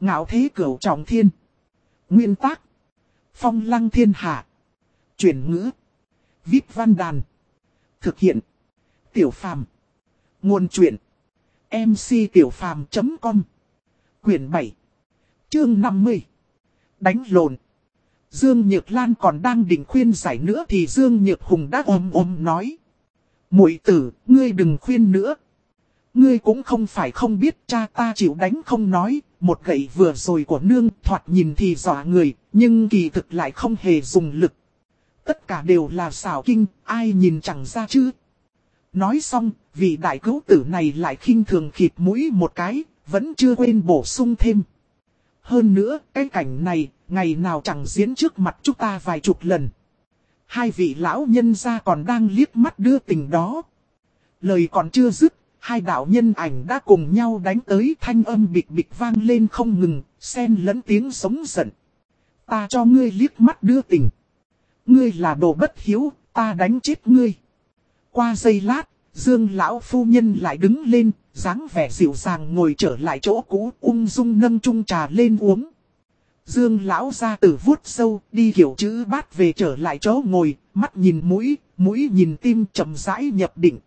Ngạo thế cửu trọng thiên. Nguyên tác. Phong lăng thiên hạ. Chuyển ngữ. Viết văn đàn. Thực hiện. Tiểu phàm. Nguồn truyện. mctiểupham.com Quyển 7. Chương 50. Đánh lộn. Dương Nhược Lan còn đang định khuyên giải nữa thì Dương Nhược Hùng đã ôm ôm nói. muội tử, ngươi đừng khuyên nữa. Ngươi cũng không phải không biết cha ta chịu đánh không nói, một gậy vừa rồi của nương thoạt nhìn thì dọa người, nhưng kỳ thực lại không hề dùng lực. Tất cả đều là xảo kinh, ai nhìn chẳng ra chứ. Nói xong, vị đại cứu tử này lại khinh thường khịt mũi một cái, vẫn chưa quên bổ sung thêm. Hơn nữa, cái cảnh này, ngày nào chẳng diễn trước mặt chúng ta vài chục lần. Hai vị lão nhân ra còn đang liếc mắt đưa tình đó. Lời còn chưa dứt, hai đạo nhân ảnh đã cùng nhau đánh tới thanh âm bịch bịch vang lên không ngừng, xen lẫn tiếng sống giận. Ta cho ngươi liếc mắt đưa tình. Ngươi là đồ bất hiếu, ta đánh chết ngươi. Qua giây lát, Dương lão phu nhân lại đứng lên, dáng vẻ dịu dàng ngồi trở lại chỗ cũ, ung dung nâng chung trà lên uống. Dương lão ra tử vuốt sâu, đi kiểu chữ bát về trở lại chỗ ngồi, mắt nhìn mũi, mũi nhìn tim chậm rãi nhập định.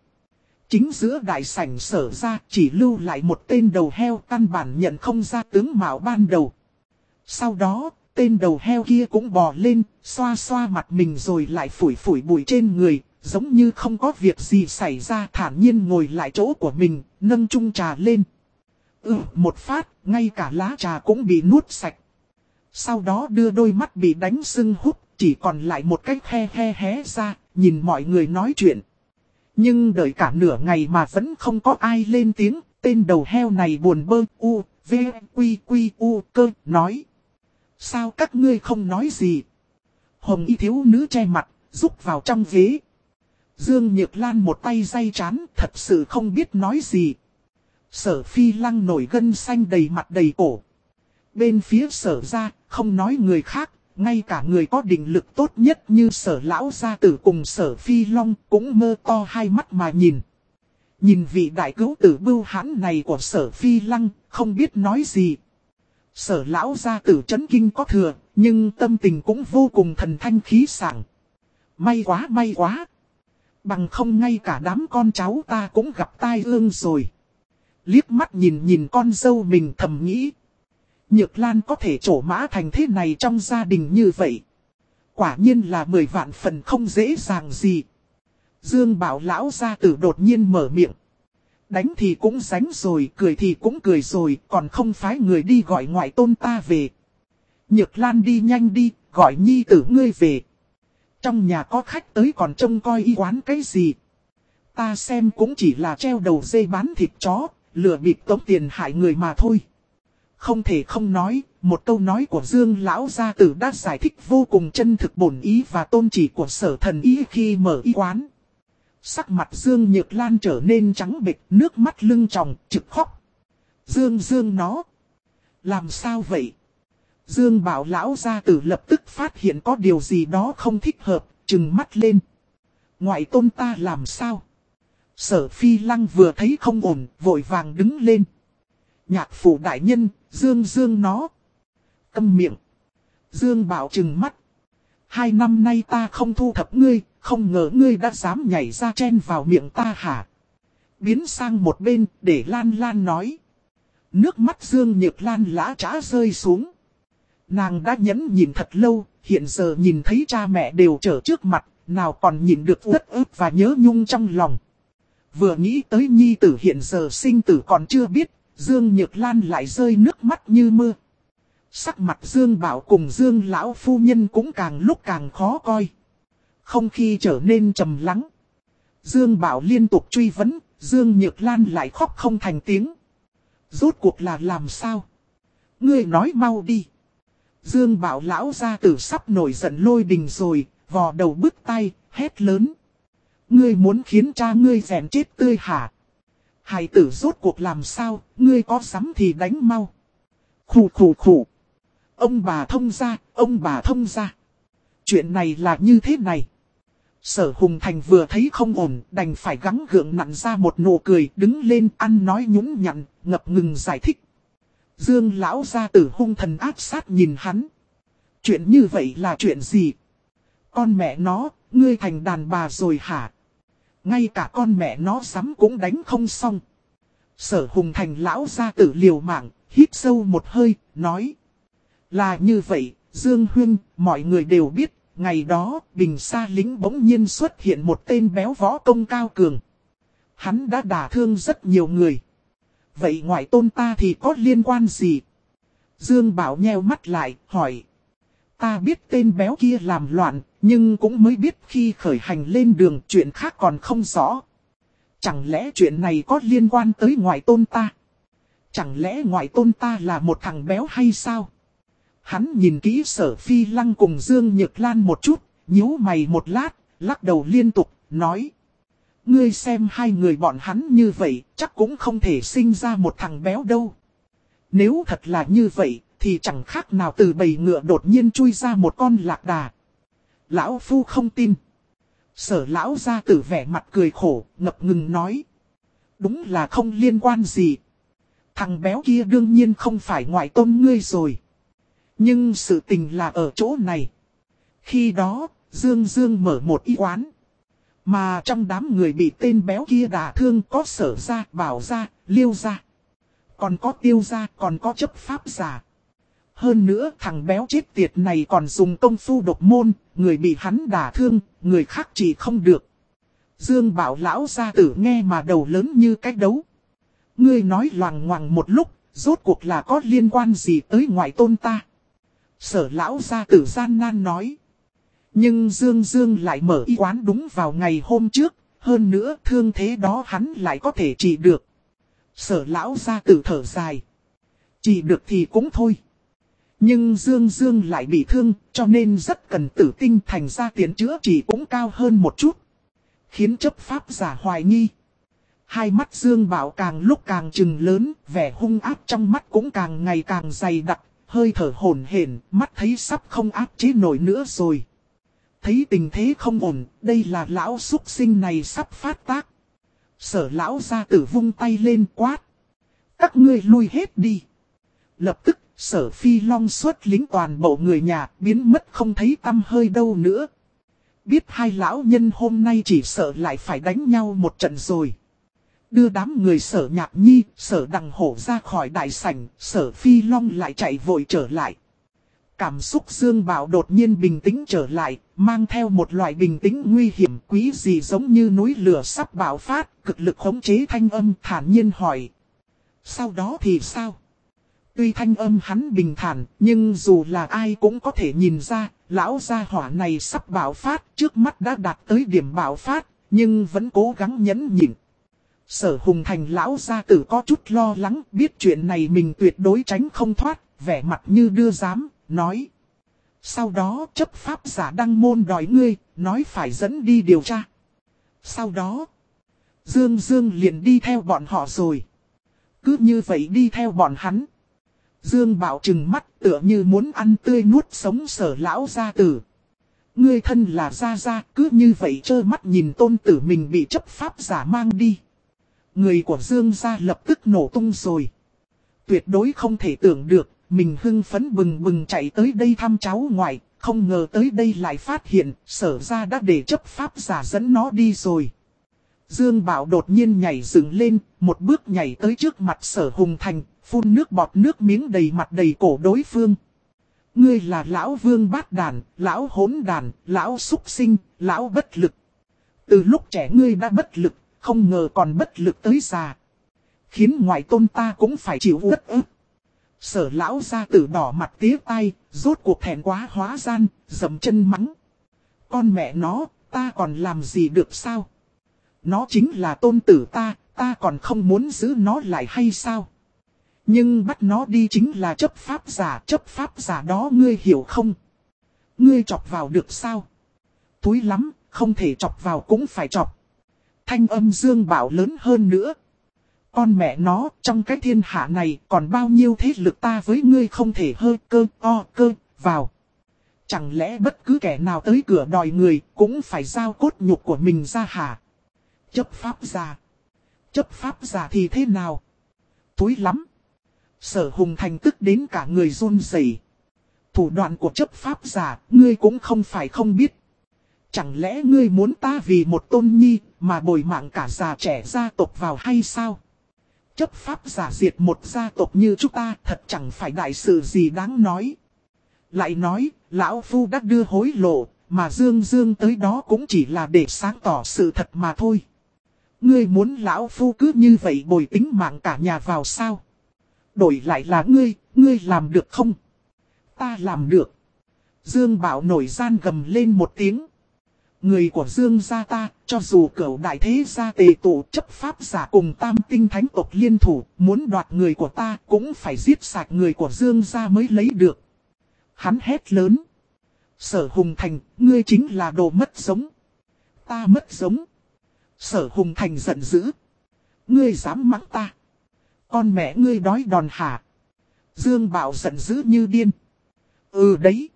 Chính giữa đại sảnh sở ra chỉ lưu lại một tên đầu heo căn bản nhận không ra tướng mạo ban đầu. Sau đó, tên đầu heo kia cũng bò lên, xoa xoa mặt mình rồi lại phủi phủi bụi trên người, giống như không có việc gì xảy ra thản nhiên ngồi lại chỗ của mình, nâng chung trà lên. Ừ, một phát, ngay cả lá trà cũng bị nuốt sạch. Sau đó đưa đôi mắt bị đánh sưng hút, chỉ còn lại một cái khe khe hé ra, nhìn mọi người nói chuyện. Nhưng đợi cả nửa ngày mà vẫn không có ai lên tiếng, tên đầu heo này buồn bơ, u, v, quy, quy, u, cơ, nói. Sao các ngươi không nói gì? Hồng y thiếu nữ che mặt, rúc vào trong ghế. Dương Nhược Lan một tay day chán, thật sự không biết nói gì. Sở phi lăng nổi gân xanh đầy mặt đầy cổ. Bên phía sở ra, không nói người khác, ngay cả người có định lực tốt nhất như sở lão gia tử cùng sở phi long cũng mơ to hai mắt mà nhìn. Nhìn vị đại cứu tử bưu hãn này của sở phi lăng, không biết nói gì. Sở lão gia tử chấn kinh có thừa, nhưng tâm tình cũng vô cùng thần thanh khí sảng. May quá may quá. Bằng không ngay cả đám con cháu ta cũng gặp tai ương rồi. Liếc mắt nhìn nhìn con dâu mình thầm nghĩ. Nhược Lan có thể trổ mã thành thế này trong gia đình như vậy. Quả nhiên là mười vạn phần không dễ dàng gì. Dương bảo lão gia tử đột nhiên mở miệng. Đánh thì cũng sánh rồi, cười thì cũng cười rồi, còn không phái người đi gọi ngoại tôn ta về. Nhược Lan đi nhanh đi, gọi nhi tử ngươi về. Trong nhà có khách tới còn trông coi y quán cái gì. Ta xem cũng chỉ là treo đầu dây bán thịt chó, lừa bịp tống tiền hại người mà thôi. Không thể không nói, một câu nói của Dương Lão Gia Tử đã giải thích vô cùng chân thực bổn ý và tôn chỉ của sở thần ý khi mở y quán. Sắc mặt Dương Nhược Lan trở nên trắng bệch, nước mắt lưng tròng, trực khóc. Dương Dương nó. Làm sao vậy? Dương bảo lão gia tử lập tức phát hiện có điều gì đó không thích hợp, trừng mắt lên. Ngoại tôn ta làm sao? Sở phi lăng vừa thấy không ổn, vội vàng đứng lên. Nhạc phụ đại nhân, Dương Dương nó. Câm miệng. Dương bảo trừng mắt. Hai năm nay ta không thu thập ngươi, không ngờ ngươi đã dám nhảy ra chen vào miệng ta hả? Biến sang một bên, để Lan Lan nói. Nước mắt Dương Nhược Lan lã trá rơi xuống. Nàng đã nhẫn nhìn thật lâu, hiện giờ nhìn thấy cha mẹ đều trở trước mặt, nào còn nhìn được rất ức và nhớ nhung trong lòng. Vừa nghĩ tới nhi tử hiện giờ sinh tử còn chưa biết, Dương Nhược Lan lại rơi nước mắt như mưa. Sắc mặt Dương Bảo cùng Dương Lão Phu Nhân cũng càng lúc càng khó coi. Không khi trở nên trầm lắng. Dương Bảo liên tục truy vấn, Dương Nhược Lan lại khóc không thành tiếng. Rốt cuộc là làm sao? Ngươi nói mau đi. Dương Bảo lão ra tử sắp nổi giận lôi đình rồi, vò đầu bức tay, hét lớn. Ngươi muốn khiến cha ngươi rèn chết tươi hả? Hải tử rốt cuộc làm sao, ngươi có sắm thì đánh mau. Khủ khủ khủ. Ông bà thông ra, ông bà thông ra. Chuyện này là như thế này. Sở Hùng Thành vừa thấy không ổn, đành phải gắng gượng nặn ra một nụ cười, đứng lên ăn nói nhún nhặn, ngập ngừng giải thích. Dương lão gia tử hung thần áp sát nhìn hắn. Chuyện như vậy là chuyện gì? Con mẹ nó, ngươi thành đàn bà rồi hả? Ngay cả con mẹ nó dám cũng đánh không xong. Sở hùng thành lão ra tử liều mạng, hít sâu một hơi, nói. Là như vậy, Dương Huyên, mọi người đều biết, ngày đó, bình Sa lính bỗng nhiên xuất hiện một tên béo võ công cao cường. Hắn đã đả thương rất nhiều người. Vậy ngoại tôn ta thì có liên quan gì? Dương Bảo nheo mắt lại, hỏi. Ta biết tên béo kia làm loạn, nhưng cũng mới biết khi khởi hành lên đường chuyện khác còn không rõ. Chẳng lẽ chuyện này có liên quan tới ngoại tôn ta? Chẳng lẽ ngoại tôn ta là một thằng béo hay sao? Hắn nhìn kỹ sở phi lăng cùng Dương Nhược Lan một chút, nhíu mày một lát, lắc đầu liên tục, nói. Ngươi xem hai người bọn hắn như vậy, chắc cũng không thể sinh ra một thằng béo đâu. Nếu thật là như vậy, thì chẳng khác nào từ bầy ngựa đột nhiên chui ra một con lạc đà. Lão Phu không tin. Sở lão ra tử vẻ mặt cười khổ, ngập ngừng nói. Đúng là không liên quan gì. Thằng béo kia đương nhiên không phải ngoại tôn ngươi rồi. Nhưng sự tình là ở chỗ này. Khi đó, Dương Dương mở một y quán. Mà trong đám người bị tên béo kia đả thương có sở ra, bảo ra, liêu ra. Còn có tiêu ra, còn có chấp pháp giả. Hơn nữa thằng béo chết tiệt này còn dùng công phu độc môn, người bị hắn đả thương, người khác chỉ không được. Dương bảo lão gia tử nghe mà đầu lớn như cách đấu. Ngươi nói loằng ngoằng một lúc, rốt cuộc là có liên quan gì tới ngoại tôn ta. Sở lão gia tử gian nan nói. Nhưng Dương Dương lại mở y quán đúng vào ngày hôm trước, hơn nữa thương thế đó hắn lại có thể trị được. Sở lão gia tử thở dài. Trị được thì cũng thôi. Nhưng Dương Dương lại bị thương, cho nên rất cần tử tinh thành ra tiền chữa trị cũng cao hơn một chút. Khiến chấp pháp giả hoài nghi. Hai mắt Dương Bảo càng lúc càng trừng lớn, vẻ hung áp trong mắt cũng càng ngày càng dày đặc, hơi thở hổn hển, mắt thấy sắp không áp chế nổi nữa rồi. Thấy tình thế không ổn, đây là lão xuất sinh này sắp phát tác. Sở lão ra tử vung tay lên quát. Các ngươi lui hết đi. Lập tức, sở phi long xuất lính toàn bộ người nhà biến mất không thấy tâm hơi đâu nữa. Biết hai lão nhân hôm nay chỉ sợ lại phải đánh nhau một trận rồi. Đưa đám người sở nhạc nhi, sở đằng hổ ra khỏi đại sảnh, sở phi long lại chạy vội trở lại. Cảm xúc Dương Bảo đột nhiên bình tĩnh trở lại, mang theo một loại bình tĩnh nguy hiểm quý gì giống như núi lửa sắp bạo phát, cực lực khống chế thanh âm thản nhiên hỏi. Sau đó thì sao? Tuy thanh âm hắn bình thản, nhưng dù là ai cũng có thể nhìn ra, lão gia hỏa này sắp bạo phát, trước mắt đã đạt tới điểm bạo phát, nhưng vẫn cố gắng nhẫn nhịn. Sở hùng thành lão gia tử có chút lo lắng, biết chuyện này mình tuyệt đối tránh không thoát, vẻ mặt như đưa dám nói. Sau đó chấp pháp giả đăng môn đòi ngươi, nói phải dẫn đi điều tra. Sau đó, Dương Dương liền đi theo bọn họ rồi. Cứ như vậy đi theo bọn hắn. Dương Bảo trừng mắt tựa như muốn ăn tươi nuốt sống sở lão gia tử. Ngươi thân là gia gia cứ như vậy trơ mắt nhìn tôn tử mình bị chấp pháp giả mang đi. Người của Dương gia lập tức nổ tung rồi. Tuyệt đối không thể tưởng được, mình hưng phấn bừng bừng chạy tới đây thăm cháu ngoại, không ngờ tới đây lại phát hiện, sở gia đã để chấp pháp giả dẫn nó đi rồi. Dương Bảo đột nhiên nhảy dựng lên, một bước nhảy tới trước mặt sở hùng thành, phun nước bọt nước miếng đầy mặt đầy cổ đối phương. Ngươi là lão vương bát đàn, lão hốn đàn, lão súc sinh, lão bất lực. Từ lúc trẻ ngươi đã bất lực, không ngờ còn bất lực tới già. Khiến ngoại tôn ta cũng phải chịu uất ức. Sở lão ra tử đỏ mặt tía tay, rốt cuộc thẹn quá hóa gian, dầm chân mắng. Con mẹ nó, ta còn làm gì được sao? Nó chính là tôn tử ta, ta còn không muốn giữ nó lại hay sao? Nhưng bắt nó đi chính là chấp pháp giả, chấp pháp giả đó ngươi hiểu không? Ngươi chọc vào được sao? Túi lắm, không thể chọc vào cũng phải chọc. Thanh âm dương bảo lớn hơn nữa. Con mẹ nó, trong cái thiên hạ này còn bao nhiêu thế lực ta với ngươi không thể hơi cơ, o, cơ, vào. Chẳng lẽ bất cứ kẻ nào tới cửa đòi người cũng phải giao cốt nhục của mình ra hả? Chấp pháp giả. Chấp pháp giả thì thế nào? Thúi lắm. Sở hùng thành tức đến cả người run rẩy. Thủ đoạn của chấp pháp giả, ngươi cũng không phải không biết. Chẳng lẽ ngươi muốn ta vì một tôn nhi, mà bồi mạng cả già trẻ gia tộc vào hay sao? Chấp pháp giả diệt một gia tộc như chúng ta thật chẳng phải đại sự gì đáng nói. Lại nói, lão phu đã đưa hối lộ, mà Dương Dương tới đó cũng chỉ là để sáng tỏ sự thật mà thôi. Ngươi muốn lão phu cứ như vậy bồi tính mạng cả nhà vào sao? Đổi lại là ngươi, ngươi làm được không? Ta làm được. Dương Bảo nổi gian gầm lên một tiếng. Người của Dương gia ta, cho dù cửu đại thế gia tề tụ chấp pháp giả cùng tam tinh thánh tộc liên thủ, muốn đoạt người của ta cũng phải giết sạch người của Dương gia mới lấy được. Hắn hét lớn. Sở Hùng Thành, ngươi chính là đồ mất giống. Ta mất giống. Sở Hùng Thành giận dữ. Ngươi dám mắng ta. Con mẹ ngươi đói đòn hả. Dương Bảo giận dữ như điên. Ừ đấy.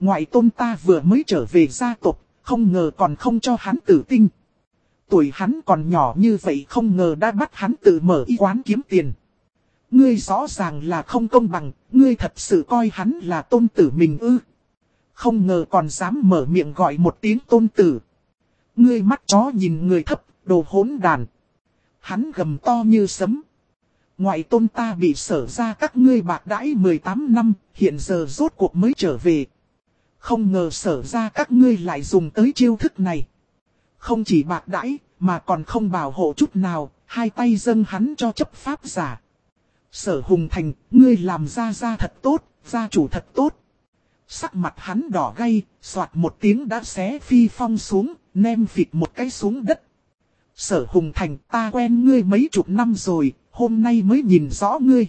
Ngoại tôn ta vừa mới trở về gia tộc, không ngờ còn không cho hắn tử tinh. Tuổi hắn còn nhỏ như vậy không ngờ đã bắt hắn tự mở y quán kiếm tiền. Ngươi rõ ràng là không công bằng, ngươi thật sự coi hắn là tôn tử mình ư. Không ngờ còn dám mở miệng gọi một tiếng tôn tử. Ngươi mắt chó nhìn người thấp, đồ hỗn đàn. Hắn gầm to như sấm. Ngoại tôn ta bị sở ra các ngươi bạc đãi 18 năm, hiện giờ rốt cuộc mới trở về. Không ngờ sở ra các ngươi lại dùng tới chiêu thức này. Không chỉ bạc đãi, mà còn không bảo hộ chút nào, hai tay dâng hắn cho chấp pháp giả. Sở hùng thành, ngươi làm ra ra thật tốt, gia chủ thật tốt. Sắc mặt hắn đỏ gay, soạt một tiếng đã xé phi phong xuống, nem phịt một cái xuống đất. Sở hùng thành ta quen ngươi mấy chục năm rồi, hôm nay mới nhìn rõ ngươi.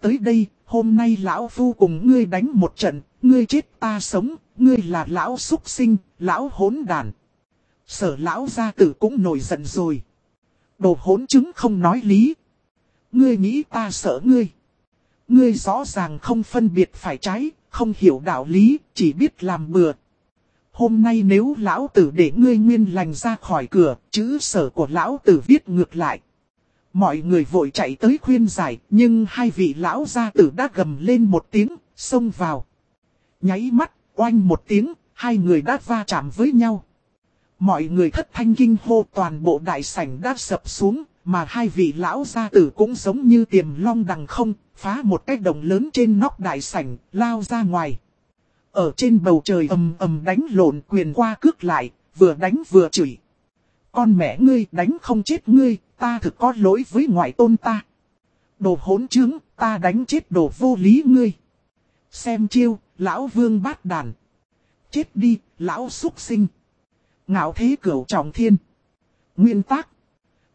Tới đây, hôm nay lão phu cùng ngươi đánh một trận, ngươi chết ta sống, ngươi là lão súc sinh, lão hỗn đàn. Sở lão gia tử cũng nổi giận rồi. Đồ hỗn chứng không nói lý. Ngươi nghĩ ta sợ ngươi. Ngươi rõ ràng không phân biệt phải trái, không hiểu đạo lý, chỉ biết làm bừa. Hôm nay nếu lão tử để ngươi nguyên lành ra khỏi cửa, chữ sở của lão tử viết ngược lại. Mọi người vội chạy tới khuyên giải, nhưng hai vị lão gia tử đã gầm lên một tiếng, xông vào. Nháy mắt, oanh một tiếng, hai người đã va chạm với nhau. Mọi người thất thanh kinh hô toàn bộ đại sảnh đã sập xuống, mà hai vị lão gia tử cũng giống như tiềm long đằng không, phá một cái đồng lớn trên nóc đại sảnh, lao ra ngoài. Ở trên bầu trời ầm ầm đánh lộn quyền qua cước lại, vừa đánh vừa chửi. Con mẹ ngươi đánh không chết ngươi, ta thực có lỗi với ngoại tôn ta. Đồ hỗn chứng, ta đánh chết đồ vô lý ngươi. Xem chiêu, lão vương bát đàn. Chết đi, lão xuất sinh. Ngạo thế cửu trọng thiên. Nguyên tác.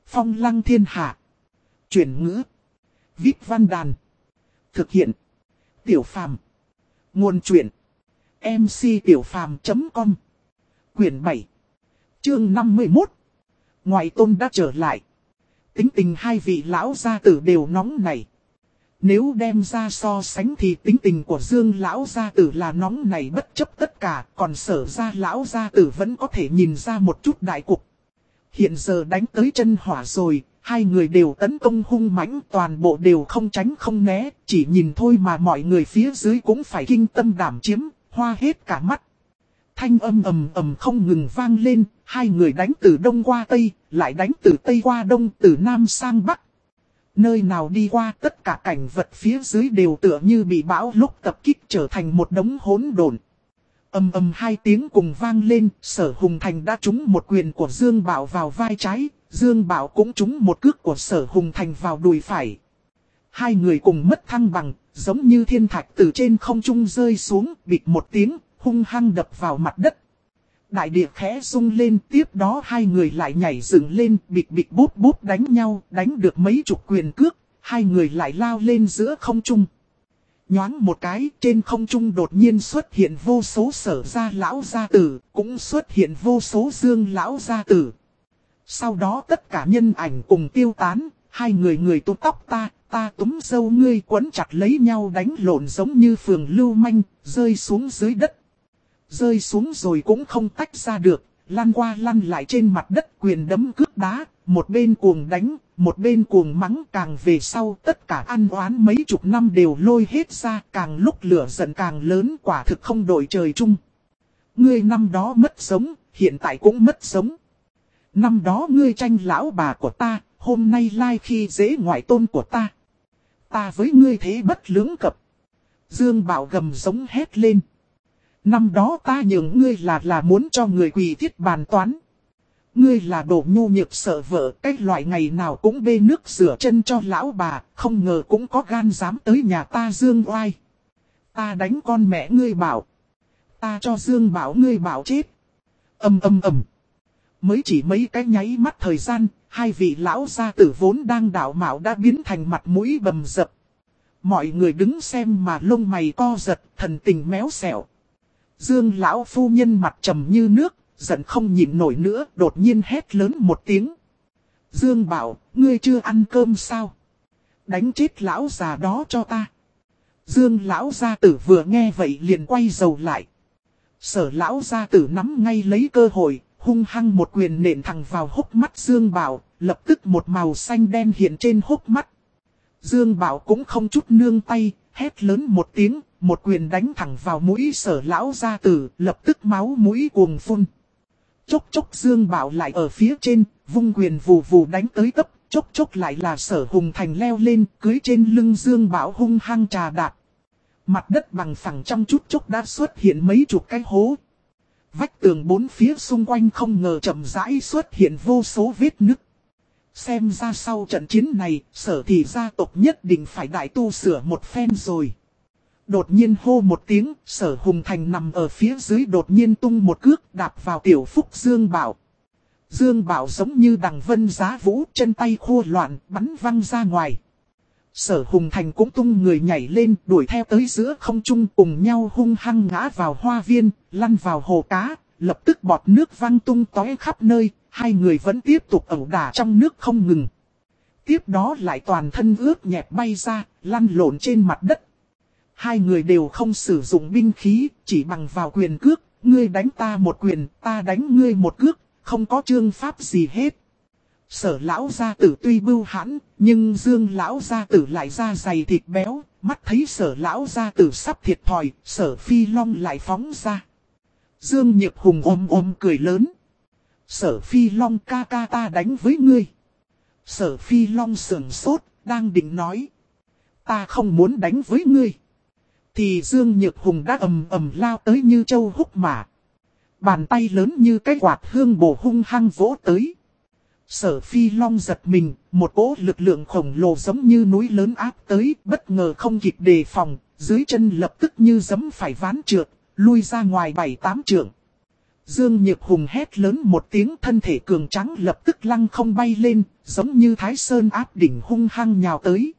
Phong lăng thiên hạ. Chuyển ngữ. Viết văn đàn. Thực hiện. Tiểu phàm. Nguồn truyện. mctiểupham.com Quyển 7. Chương 51. Ngoại tôn đã trở lại. Tính tình hai vị lão gia tử đều nóng này. Nếu đem ra so sánh thì tính tình của Dương lão gia tử là nóng này bất chấp tất cả, còn sở ra lão gia tử vẫn có thể nhìn ra một chút đại cục. Hiện giờ đánh tới chân hỏa rồi, hai người đều tấn công hung mãnh toàn bộ đều không tránh không né, chỉ nhìn thôi mà mọi người phía dưới cũng phải kinh tâm đảm chiếm, hoa hết cả mắt. Thanh âm ầm ầm không ngừng vang lên, hai người đánh từ đông qua tây, lại đánh từ tây qua đông, từ nam sang bắc. Nơi nào đi qua tất cả cảnh vật phía dưới đều tựa như bị bão lúc tập kích trở thành một đống hỗn độn. Âm âm hai tiếng cùng vang lên, sở hùng thành đã trúng một quyền của Dương Bảo vào vai trái, Dương Bảo cũng trúng một cước của sở hùng thành vào đùi phải. Hai người cùng mất thăng bằng, giống như thiên thạch từ trên không trung rơi xuống, bịt một tiếng, hung hăng đập vào mặt đất. Đại địa khẽ rung lên tiếp đó hai người lại nhảy dựng lên bịt bịt bút bút đánh nhau đánh được mấy chục quyền cước, hai người lại lao lên giữa không trung. Nhoáng một cái trên không trung đột nhiên xuất hiện vô số sở gia lão gia tử, cũng xuất hiện vô số dương lão gia tử. Sau đó tất cả nhân ảnh cùng tiêu tán, hai người người tụt tóc ta, ta túm dâu ngươi quấn chặt lấy nhau đánh lộn giống như phường lưu manh, rơi xuống dưới đất rơi xuống rồi cũng không tách ra được, lăn qua lăn lại trên mặt đất quyền đấm cước đá, một bên cuồng đánh, một bên cuồng mắng càng về sau tất cả ăn oán mấy chục năm đều lôi hết ra càng lúc lửa giận càng lớn quả thực không đổi trời chung. Ngươi năm đó mất sống, hiện tại cũng mất sống. Năm đó ngươi tranh lão bà của ta, hôm nay lai khi dễ ngoại tôn của ta. Ta với ngươi thế bất lưỡng cập. Dương Bảo gầm giống hét lên. Năm đó ta nhường ngươi là là muốn cho người quỳ thiết bàn toán. Ngươi là đồ nhu nhược sợ vợ, cái loại ngày nào cũng bê nước rửa chân cho lão bà, không ngờ cũng có gan dám tới nhà ta Dương oai. Ta đánh con mẹ ngươi bảo. Ta cho Dương bảo ngươi bảo chết. Âm âm ầm. Mới chỉ mấy cái nháy mắt thời gian, hai vị lão gia tử vốn đang đảo mạo đã biến thành mặt mũi bầm dập. Mọi người đứng xem mà lông mày co giật, thần tình méo xẹo. Dương lão phu nhân mặt trầm như nước, giận không nhịn nổi nữa, đột nhiên hét lớn một tiếng. Dương bảo, ngươi chưa ăn cơm sao? Đánh chết lão già đó cho ta. Dương lão gia tử vừa nghe vậy liền quay dầu lại. Sở lão gia tử nắm ngay lấy cơ hội, hung hăng một quyền nện thẳng vào hốc mắt Dương Bảo, lập tức một màu xanh đen hiện trên hốc mắt. Dương Bảo cũng không chút nương tay, hét lớn một tiếng, một quyền đánh thẳng vào mũi sở lão gia tử, lập tức máu mũi cuồng phun. Chốc chốc Dương Bảo lại ở phía trên, vung quyền vù vù đánh tới tấp, chốc chốc lại là sở hùng thành leo lên, cưới trên lưng Dương Bảo hung hăng trà đạp. Mặt đất bằng phẳng trong chút chốc đã xuất hiện mấy chục cái hố. Vách tường bốn phía xung quanh không ngờ chậm rãi xuất hiện vô số vết nứt. Xem ra sau trận chiến này, sở thị gia tộc nhất định phải đại tu sửa một phen rồi. Đột nhiên hô một tiếng, sở hùng thành nằm ở phía dưới đột nhiên tung một cước đạp vào tiểu phúc Dương Bảo. Dương Bảo giống như đằng vân giá vũ chân tay khô loạn bắn văng ra ngoài. Sở Hùng Thành cũng tung người nhảy lên đuổi theo tới giữa không trung cùng nhau hung hăng ngã vào hoa viên, lăn vào hồ cá, lập tức bọt nước văng tung tói khắp nơi, hai người vẫn tiếp tục ẩu đả trong nước không ngừng. Tiếp đó lại toàn thân ướt nhẹp bay ra, lăn lộn trên mặt đất. Hai người đều không sử dụng binh khí, chỉ bằng vào quyền cước, ngươi đánh ta một quyền, ta đánh ngươi một cước, không có chương pháp gì hết. Sở lão gia tử tuy bưu hãn, nhưng dương lão gia tử lại da dày thịt béo, mắt thấy sở lão gia tử sắp thiệt thòi, sở phi long lại phóng ra. Dương Nhược Hùng ôm ôm cười lớn. Sở phi long ca ca ta đánh với ngươi. Sở phi long sườn sốt, đang định nói. Ta không muốn đánh với ngươi. Thì Dương Nhược Hùng đã ầm ầm lao tới như châu húc mà Bàn tay lớn như cái quạt hương bổ hung hăng vỗ tới. Sở phi long giật mình, một cỗ lực lượng khổng lồ giống như núi lớn áp tới, bất ngờ không kịp đề phòng, dưới chân lập tức như giấm phải ván trượt, lui ra ngoài bảy tám trượng. Dương Nhược Hùng hét lớn một tiếng thân thể cường trắng lập tức lăng không bay lên, giống như thái sơn áp đỉnh hung hăng nhào tới.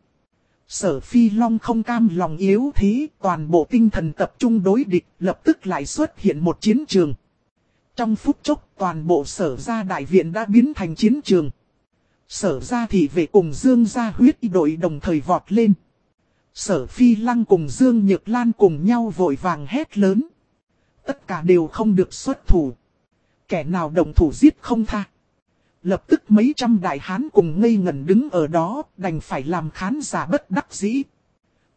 Sở Phi Long không cam lòng yếu thế, toàn bộ tinh thần tập trung đối địch, lập tức lại xuất hiện một chiến trường. Trong phút chốc toàn bộ sở gia đại viện đã biến thành chiến trường. Sở gia thị vệ cùng Dương gia huyết đội đồng thời vọt lên. Sở phi lăng cùng Dương Nhược Lan cùng nhau vội vàng hét lớn. Tất cả đều không được xuất thủ. Kẻ nào đồng thủ giết không tha. Lập tức mấy trăm đại hán cùng ngây ngẩn đứng ở đó, đành phải làm khán giả bất đắc dĩ.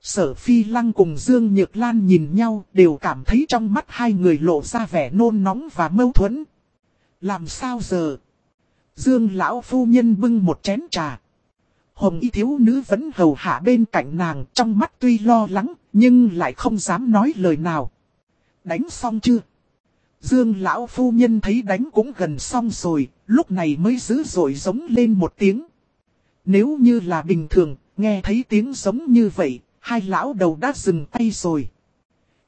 Sở Phi Lăng cùng Dương Nhược Lan nhìn nhau, đều cảm thấy trong mắt hai người lộ ra vẻ nôn nóng và mâu thuẫn. Làm sao giờ? Dương Lão Phu Nhân bưng một chén trà. Hồng y thiếu nữ vẫn hầu hạ bên cạnh nàng, trong mắt tuy lo lắng, nhưng lại không dám nói lời nào. Đánh xong chưa? Dương Lão Phu Nhân thấy đánh cũng gần xong rồi, lúc này mới giữ rồi giống lên một tiếng. Nếu như là bình thường, nghe thấy tiếng giống như vậy, hai lão đầu đã dừng tay rồi.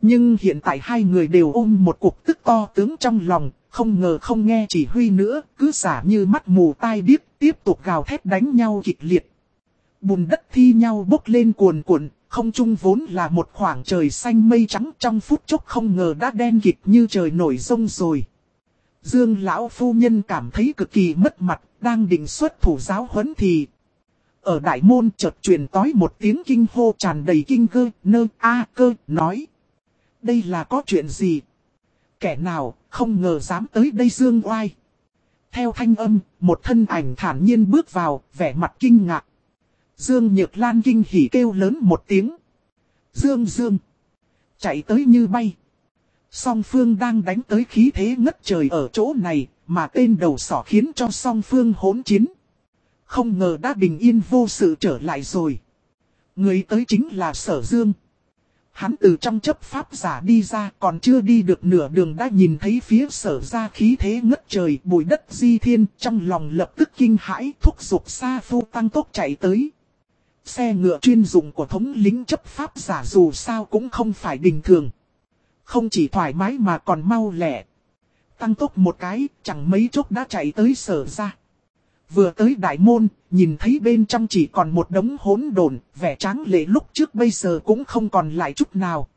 Nhưng hiện tại hai người đều ôm một cục tức to tướng trong lòng, không ngờ không nghe chỉ huy nữa, cứ xả như mắt mù tai điếc, tiếp tục gào thét đánh nhau kịch liệt. Bùn đất thi nhau bốc lên cuồn cuộn, không trung vốn là một khoảng trời xanh mây trắng trong phút chốc không ngờ đã đen kịt như trời nổi rông rồi. Dương lão phu nhân cảm thấy cực kỳ mất mặt, đang định xuất thủ giáo huấn thì ở đại môn chợt truyền tói một tiếng kinh hô tràn đầy kinh cơ, nơ, a cơ, nói. Đây là có chuyện gì? Kẻ nào, không ngờ dám tới đây dương oai. Theo thanh âm, một thân ảnh thản nhiên bước vào, vẻ mặt kinh ngạc. Dương Nhược Lan kinh hỉ kêu lớn một tiếng. Dương Dương. Chạy tới như bay. Song Phương đang đánh tới khí thế ngất trời ở chỗ này, mà tên đầu sỏ khiến cho Song Phương hỗn chiến. Không ngờ đã bình yên vô sự trở lại rồi. Người tới chính là Sở Dương. Hắn từ trong chấp pháp giả đi ra còn chưa đi được nửa đường đã nhìn thấy phía sở ra khí thế ngất trời bụi đất di thiên trong lòng lập tức kinh hãi thúc giục xa phu tăng tốc chạy tới. Xe ngựa chuyên dụng của thống lính chấp pháp giả dù sao cũng không phải bình thường. Không chỉ thoải mái mà còn mau lẹ. Tăng tốc một cái chẳng mấy chốc đã chạy tới sở ra. Vừa tới đại môn, nhìn thấy bên trong chỉ còn một đống hỗn đồn, vẻ tráng lệ lúc trước bây giờ cũng không còn lại chút nào.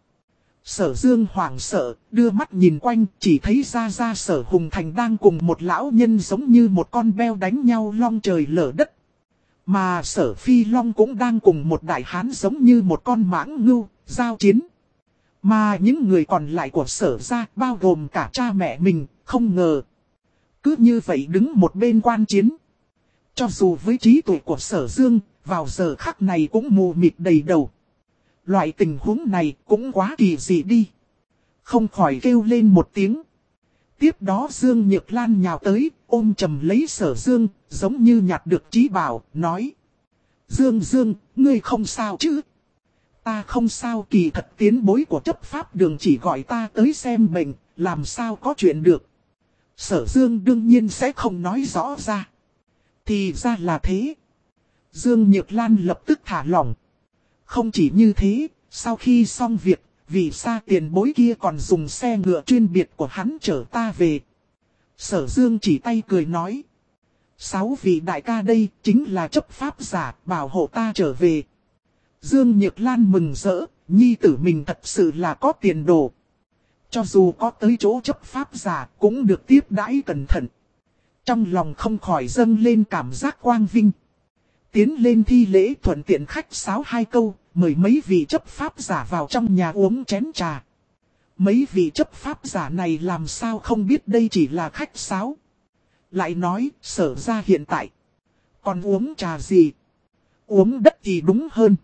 Sở dương hoảng sợ, đưa mắt nhìn quanh, chỉ thấy ra ra sở hùng thành đang cùng một lão nhân giống như một con beo đánh nhau long trời lở đất. Mà sở phi long cũng đang cùng một đại hán giống như một con mãng ngưu, giao chiến. Mà những người còn lại của sở ra bao gồm cả cha mẹ mình, không ngờ. Cứ như vậy đứng một bên quan chiến. Cho dù với trí tuệ của sở dương, vào giờ khắc này cũng mù mịt đầy đầu. Loại tình huống này cũng quá kỳ dị đi. Không khỏi kêu lên một tiếng. Tiếp đó Dương Nhược Lan nhào tới, ôm chầm lấy sở Dương, giống như nhặt được trí bảo, nói. Dương Dương, ngươi không sao chứ? Ta không sao kỳ thật tiến bối của chấp pháp đường chỉ gọi ta tới xem bệnh, làm sao có chuyện được. Sở Dương đương nhiên sẽ không nói rõ ra. Thì ra là thế. Dương Nhược Lan lập tức thả lỏng. Không chỉ như thế, sau khi xong việc, vì xa tiền bối kia còn dùng xe ngựa chuyên biệt của hắn chở ta về. Sở Dương chỉ tay cười nói. Sáu vị đại ca đây chính là chấp pháp giả bảo hộ ta trở về. Dương Nhược Lan mừng rỡ, nhi tử mình thật sự là có tiền đồ. Cho dù có tới chỗ chấp pháp giả cũng được tiếp đãi cẩn thận. Trong lòng không khỏi dâng lên cảm giác quang vinh. Tiến lên thi lễ thuận tiện khách sáo hai câu, mời mấy vị chấp pháp giả vào trong nhà uống chén trà. Mấy vị chấp pháp giả này làm sao không biết đây chỉ là khách sáo. Lại nói, sở ra hiện tại. Còn uống trà gì? Uống đất thì đúng hơn.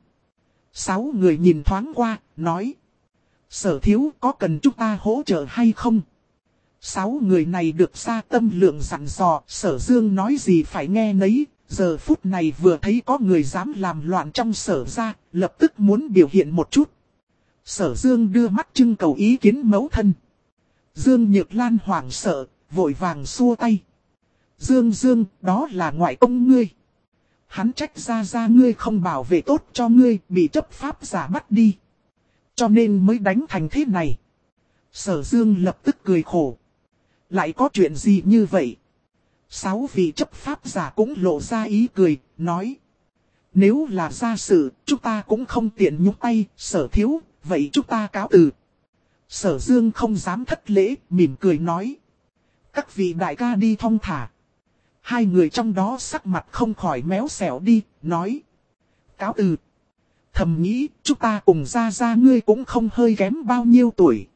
Sáu người nhìn thoáng qua, nói. Sở thiếu có cần chúng ta hỗ trợ hay không? Sáu người này được xa tâm lượng dặn dò, sở dương nói gì phải nghe nấy, giờ phút này vừa thấy có người dám làm loạn trong sở ra, lập tức muốn biểu hiện một chút. Sở dương đưa mắt trưng cầu ý kiến mẫu thân. Dương Nhược Lan hoảng sợ, vội vàng xua tay. Dương Dương, đó là ngoại công ngươi. Hắn trách ra ra ngươi không bảo vệ tốt cho ngươi, bị chấp pháp giả bắt đi. Cho nên mới đánh thành thế này. Sở Dương lập tức cười khổ. Lại có chuyện gì như vậy? Sáu vị chấp pháp giả cũng lộ ra ý cười, nói. Nếu là gia sự, chúng ta cũng không tiện nhúc tay, sở thiếu, vậy chúng ta cáo từ. Sở dương không dám thất lễ, mỉm cười nói. Các vị đại ca đi thong thả. Hai người trong đó sắc mặt không khỏi méo xẻo đi, nói. Cáo từ. Thầm nghĩ, chúng ta cùng ra ra ngươi cũng không hơi kém bao nhiêu tuổi.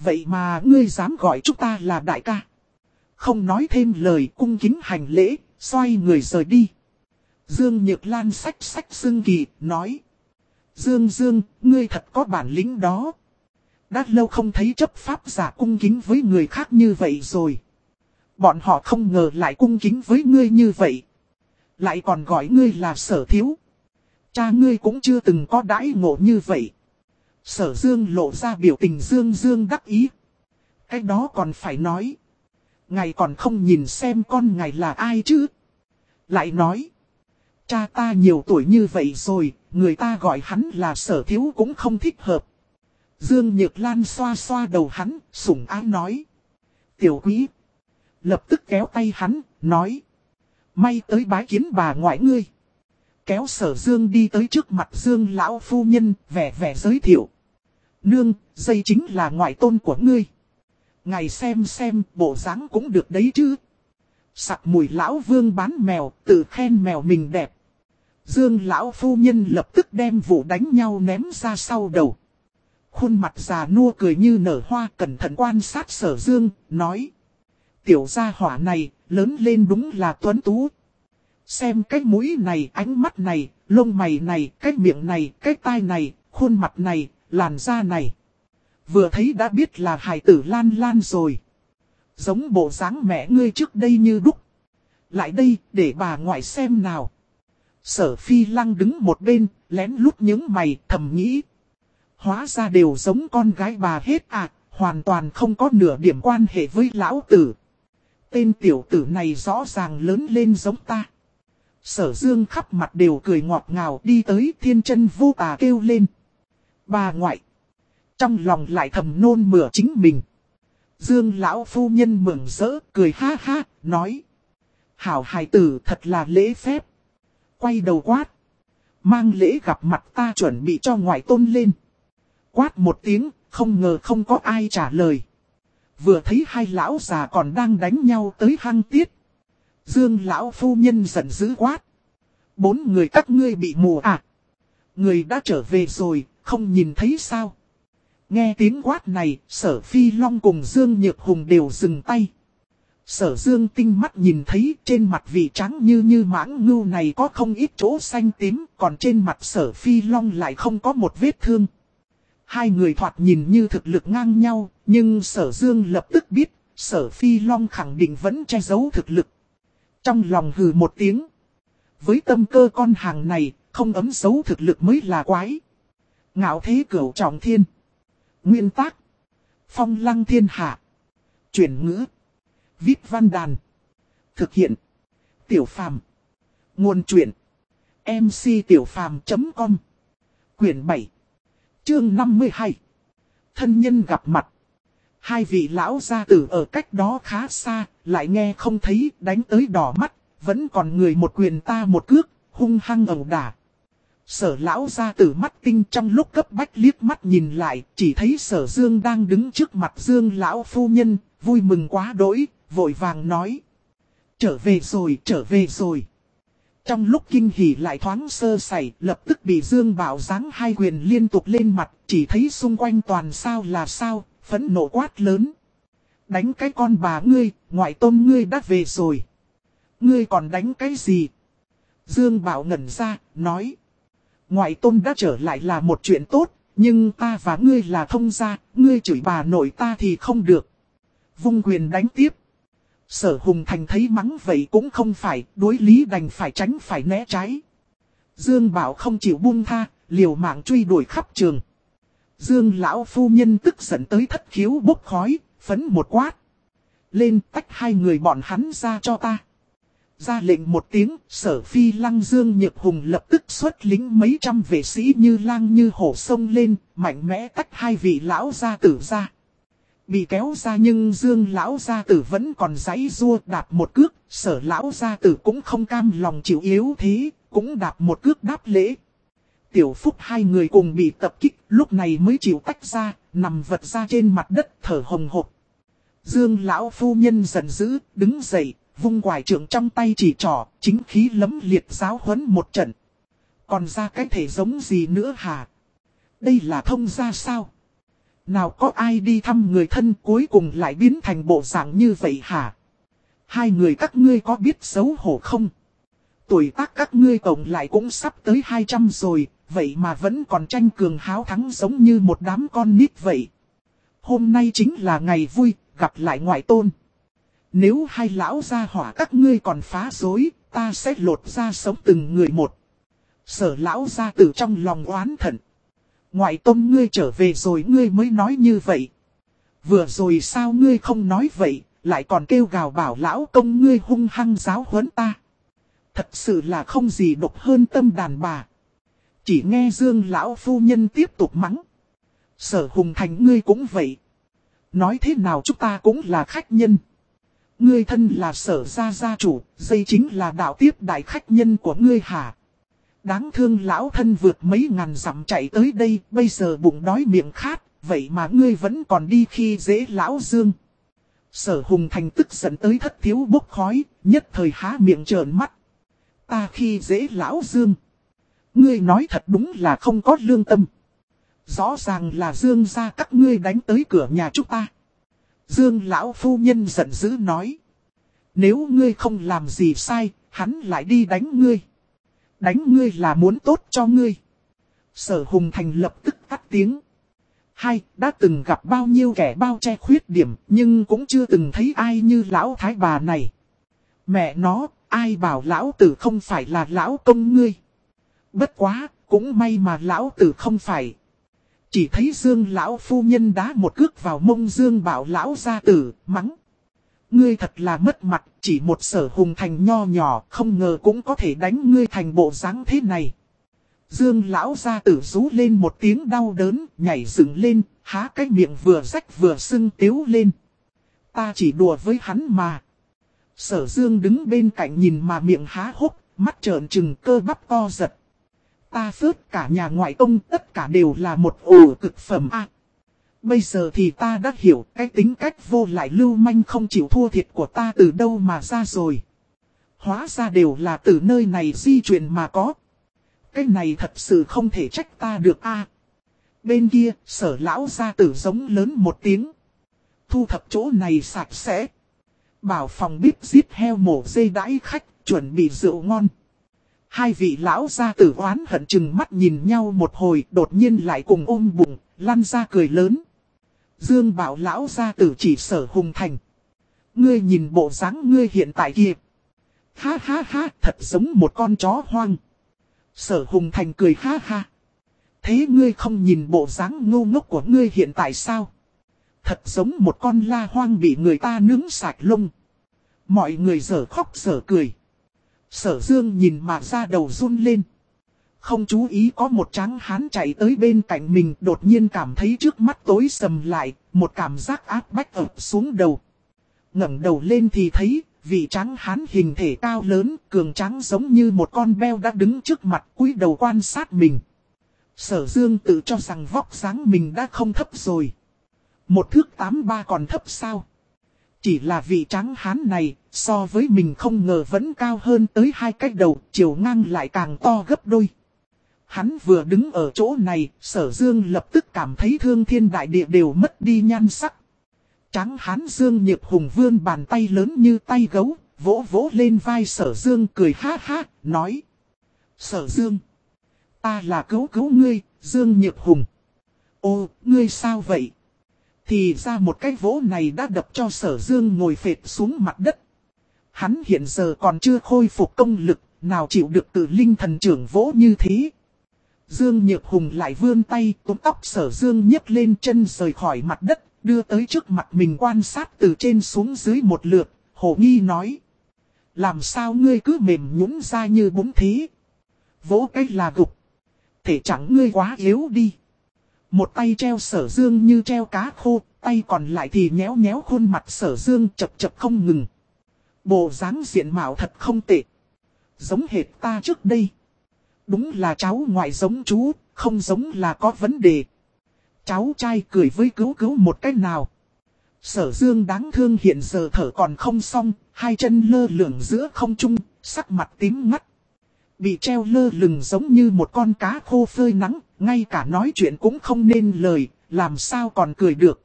Vậy mà ngươi dám gọi chúng ta là đại ca. Không nói thêm lời cung kính hành lễ, xoay người rời đi. Dương Nhược Lan sách sách Dương kỳ, nói. Dương Dương, ngươi thật có bản lĩnh đó. Đã lâu không thấy chấp pháp giả cung kính với người khác như vậy rồi. Bọn họ không ngờ lại cung kính với ngươi như vậy. Lại còn gọi ngươi là sở thiếu. Cha ngươi cũng chưa từng có đãi ngộ như vậy. Sở dương lộ ra biểu tình dương dương đắc ý. Cái đó còn phải nói. Ngài còn không nhìn xem con ngài là ai chứ. Lại nói. Cha ta nhiều tuổi như vậy rồi, người ta gọi hắn là sở thiếu cũng không thích hợp. Dương Nhược Lan xoa xoa đầu hắn, sủng ái nói. Tiểu quý. Lập tức kéo tay hắn, nói. May tới bái kiến bà ngoại ngươi. Kéo sở Dương đi tới trước mặt Dương lão phu nhân, vẻ vẻ giới thiệu. Nương, dây chính là ngoại tôn của ngươi. Ngài xem xem, bộ dáng cũng được đấy chứ. Sặc mùi lão vương bán mèo, tự khen mèo mình đẹp. Dương lão phu nhân lập tức đem vụ đánh nhau ném ra sau đầu. Khuôn mặt già nua cười như nở hoa cẩn thận quan sát sở dương, nói. Tiểu gia hỏa này, lớn lên đúng là tuấn tú. Xem cái mũi này, ánh mắt này, lông mày này, cái miệng này, cái tai này, khuôn mặt này, làn da này. Vừa thấy đã biết là hải tử lan lan rồi. Giống bộ dáng mẹ ngươi trước đây như đúc. Lại đây, để bà ngoại xem nào. Sở phi lăng đứng một bên, lén lút những mày, thầm nghĩ. Hóa ra đều giống con gái bà hết à, hoàn toàn không có nửa điểm quan hệ với lão tử. Tên tiểu tử này rõ ràng lớn lên giống ta. Sở dương khắp mặt đều cười ngọt ngào đi tới thiên chân vô tà kêu lên. Bà ngoại. Trong lòng lại thầm nôn mửa chính mình. Dương lão phu nhân mừng rỡ cười ha ha, nói. Hảo hài tử thật là lễ phép. Quay đầu quát. Mang lễ gặp mặt ta chuẩn bị cho ngoại tôn lên. Quát một tiếng, không ngờ không có ai trả lời. Vừa thấy hai lão già còn đang đánh nhau tới hang tiết. Dương lão phu nhân giận dữ quát. Bốn người các ngươi bị mù à. Người đã trở về rồi, không nhìn thấy sao. Nghe tiếng quát này, sở phi long cùng Dương Nhược Hùng đều dừng tay. Sở dương tinh mắt nhìn thấy trên mặt vị trắng như như mãng ngưu này có không ít chỗ xanh tím, còn trên mặt sở phi long lại không có một vết thương. Hai người thoạt nhìn như thực lực ngang nhau, nhưng sở dương lập tức biết, sở phi long khẳng định vẫn che giấu thực lực. Trong lòng hừ một tiếng. Với tâm cơ con hàng này, không ấm giấu thực lực mới là quái. Ngạo thế cửu trọng thiên. Nguyên tác. Phong lăng thiên hạ. Chuyển ngữ. Viết văn đàn. Thực hiện. Tiểu phàm. Nguồn truyện. MC Tiểu phàm.com Quyển 7. Chương 52. Thân nhân gặp mặt. Hai vị lão gia tử ở cách đó khá xa, lại nghe không thấy, đánh tới đỏ mắt, vẫn còn người một quyền ta một cước, hung hăng ẩu đả. Sở lão ra tử mắt tinh trong lúc cấp bách liếc mắt nhìn lại, chỉ thấy sở dương đang đứng trước mặt dương lão phu nhân, vui mừng quá đỗi, vội vàng nói. Trở về rồi, trở về rồi. Trong lúc kinh hỉ lại thoáng sơ sẩy, lập tức bị Dương Bảo giáng hai quyền liên tục lên mặt, chỉ thấy xung quanh toàn sao là sao, phẫn nộ quát lớn. Đánh cái con bà ngươi, ngoại tôn ngươi đã về rồi. Ngươi còn đánh cái gì? Dương Bảo ngẩn ra, nói. Ngoại tôn đã trở lại là một chuyện tốt, nhưng ta và ngươi là thông gia, ngươi chửi bà nội ta thì không được. Vung quyền đánh tiếp. Sở Hùng Thành thấy mắng vậy cũng không phải, đối lý đành phải tránh phải né trái. Dương Bảo không chịu buông tha, liều mạng truy đuổi khắp trường. Dương lão phu nhân tức giận tới thất khiếu bốc khói, phấn một quát. Lên tách hai người bọn hắn ra cho ta. Ra lệnh một tiếng, sở phi lăng dương nhược hùng lập tức xuất lính mấy trăm vệ sĩ như lang như hổ sông lên, mạnh mẽ tách hai vị lão gia tử ra. Bị kéo ra nhưng dương lão gia tử vẫn còn giấy rua đạp một cước, sở lão gia tử cũng không cam lòng chịu yếu thế, cũng đạp một cước đáp lễ. Tiểu phúc hai người cùng bị tập kích, lúc này mới chịu tách ra, nằm vật ra trên mặt đất thở hồng hộc. Dương lão phu nhân giận dữ, đứng dậy, vung quải trưởng trong tay chỉ trỏ, chính khí lấm liệt giáo huấn một trận. Còn ra cái thể giống gì nữa hả? Đây là thông ra sao? Nào có ai đi thăm người thân cuối cùng lại biến thành bộ dạng như vậy hả? Hai người các ngươi có biết xấu hổ không? Tuổi tác các ngươi tổng lại cũng sắp tới 200 rồi, vậy mà vẫn còn tranh cường háo thắng giống như một đám con nít vậy. Hôm nay chính là ngày vui, gặp lại ngoại tôn. Nếu hai lão gia hỏa các ngươi còn phá dối, ta sẽ lột ra sống từng người một. Sở lão gia tử trong lòng oán thận. Ngoại tôn ngươi trở về rồi ngươi mới nói như vậy. Vừa rồi sao ngươi không nói vậy, lại còn kêu gào bảo lão công ngươi hung hăng giáo huấn ta. Thật sự là không gì độc hơn tâm đàn bà. Chỉ nghe Dương lão phu nhân tiếp tục mắng. Sở hùng thành ngươi cũng vậy. Nói thế nào chúng ta cũng là khách nhân. Ngươi thân là sở gia gia chủ, dây chính là đạo tiếp đại khách nhân của ngươi hả? Đáng thương lão thân vượt mấy ngàn dặm chạy tới đây, bây giờ bụng đói miệng khát, vậy mà ngươi vẫn còn đi khi dễ lão dương. Sở hùng thành tức giận tới thất thiếu bốc khói, nhất thời há miệng trợn mắt. Ta khi dễ lão dương. Ngươi nói thật đúng là không có lương tâm. Rõ ràng là Dương gia các ngươi đánh tới cửa nhà chúng ta. Dương lão phu nhân giận dữ nói. Nếu ngươi không làm gì sai, hắn lại đi đánh ngươi. Đánh ngươi là muốn tốt cho ngươi. Sở Hùng Thành lập tức cắt tiếng. Hai, đã từng gặp bao nhiêu kẻ bao che khuyết điểm, nhưng cũng chưa từng thấy ai như lão thái bà này. Mẹ nó, ai bảo lão tử không phải là lão công ngươi. Bất quá, cũng may mà lão tử không phải. Chỉ thấy Dương lão phu nhân đá một cước vào mông Dương bảo lão gia tử, mắng. Ngươi thật là mất mặt, chỉ một sở hùng thành nho nhỏ, không ngờ cũng có thể đánh ngươi thành bộ dáng thế này. Dương lão gia tử rú lên một tiếng đau đớn, nhảy dựng lên, há cái miệng vừa rách vừa sưng tiếu lên. Ta chỉ đùa với hắn mà. Sở dương đứng bên cạnh nhìn mà miệng há hốc, mắt trợn trừng cơ bắp co giật. Ta phớt cả nhà ngoại công tất cả đều là một ổ cực phẩm a. bây giờ thì ta đã hiểu cái tính cách vô lại lưu manh không chịu thua thiệt của ta từ đâu mà ra rồi. Hóa ra đều là từ nơi này di chuyển mà có. Cái này thật sự không thể trách ta được a. Bên kia, sở lão ra tử giống lớn một tiếng. Thu thập chỗ này sạch sẽ. Bảo phòng bếp giết heo mổ dây đãi khách, chuẩn bị rượu ngon. Hai vị lão gia tử oán hận chừng mắt nhìn nhau một hồi, đột nhiên lại cùng ôm bụng, lăn ra cười lớn. Dương bảo lão gia tử chỉ sở hùng thành. Ngươi nhìn bộ dáng ngươi hiện tại kia. Ha ha ha, thật giống một con chó hoang. Sở hùng thành cười ha ha. Thế ngươi không nhìn bộ dáng ngu ngốc của ngươi hiện tại sao? Thật giống một con la hoang bị người ta nướng sạch lông. Mọi người dở khóc dở cười. Sở dương nhìn mà ra đầu run lên. Không chú ý có một tráng hán chạy tới bên cạnh mình đột nhiên cảm thấy trước mắt tối sầm lại, một cảm giác áp bách ập xuống đầu. ngẩng đầu lên thì thấy, vị tráng hán hình thể cao lớn, cường tráng giống như một con beo đã đứng trước mặt cúi đầu quan sát mình. Sở dương tự cho rằng vóc dáng mình đã không thấp rồi. Một thước tám ba còn thấp sao? Chỉ là vị trắng hán này, so với mình không ngờ vẫn cao hơn tới hai cách đầu, chiều ngang lại càng to gấp đôi. Hắn vừa đứng ở chỗ này, sở dương lập tức cảm thấy thương thiên đại địa đều mất đi nhan sắc. Trắng hán dương nhịp hùng vươn bàn tay lớn như tay gấu, vỗ vỗ lên vai sở dương cười ha ha, nói. Sở dương, ta là cứu cứu ngươi, dương nhịp hùng. Ô, ngươi sao vậy? Thì ra một cái vỗ này đã đập cho sở dương ngồi phệt xuống mặt đất. Hắn hiện giờ còn chưa khôi phục công lực, nào chịu được tự linh thần trưởng vỗ như thế. Dương Nhược Hùng lại vươn tay túm tóc sở dương nhấc lên chân rời khỏi mặt đất, đưa tới trước mặt mình quan sát từ trên xuống dưới một lượt, hồ nghi nói. Làm sao ngươi cứ mềm nhũn ra như bún thế? Vỗ cách là gục. Thể chẳng ngươi quá yếu đi. Một tay treo sở dương như treo cá khô, tay còn lại thì nhéo nhéo khuôn mặt sở dương chập chập không ngừng. Bộ dáng diện mạo thật không tệ. Giống hệt ta trước đây. Đúng là cháu ngoại giống chú, không giống là có vấn đề. Cháu trai cười với cứu cứu một cách nào. Sở dương đáng thương hiện giờ thở còn không xong, hai chân lơ lửng giữa không trung, sắc mặt tím ngắt. Bị treo lơ lửng giống như một con cá khô phơi nắng, ngay cả nói chuyện cũng không nên lời, làm sao còn cười được.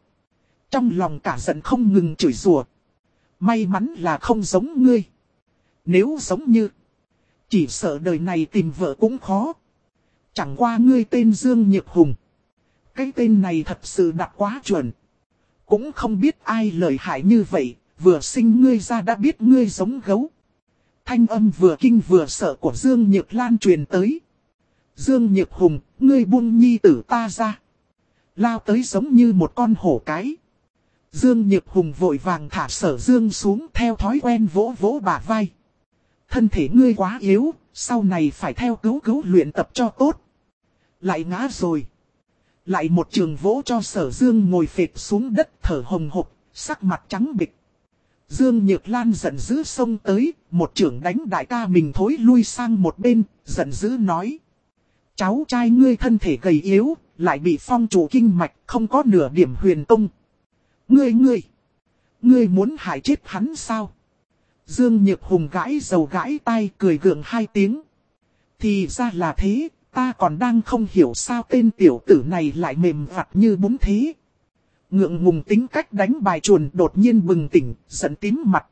Trong lòng cả giận không ngừng chửi rủa. May mắn là không giống ngươi. Nếu giống như, chỉ sợ đời này tìm vợ cũng khó. Chẳng qua ngươi tên Dương Nhược Hùng. Cái tên này thật sự đặt quá chuẩn. Cũng không biết ai lợi hại như vậy, vừa sinh ngươi ra đã biết ngươi giống gấu. Thanh âm vừa kinh vừa sợ của Dương Nhược Lan truyền tới. Dương Nhược Hùng, ngươi buông nhi tử ta ra. Lao tới giống như một con hổ cái. Dương Nhược Hùng vội vàng thả sở Dương xuống theo thói quen vỗ vỗ bả vai. Thân thể ngươi quá yếu, sau này phải theo cứu cứu luyện tập cho tốt. Lại ngã rồi. Lại một trường vỗ cho sở Dương ngồi phệt xuống đất thở hồng hộc, sắc mặt trắng bịch. Dương Nhược Lan giận dữ xông tới, một trưởng đánh đại ca mình thối lui sang một bên, giận dữ nói. Cháu trai ngươi thân thể gầy yếu, lại bị phong chủ kinh mạch, không có nửa điểm huyền công. Ngươi ngươi, ngươi muốn hại chết hắn sao? Dương Nhược Hùng gãi dầu gãi tay cười gượng hai tiếng. Thì ra là thế, ta còn đang không hiểu sao tên tiểu tử này lại mềm vặt như bún thế. Ngượng ngùng tính cách đánh bài chuồn đột nhiên bừng tỉnh, giận tím mặt.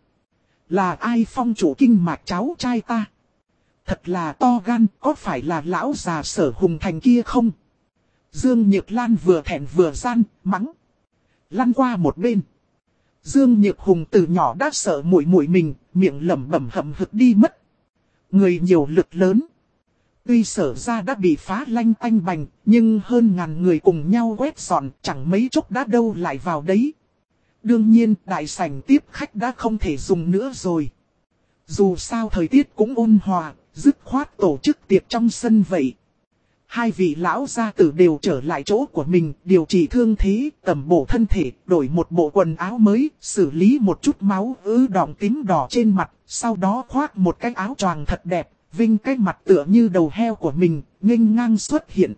Là ai phong chủ kinh mạch cháu trai ta? Thật là to gan, có phải là lão già sở hùng thành kia không? Dương Nhược Lan vừa thẹn vừa gian, mắng. Lăn qua một bên. Dương Nhược Hùng từ nhỏ đã sợ mũi mũi mình, miệng lẩm bẩm hậm hực đi mất. Người nhiều lực lớn. Tuy sở ra đã bị phá lanh tanh bành, nhưng hơn ngàn người cùng nhau quét dọn, chẳng mấy chốc đã đâu lại vào đấy. Đương nhiên, đại sảnh tiếp khách đã không thể dùng nữa rồi. Dù sao thời tiết cũng ôn hòa, dứt khoát tổ chức tiệc trong sân vậy. Hai vị lão gia tử đều trở lại chỗ của mình, điều trị thương thế, tầm bổ thân thể, đổi một bộ quần áo mới, xử lý một chút máu ứ đỏng tím đỏ trên mặt, sau đó khoác một cái áo choàng thật đẹp, vinh cái mặt tựa như đầu heo của mình, nghênh ngang xuất hiện.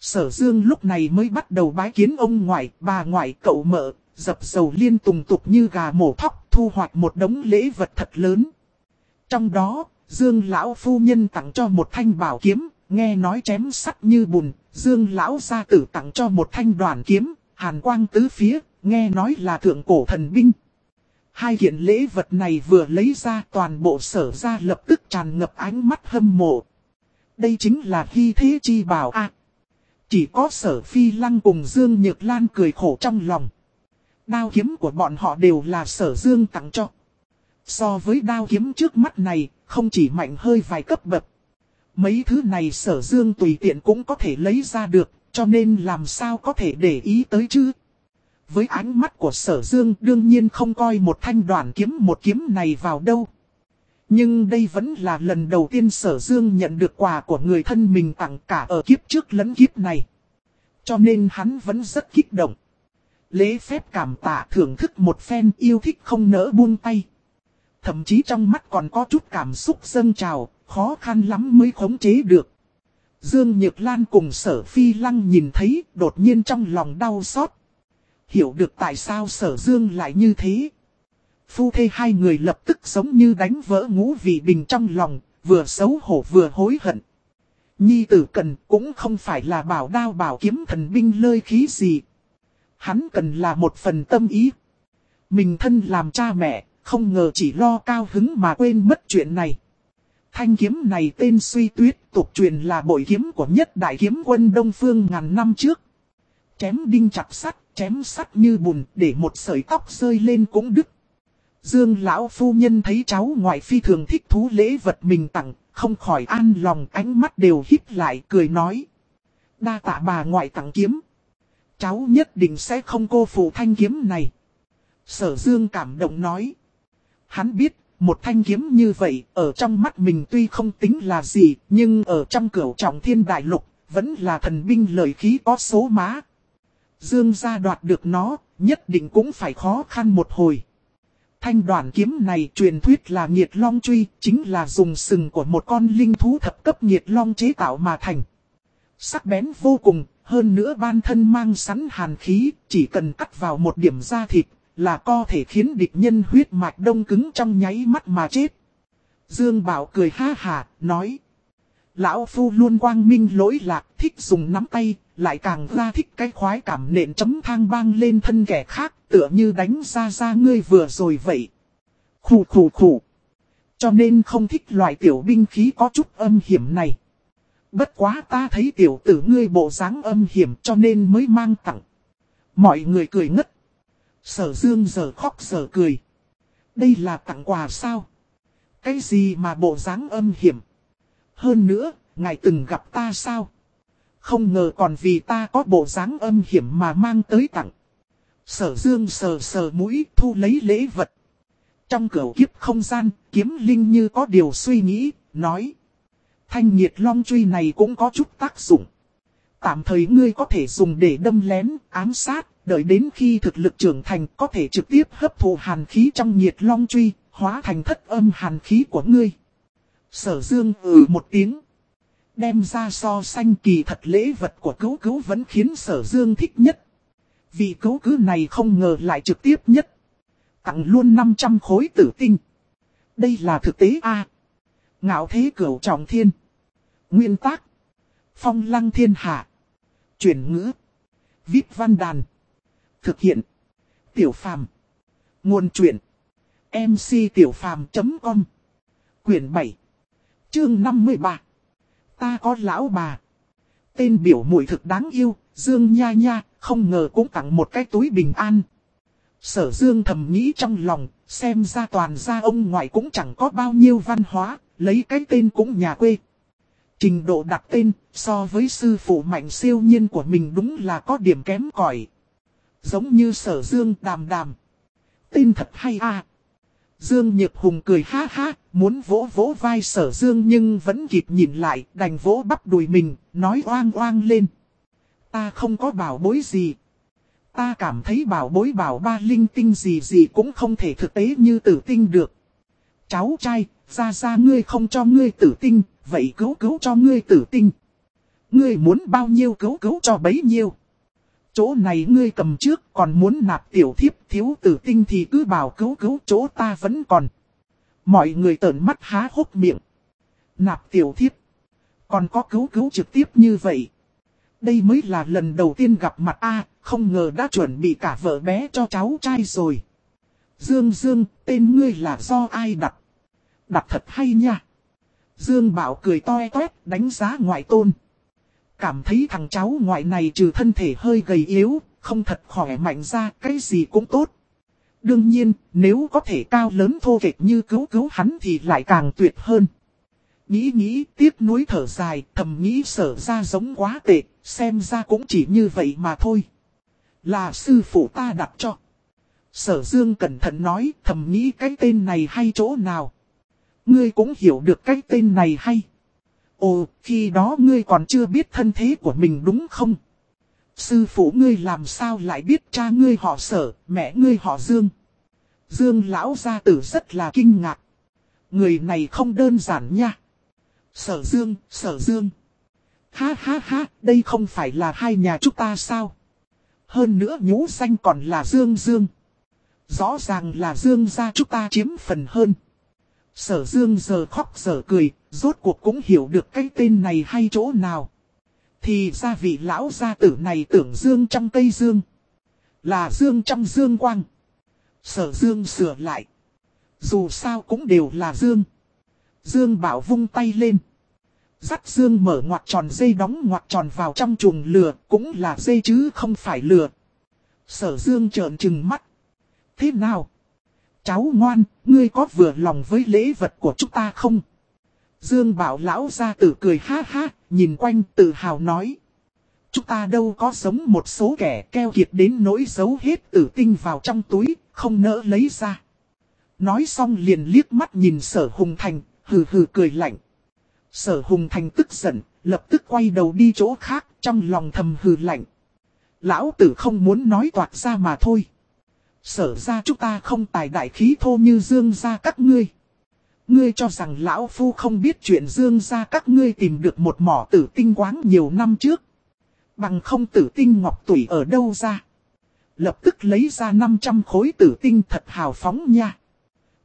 Sở Dương lúc này mới bắt đầu bái kiến ông ngoại, bà ngoại, cậu mợ, dập dầu liên tùng tục như gà mổ thóc, thu hoạch một đống lễ vật thật lớn. Trong đó, Dương lão phu nhân tặng cho một thanh bảo kiếm, nghe nói chém sắt như bùn, Dương lão gia tử tặng cho một thanh đoàn kiếm, hàn quang tứ phía, nghe nói là thượng cổ thần binh. Hai kiện lễ vật này vừa lấy ra toàn bộ sở ra lập tức tràn ngập ánh mắt hâm mộ. Đây chính là hy thế chi bảo a Chỉ có sở phi lăng cùng Dương Nhược Lan cười khổ trong lòng. Đao kiếm của bọn họ đều là sở Dương tặng cho. So với đao kiếm trước mắt này, không chỉ mạnh hơi vài cấp bậc. Mấy thứ này sở dương tùy tiện cũng có thể lấy ra được, cho nên làm sao có thể để ý tới chứ. Với ánh mắt của sở dương đương nhiên không coi một thanh đoàn kiếm một kiếm này vào đâu. Nhưng đây vẫn là lần đầu tiên sở dương nhận được quà của người thân mình tặng cả ở kiếp trước lẫn kiếp này. Cho nên hắn vẫn rất kích động. Lễ phép cảm tạ thưởng thức một phen yêu thích không nỡ buông tay. Thậm chí trong mắt còn có chút cảm xúc dâng trào, khó khăn lắm mới khống chế được. Dương Nhược Lan cùng sở phi lăng nhìn thấy, đột nhiên trong lòng đau xót. Hiểu được tại sao sở dương lại như thế. Phu thê hai người lập tức giống như đánh vỡ ngũ vị bình trong lòng, vừa xấu hổ vừa hối hận. Nhi tử cần cũng không phải là bảo đao bảo kiếm thần binh lơi khí gì. Hắn cần là một phần tâm ý. Mình thân làm cha mẹ, không ngờ chỉ lo cao hứng mà quên mất chuyện này. Thanh kiếm này tên suy tuyết tục truyền là bội kiếm của nhất đại kiếm quân Đông Phương ngàn năm trước. Chém đinh chặt sắt, chém sắt như bùn để một sợi tóc rơi lên cũng đứt. Dương lão phu nhân thấy cháu ngoại phi thường thích thú lễ vật mình tặng, không khỏi an lòng ánh mắt đều hít lại cười nói. Đa tạ bà ngoại tặng kiếm. Cháu nhất định sẽ không cô phụ thanh kiếm này. Sở Dương cảm động nói. Hắn biết, một thanh kiếm như vậy, ở trong mắt mình tuy không tính là gì, nhưng ở trong cửu trọng thiên đại lục, vẫn là thần binh lợi khí có số má. Dương gia đoạt được nó, nhất định cũng phải khó khăn một hồi. Thanh đoàn kiếm này truyền thuyết là nghiệt long truy, chính là dùng sừng của một con linh thú thập cấp nghiệt long chế tạo mà thành. Sắc bén vô cùng, hơn nữa ban thân mang sẵn hàn khí, chỉ cần cắt vào một điểm da thịt, là có thể khiến địch nhân huyết mạch đông cứng trong nháy mắt mà chết. Dương Bảo cười ha hà, nói. Lão Phu luôn quang minh lỗi lạc, thích dùng nắm tay, lại càng ra thích cái khoái cảm nện chấm thang bang lên thân kẻ khác, tựa như đánh ra ra ngươi vừa rồi vậy. Khủ khủ khủ. Cho nên không thích loại tiểu binh khí có chút âm hiểm này. Bất quá ta thấy tiểu tử ngươi bộ dáng âm hiểm cho nên mới mang tặng. Mọi người cười ngất. Sở dương giờ khóc giờ cười. Đây là tặng quà sao? Cái gì mà bộ dáng âm hiểm? Hơn nữa, ngài từng gặp ta sao? Không ngờ còn vì ta có bộ dáng âm hiểm mà mang tới tặng. Sở dương sờ sờ mũi thu lấy lễ vật. Trong cửa kiếp không gian, kiếm linh như có điều suy nghĩ, nói. Thanh nhiệt long truy này cũng có chút tác dụng. Tạm thời ngươi có thể dùng để đâm lén, ám sát, Đợi đến khi thực lực trưởng thành có thể trực tiếp hấp thụ hàn khí trong nhiệt long truy, hóa thành thất âm hàn khí của ngươi. Sở dương ừ một tiếng. Đem ra so sanh kỳ thật lễ vật của cứu cứu vẫn khiến sở dương thích nhất. Vì cứu cứu này không ngờ lại trực tiếp nhất. Tặng luôn 500 khối tử tinh. Đây là thực tế A. Ngạo thế cửu trọng thiên. Nguyên tác. Phong lăng thiên hạ. Chuyển ngữ. Vít văn đàn. Thực hiện. Tiểu phàm. Nguồn truyện. mctiểupham.com Quyển 7. Chương 53. Ta có lão bà. Tên biểu mũi thực đáng yêu, Dương Nha Nha, không ngờ cũng tặng một cái túi bình an. Sở Dương thầm nghĩ trong lòng, xem ra toàn gia ông ngoại cũng chẳng có bao nhiêu văn hóa, lấy cái tên cũng nhà quê. Trình độ đặt tên, so với sư phụ mạnh siêu nhiên của mình đúng là có điểm kém cỏi Giống như sở Dương đàm đàm. Tên thật hay à. Dương Nhược Hùng cười ha ha, muốn vỗ vỗ vai sở Dương nhưng vẫn kịp nhìn lại, đành vỗ bắp đùi mình, nói oang oang lên. Ta không có bảo bối gì. Ta cảm thấy bảo bối bảo ba linh tinh gì gì cũng không thể thực tế như tử tinh được. Cháu trai, ra ra ngươi không cho ngươi tử tinh, vậy cứu cứu cho ngươi tử tinh. Ngươi muốn bao nhiêu cứu cứu cho bấy nhiêu. Chỗ này ngươi cầm trước còn muốn nạp tiểu thiếp thiếu tử tinh thì cứ bảo cứu cứu chỗ ta vẫn còn. Mọi người tởn mắt há hốc miệng. Nạp tiểu thiếp. Còn có cứu cứu trực tiếp như vậy. Đây mới là lần đầu tiên gặp mặt A, không ngờ đã chuẩn bị cả vợ bé cho cháu trai rồi. Dương Dương, tên ngươi là do ai đặt? Đặt thật hay nha. Dương Bảo cười toe toét đánh giá ngoại tôn. Cảm thấy thằng cháu ngoại này trừ thân thể hơi gầy yếu, không thật khỏe mạnh ra, cái gì cũng tốt. Đương nhiên, nếu có thể cao lớn thô kệch như cứu cứu hắn thì lại càng tuyệt hơn. Nghĩ nghĩ, tiếc nuối thở dài, thầm nghĩ sở ra giống quá tệ, xem ra cũng chỉ như vậy mà thôi. Là sư phụ ta đặt cho. Sở dương cẩn thận nói, thầm nghĩ cái tên này hay chỗ nào. Ngươi cũng hiểu được cái tên này hay. Ồ, khi đó ngươi còn chưa biết thân thế của mình đúng không? Sư phụ ngươi làm sao lại biết cha ngươi họ sở, mẹ ngươi họ Dương? Dương lão gia tử rất là kinh ngạc. Người này không đơn giản nha. Sở Dương, sở Dương. Ha ha ha, đây không phải là hai nhà chúng ta sao? Hơn nữa nhũ danh còn là Dương Dương. Rõ ràng là Dương gia chúng ta chiếm phần hơn. Sở Dương giờ khóc giờ cười, rốt cuộc cũng hiểu được cái tên này hay chỗ nào. Thì ra vị lão gia tử này tưởng Dương trong Tây Dương. Là Dương trong Dương Quang. Sở Dương sửa lại. Dù sao cũng đều là Dương. Dương bảo vung tay lên. Dắt Dương mở ngoặt tròn dây đóng ngoặt tròn vào trong chuồng lừa, cũng là dây chứ không phải lừa. Sở Dương trợn trừng mắt. Thế nào? Cháu ngoan, ngươi có vừa lòng với lễ vật của chúng ta không? Dương bảo lão ra tử cười ha ha, nhìn quanh tự hào nói. Chúng ta đâu có sống một số kẻ keo kiệt đến nỗi giấu hết tử tinh vào trong túi, không nỡ lấy ra. Nói xong liền liếc mắt nhìn sở hùng thành, hừ hừ cười lạnh. Sở hùng thành tức giận, lập tức quay đầu đi chỗ khác, trong lòng thầm hừ lạnh. Lão tử không muốn nói toạc ra mà thôi. Sở ra chúng ta không tài đại khí thô như dương ra các ngươi. Ngươi cho rằng lão phu không biết chuyện dương ra các ngươi tìm được một mỏ tử tinh quáng nhiều năm trước. Bằng không tử tinh ngọc tủy ở đâu ra. Lập tức lấy ra 500 khối tử tinh thật hào phóng nha.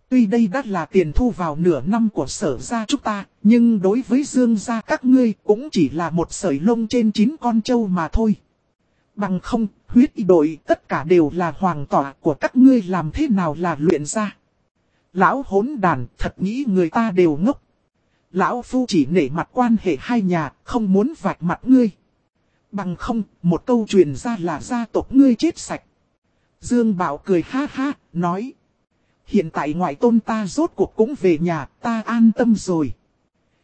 Tuy đây đã là tiền thu vào nửa năm của sở gia chúng ta, nhưng đối với dương gia các ngươi cũng chỉ là một sợi lông trên chín con trâu mà thôi. Bằng không, huyết y đội tất cả đều là hoàng tỏa của các ngươi làm thế nào là luyện ra. Lão hốn đàn thật nghĩ người ta đều ngốc. Lão phu chỉ nể mặt quan hệ hai nhà, không muốn vạch mặt ngươi. Bằng không, một câu truyền ra là gia tộc ngươi chết sạch. Dương Bảo cười ha ha, nói. Hiện tại ngoại tôn ta rốt cuộc cũng về nhà, ta an tâm rồi.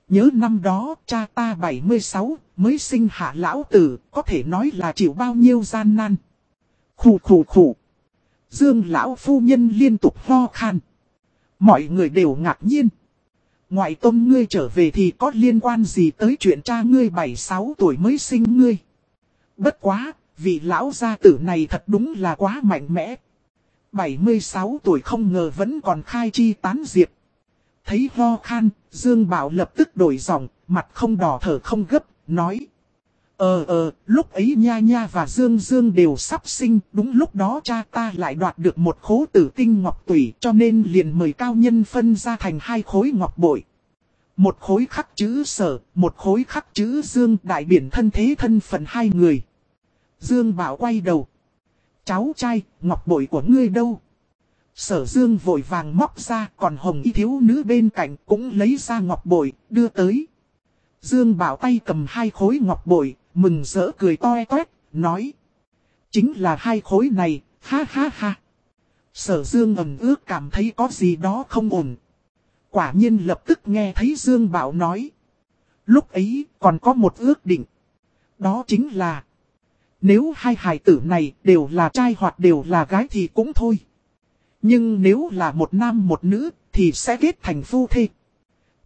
Nhớ năm đó, cha ta 76, mới sinh hạ lão tử, có thể nói là chịu bao nhiêu gian nan. Khủ khủ khủ. Dương lão phu nhân liên tục ho khan. Mọi người đều ngạc nhiên. Ngoại tôn ngươi trở về thì có liên quan gì tới chuyện cha ngươi 76 tuổi mới sinh ngươi. Bất quá, vị lão gia tử này thật đúng là quá mạnh mẽ. 76 tuổi không ngờ vẫn còn khai chi tán diệp. Thấy ho khan, Dương Bảo lập tức đổi giọng, mặt không đỏ thở không gấp, nói. Ờ ờ, lúc ấy Nha Nha và Dương Dương đều sắp sinh, đúng lúc đó cha ta lại đoạt được một khố tử tinh ngọc tủy cho nên liền mời cao nhân phân ra thành hai khối ngọc bội. Một khối khắc chữ sở, một khối khắc chữ dương đại biển thân thế thân phận hai người. Dương bảo quay đầu. Cháu trai, ngọc bội của ngươi đâu? Sở dương vội vàng móc ra, còn hồng y thiếu nữ bên cạnh cũng lấy ra ngọc bội, đưa tới. Dương bảo tay cầm hai khối ngọc bội, mừng rỡ cười toe toét, nói. Chính là hai khối này, ha ha ha. Sở dương ẩm ước cảm thấy có gì đó không ổn. Quả nhiên lập tức nghe thấy Dương Bảo nói. Lúc ấy còn có một ước định. Đó chính là. Nếu hai hài tử này đều là trai hoặc đều là gái thì cũng thôi. Nhưng nếu là một nam một nữ thì sẽ kết thành phu thê.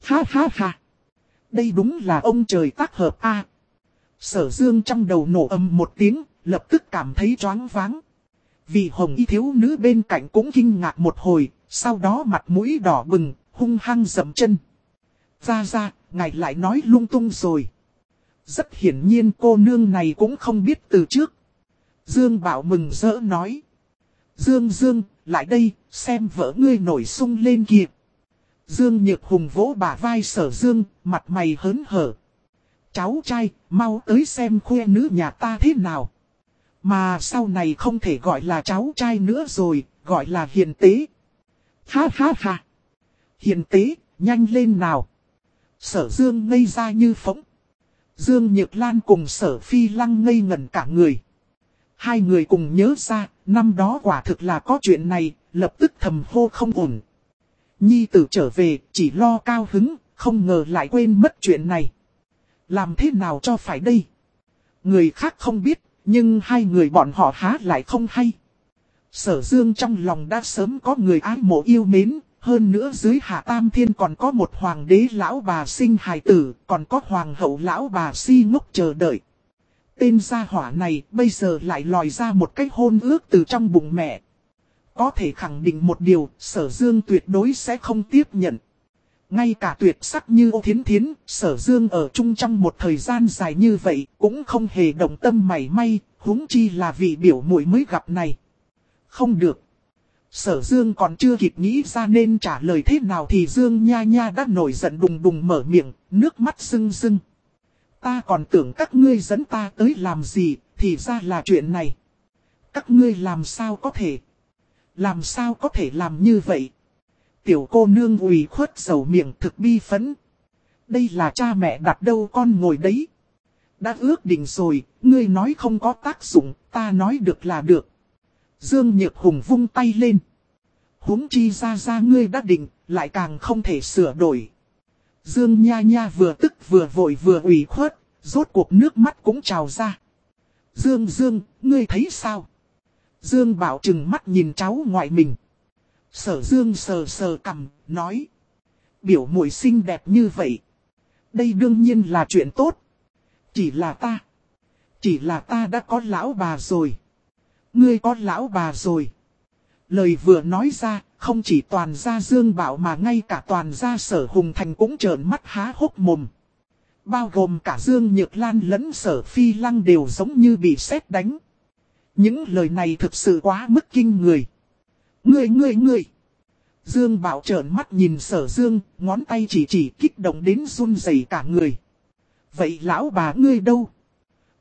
Ha ha ha. Đây đúng là ông trời tác hợp a sở dương trong đầu nổ âm một tiếng, lập tức cảm thấy choáng váng. Vì hồng y thiếu nữ bên cạnh cũng kinh ngạc một hồi, sau đó mặt mũi đỏ bừng, hung hăng dầm chân. Ra ra, ngài lại nói lung tung rồi. Rất hiển nhiên cô nương này cũng không biết từ trước. Dương Bảo mừng rỡ nói. Dương Dương, lại đây, xem vợ ngươi nổi sung lên kìa. Dương Nhược Hùng vỗ bả vai sở Dương, mặt mày hớn hở. Cháu trai, mau tới xem khuê nữ nhà ta thế nào. Mà sau này không thể gọi là cháu trai nữa rồi, gọi là hiền tế. Ha ha ha. Hiền tế, nhanh lên nào. Sở Dương ngây ra như phóng. Dương Nhược Lan cùng sở phi lăng ngây ngẩn cả người. Hai người cùng nhớ ra, năm đó quả thực là có chuyện này, lập tức thầm hô không ổn. Nhi tử trở về, chỉ lo cao hứng, không ngờ lại quên mất chuyện này. Làm thế nào cho phải đây? Người khác không biết, nhưng hai người bọn họ há lại không hay. Sở Dương trong lòng đã sớm có người ái mộ yêu mến, hơn nữa dưới hạ tam thiên còn có một hoàng đế lão bà sinh hài tử, còn có hoàng hậu lão bà si ngốc chờ đợi. Tên gia hỏa này bây giờ lại lòi ra một cách hôn ước từ trong bụng mẹ. Có thể khẳng định một điều, sở dương tuyệt đối sẽ không tiếp nhận. Ngay cả tuyệt sắc như ô thiến thiến, sở dương ở chung trong một thời gian dài như vậy, cũng không hề động tâm mảy may, huống chi là vị biểu muội mới gặp này. Không được. Sở Dương còn chưa kịp nghĩ ra nên trả lời thế nào thì Dương Nha Nha đã nổi giận đùng đùng mở miệng, nước mắt sưng sưng. Ta còn tưởng các ngươi dẫn ta tới làm gì, thì ra là chuyện này. Các ngươi làm sao có thể? Làm sao có thể làm như vậy? Tiểu cô nương ủy khuất dầu miệng thực bi phấn. Đây là cha mẹ đặt đâu con ngồi đấy. Đã ước định rồi, ngươi nói không có tác dụng, ta nói được là được. Dương Nhược Hùng vung tay lên. huống chi ra ra ngươi đã định, lại càng không thể sửa đổi. Dương Nha Nha vừa tức vừa vội vừa ủy khuất, rốt cuộc nước mắt cũng trào ra. Dương Dương, ngươi thấy sao? Dương Bảo trừng mắt nhìn cháu ngoại mình. Sở Dương sờ sờ cầm, nói. Biểu muội xinh đẹp như vậy. Đây đương nhiên là chuyện tốt. Chỉ là ta. Chỉ là ta đã có lão bà rồi. Ngươi có lão bà rồi. Lời vừa nói ra, không chỉ toàn gia Dương Bảo mà ngay cả toàn gia sở Hùng Thành cũng trợn mắt há hốc mồm. Bao gồm cả Dương Nhược Lan lẫn sở Phi Lăng đều giống như bị sét đánh. Những lời này thực sự quá mức kinh người. Ngươi ngươi ngươi. Dương Bảo trợn mắt nhìn sở Dương, ngón tay chỉ chỉ kích động đến run rẩy cả người. Vậy lão bà ngươi đâu?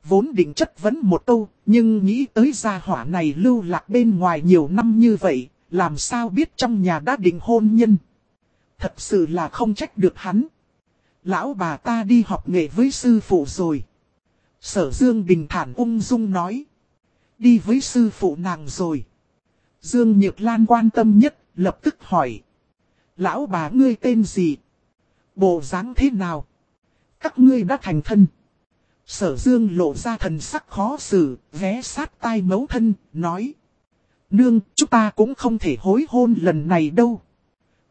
Vốn định chất vấn một câu, nhưng nghĩ tới gia hỏa này lưu lạc bên ngoài nhiều năm như vậy, làm sao biết trong nhà đã định hôn nhân. Thật sự là không trách được hắn. Lão bà ta đi học nghệ với sư phụ rồi. Sở Dương bình thản ung dung nói. Đi với sư phụ nàng rồi. Dương Nhược Lan quan tâm nhất, lập tức hỏi. Lão bà ngươi tên gì? Bộ dáng thế nào? Các ngươi đã thành thân. Sở dương lộ ra thần sắc khó xử, ghé sát tai mấu thân, nói. Nương, chúng ta cũng không thể hối hôn lần này đâu.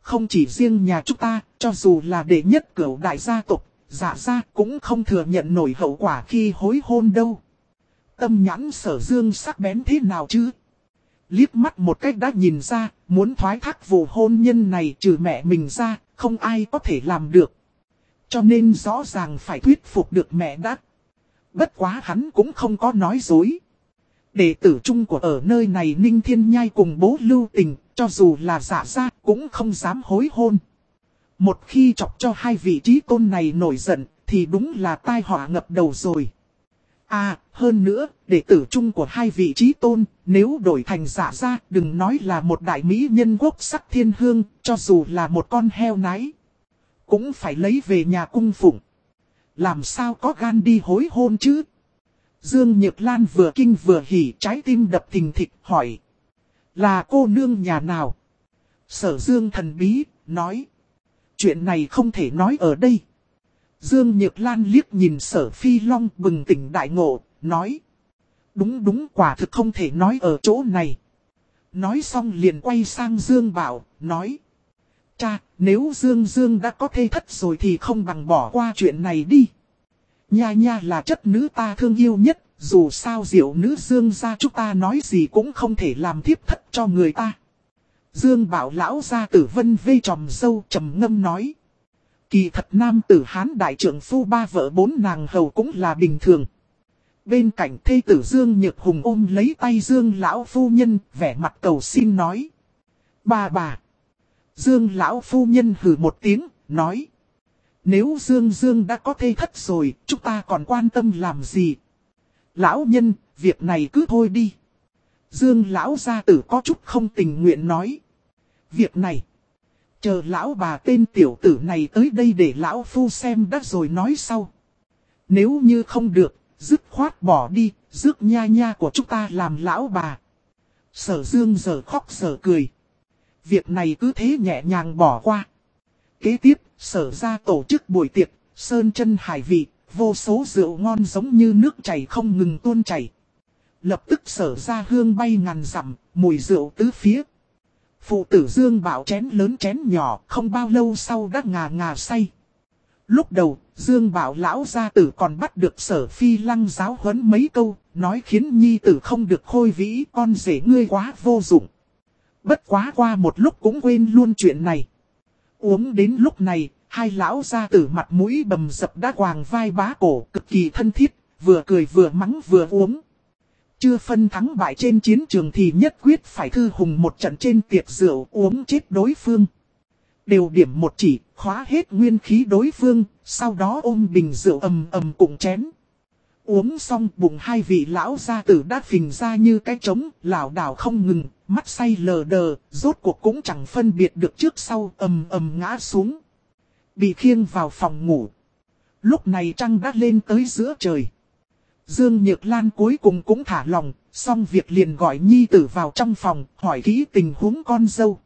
Không chỉ riêng nhà chúng ta, cho dù là đệ nhất cửu đại gia tộc, giả ra cũng không thừa nhận nổi hậu quả khi hối hôn đâu. Tâm nhãn sở dương sắc bén thế nào chứ? Liếc mắt một cách đã nhìn ra, muốn thoái thác vụ hôn nhân này trừ mẹ mình ra, không ai có thể làm được. Cho nên rõ ràng phải thuyết phục được mẹ đắt. Bất quá hắn cũng không có nói dối. Đệ tử chung của ở nơi này Ninh Thiên Nhai cùng bố lưu tình, cho dù là giả ra cũng không dám hối hôn. Một khi chọc cho hai vị trí tôn này nổi giận, thì đúng là tai họa ngập đầu rồi. À, hơn nữa, đệ tử chung của hai vị trí tôn, nếu đổi thành giả ra, đừng nói là một đại mỹ nhân quốc sắc thiên hương, cho dù là một con heo nái. Cũng phải lấy về nhà cung phụng. Làm sao có gan đi hối hôn chứ? Dương Nhược Lan vừa kinh vừa hỉ trái tim đập thình thịch hỏi. Là cô nương nhà nào? Sở Dương thần bí, nói. Chuyện này không thể nói ở đây. Dương Nhược Lan liếc nhìn sở phi long bừng tỉnh đại ngộ, nói. Đúng đúng quả thực không thể nói ở chỗ này. Nói xong liền quay sang Dương Bảo, nói. Cha, nếu Dương Dương đã có thê thất rồi thì không bằng bỏ qua chuyện này đi. Nha nha là chất nữ ta thương yêu nhất, dù sao diệu nữ Dương ra chúng ta nói gì cũng không thể làm thiếp thất cho người ta. Dương bảo lão ra tử vân vê tròm dâu trầm ngâm nói. Kỳ thật nam tử hán đại trưởng phu ba vợ bốn nàng hầu cũng là bình thường. Bên cạnh thê tử Dương Nhược Hùng ôm lấy tay Dương lão phu nhân, vẻ mặt cầu xin nói. Bà bà. Dương lão phu nhân hừ một tiếng, nói. Nếu Dương Dương đã có thê thất rồi, chúng ta còn quan tâm làm gì? Lão nhân, việc này cứ thôi đi. Dương lão gia tử có chút không tình nguyện nói. Việc này, chờ lão bà tên tiểu tử này tới đây để lão phu xem đã rồi nói sau. Nếu như không được, dứt khoát bỏ đi, rước nha nha của chúng ta làm lão bà. Sở dương giờ khóc giờ cười. Việc này cứ thế nhẹ nhàng bỏ qua. Kế tiếp, sở ra tổ chức buổi tiệc, sơn chân hải vị, vô số rượu ngon giống như nước chảy không ngừng tuôn chảy. Lập tức sở ra hương bay ngàn dặm, mùi rượu tứ phía. Phụ tử Dương bảo chén lớn chén nhỏ, không bao lâu sau đã ngà ngà say. Lúc đầu, Dương bảo lão gia tử còn bắt được sở phi lăng giáo huấn mấy câu, nói khiến nhi tử không được khôi vĩ con rể ngươi quá vô dụng. Bất quá qua một lúc cũng quên luôn chuyện này. Uống đến lúc này, hai lão gia tử mặt mũi bầm dập đã quàng vai bá cổ cực kỳ thân thiết, vừa cười vừa mắng vừa uống. Chưa phân thắng bại trên chiến trường thì nhất quyết phải thư hùng một trận trên tiệc rượu uống chết đối phương. Đều điểm một chỉ, khóa hết nguyên khí đối phương, sau đó ôm bình rượu ầm ầm cùng chén. Uống xong bụng hai vị lão gia tử đã phình ra như cái trống, lảo đảo không ngừng, mắt say lờ đờ, rốt cuộc cũng chẳng phân biệt được trước sau, ầm ầm ngã xuống. Bị khiêng vào phòng ngủ. Lúc này trăng đã lên tới giữa trời. Dương Nhược Lan cuối cùng cũng thả lòng, xong việc liền gọi nhi tử vào trong phòng, hỏi kỹ tình huống con dâu.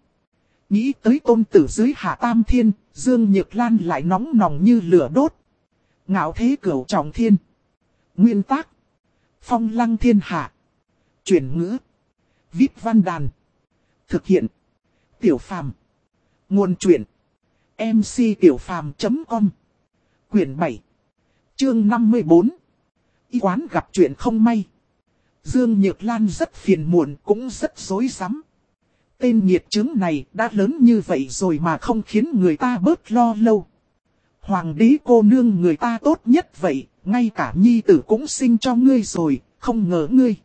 Nghĩ tới tôn tử dưới hạ tam thiên, Dương Nhược Lan lại nóng nòng như lửa đốt. Ngạo thế cửu trọng thiên. Nguyên tác. Phong lăng thiên hạ. Chuyển ngữ. Vip văn đàn. Thực hiện. Tiểu phàm. Nguồn truyện. MC Tiểu phàm.com. Quyển 7. Chương 54 y quán gặp chuyện không may. Dương Nhược Lan rất phiền muộn cũng rất dối rắm Tên nhiệt chứng này đã lớn như vậy rồi mà không khiến người ta bớt lo lâu. Hoàng đế cô nương người ta tốt nhất vậy, ngay cả nhi tử cũng sinh cho ngươi rồi, không ngờ ngươi.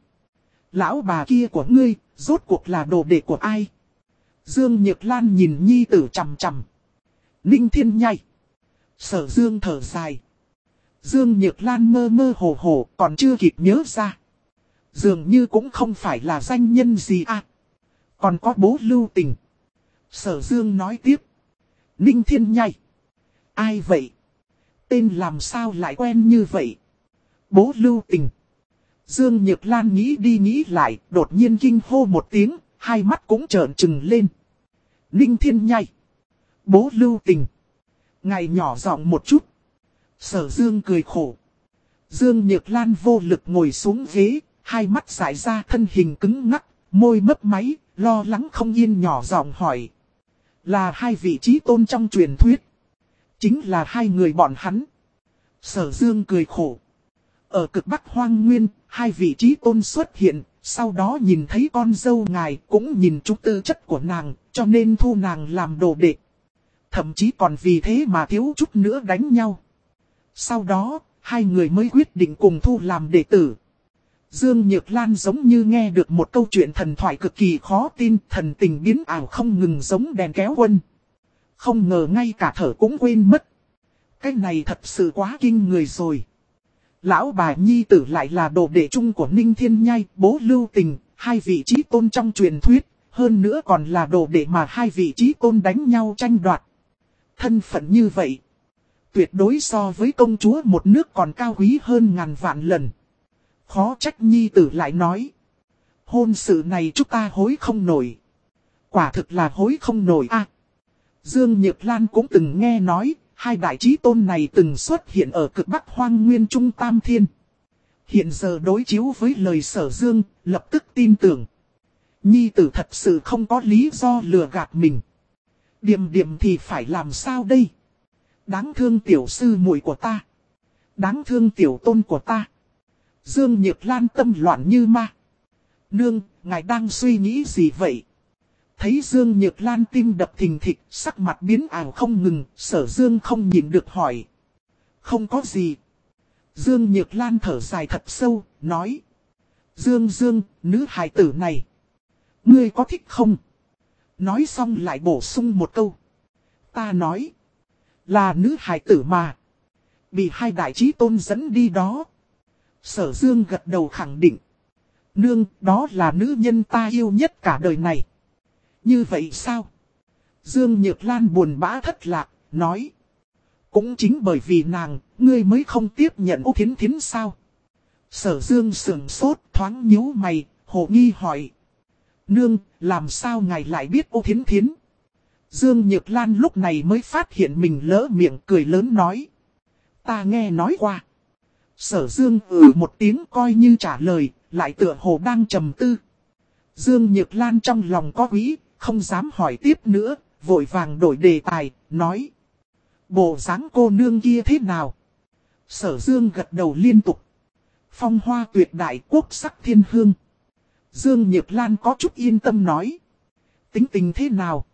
Lão bà kia của ngươi, rốt cuộc là đồ đệ của ai? Dương Nhược Lan nhìn nhi tử chằm chằm. Ninh thiên nhai. Sở Dương thở dài. Dương Nhược Lan mơ mơ hồ hồ còn chưa kịp nhớ ra. Dường như cũng không phải là danh nhân gì à. Còn có bố lưu tình. Sở Dương nói tiếp. Ninh Thiên Nhai. Ai vậy? Tên làm sao lại quen như vậy? Bố lưu tình. Dương Nhược Lan nghĩ đi nghĩ lại, đột nhiên kinh hô một tiếng, hai mắt cũng trợn trừng lên. Ninh Thiên Nhai. Bố lưu tình. Ngày nhỏ giọng một chút. Sở Dương cười khổ. Dương Nhược Lan vô lực ngồi xuống ghế, hai mắt dại ra thân hình cứng ngắc, môi mấp máy, lo lắng không yên nhỏ giọng hỏi. Là hai vị trí tôn trong truyền thuyết. Chính là hai người bọn hắn. Sở Dương cười khổ. Ở cực Bắc Hoang Nguyên, hai vị trí tôn xuất hiện, sau đó nhìn thấy con dâu ngài cũng nhìn chút tư chất của nàng, cho nên thu nàng làm đồ đệ. Thậm chí còn vì thế mà thiếu chút nữa đánh nhau. Sau đó, hai người mới quyết định cùng thu làm đệ tử. Dương Nhược Lan giống như nghe được một câu chuyện thần thoại cực kỳ khó tin, thần tình biến ảo không ngừng giống đèn kéo quân. Không ngờ ngay cả thở cũng quên mất. Cái này thật sự quá kinh người rồi. Lão bà Nhi tử lại là đồ đệ chung của Ninh Thiên Nhai, bố Lưu Tình, hai vị trí tôn trong truyền thuyết, hơn nữa còn là đồ đệ mà hai vị trí tôn đánh nhau tranh đoạt. Thân phận như vậy, tuyệt đối so với công chúa một nước còn cao quý hơn ngàn vạn lần. Khó trách Nhi tử lại nói. Hôn sự này chúng ta hối không nổi. Quả thực là hối không nổi a. Dương Nhược Lan cũng từng nghe nói, hai đại trí tôn này từng xuất hiện ở cực bắc hoang nguyên trung tam thiên. Hiện giờ đối chiếu với lời sở dương, lập tức tin tưởng. Nhi tử thật sự không có lý do lừa gạt mình. điểm điểm thì phải làm sao đây? Đáng thương tiểu sư muội của ta. Đáng thương tiểu tôn của ta. Dương Nhược Lan tâm loạn như ma. Nương, ngài đang suy nghĩ gì vậy? Thấy Dương Nhược Lan tim đập thình thịch, sắc mặt biến ảo không ngừng, sở Dương không nhìn được hỏi. Không có gì. Dương Nhược Lan thở dài thật sâu, nói. Dương Dương, nữ hài tử này. Ngươi có thích không? Nói xong lại bổ sung một câu. Ta nói. Là nữ hài tử mà. Bị hai đại trí tôn dẫn đi đó. Sở Dương gật đầu khẳng định. Nương, đó là nữ nhân ta yêu nhất cả đời này. Như vậy sao? Dương Nhược Lan buồn bã thất lạc, nói. Cũng chính bởi vì nàng, ngươi mới không tiếp nhận ô thiến thiến sao? Sở Dương sườn sốt, thoáng nhíu mày, hồ nghi hỏi. Nương, làm sao ngài lại biết ô thiến thiến? Dương Nhược Lan lúc này mới phát hiện mình lỡ miệng cười lớn nói. Ta nghe nói qua. Sở Dương ừ một tiếng coi như trả lời, lại tựa hồ đang trầm tư. Dương Nhược Lan trong lòng có quý, không dám hỏi tiếp nữa, vội vàng đổi đề tài, nói. Bộ dáng cô nương kia thế nào? Sở Dương gật đầu liên tục. Phong hoa tuyệt đại quốc sắc thiên hương. Dương Nhược Lan có chút yên tâm nói. Tính tình thế nào?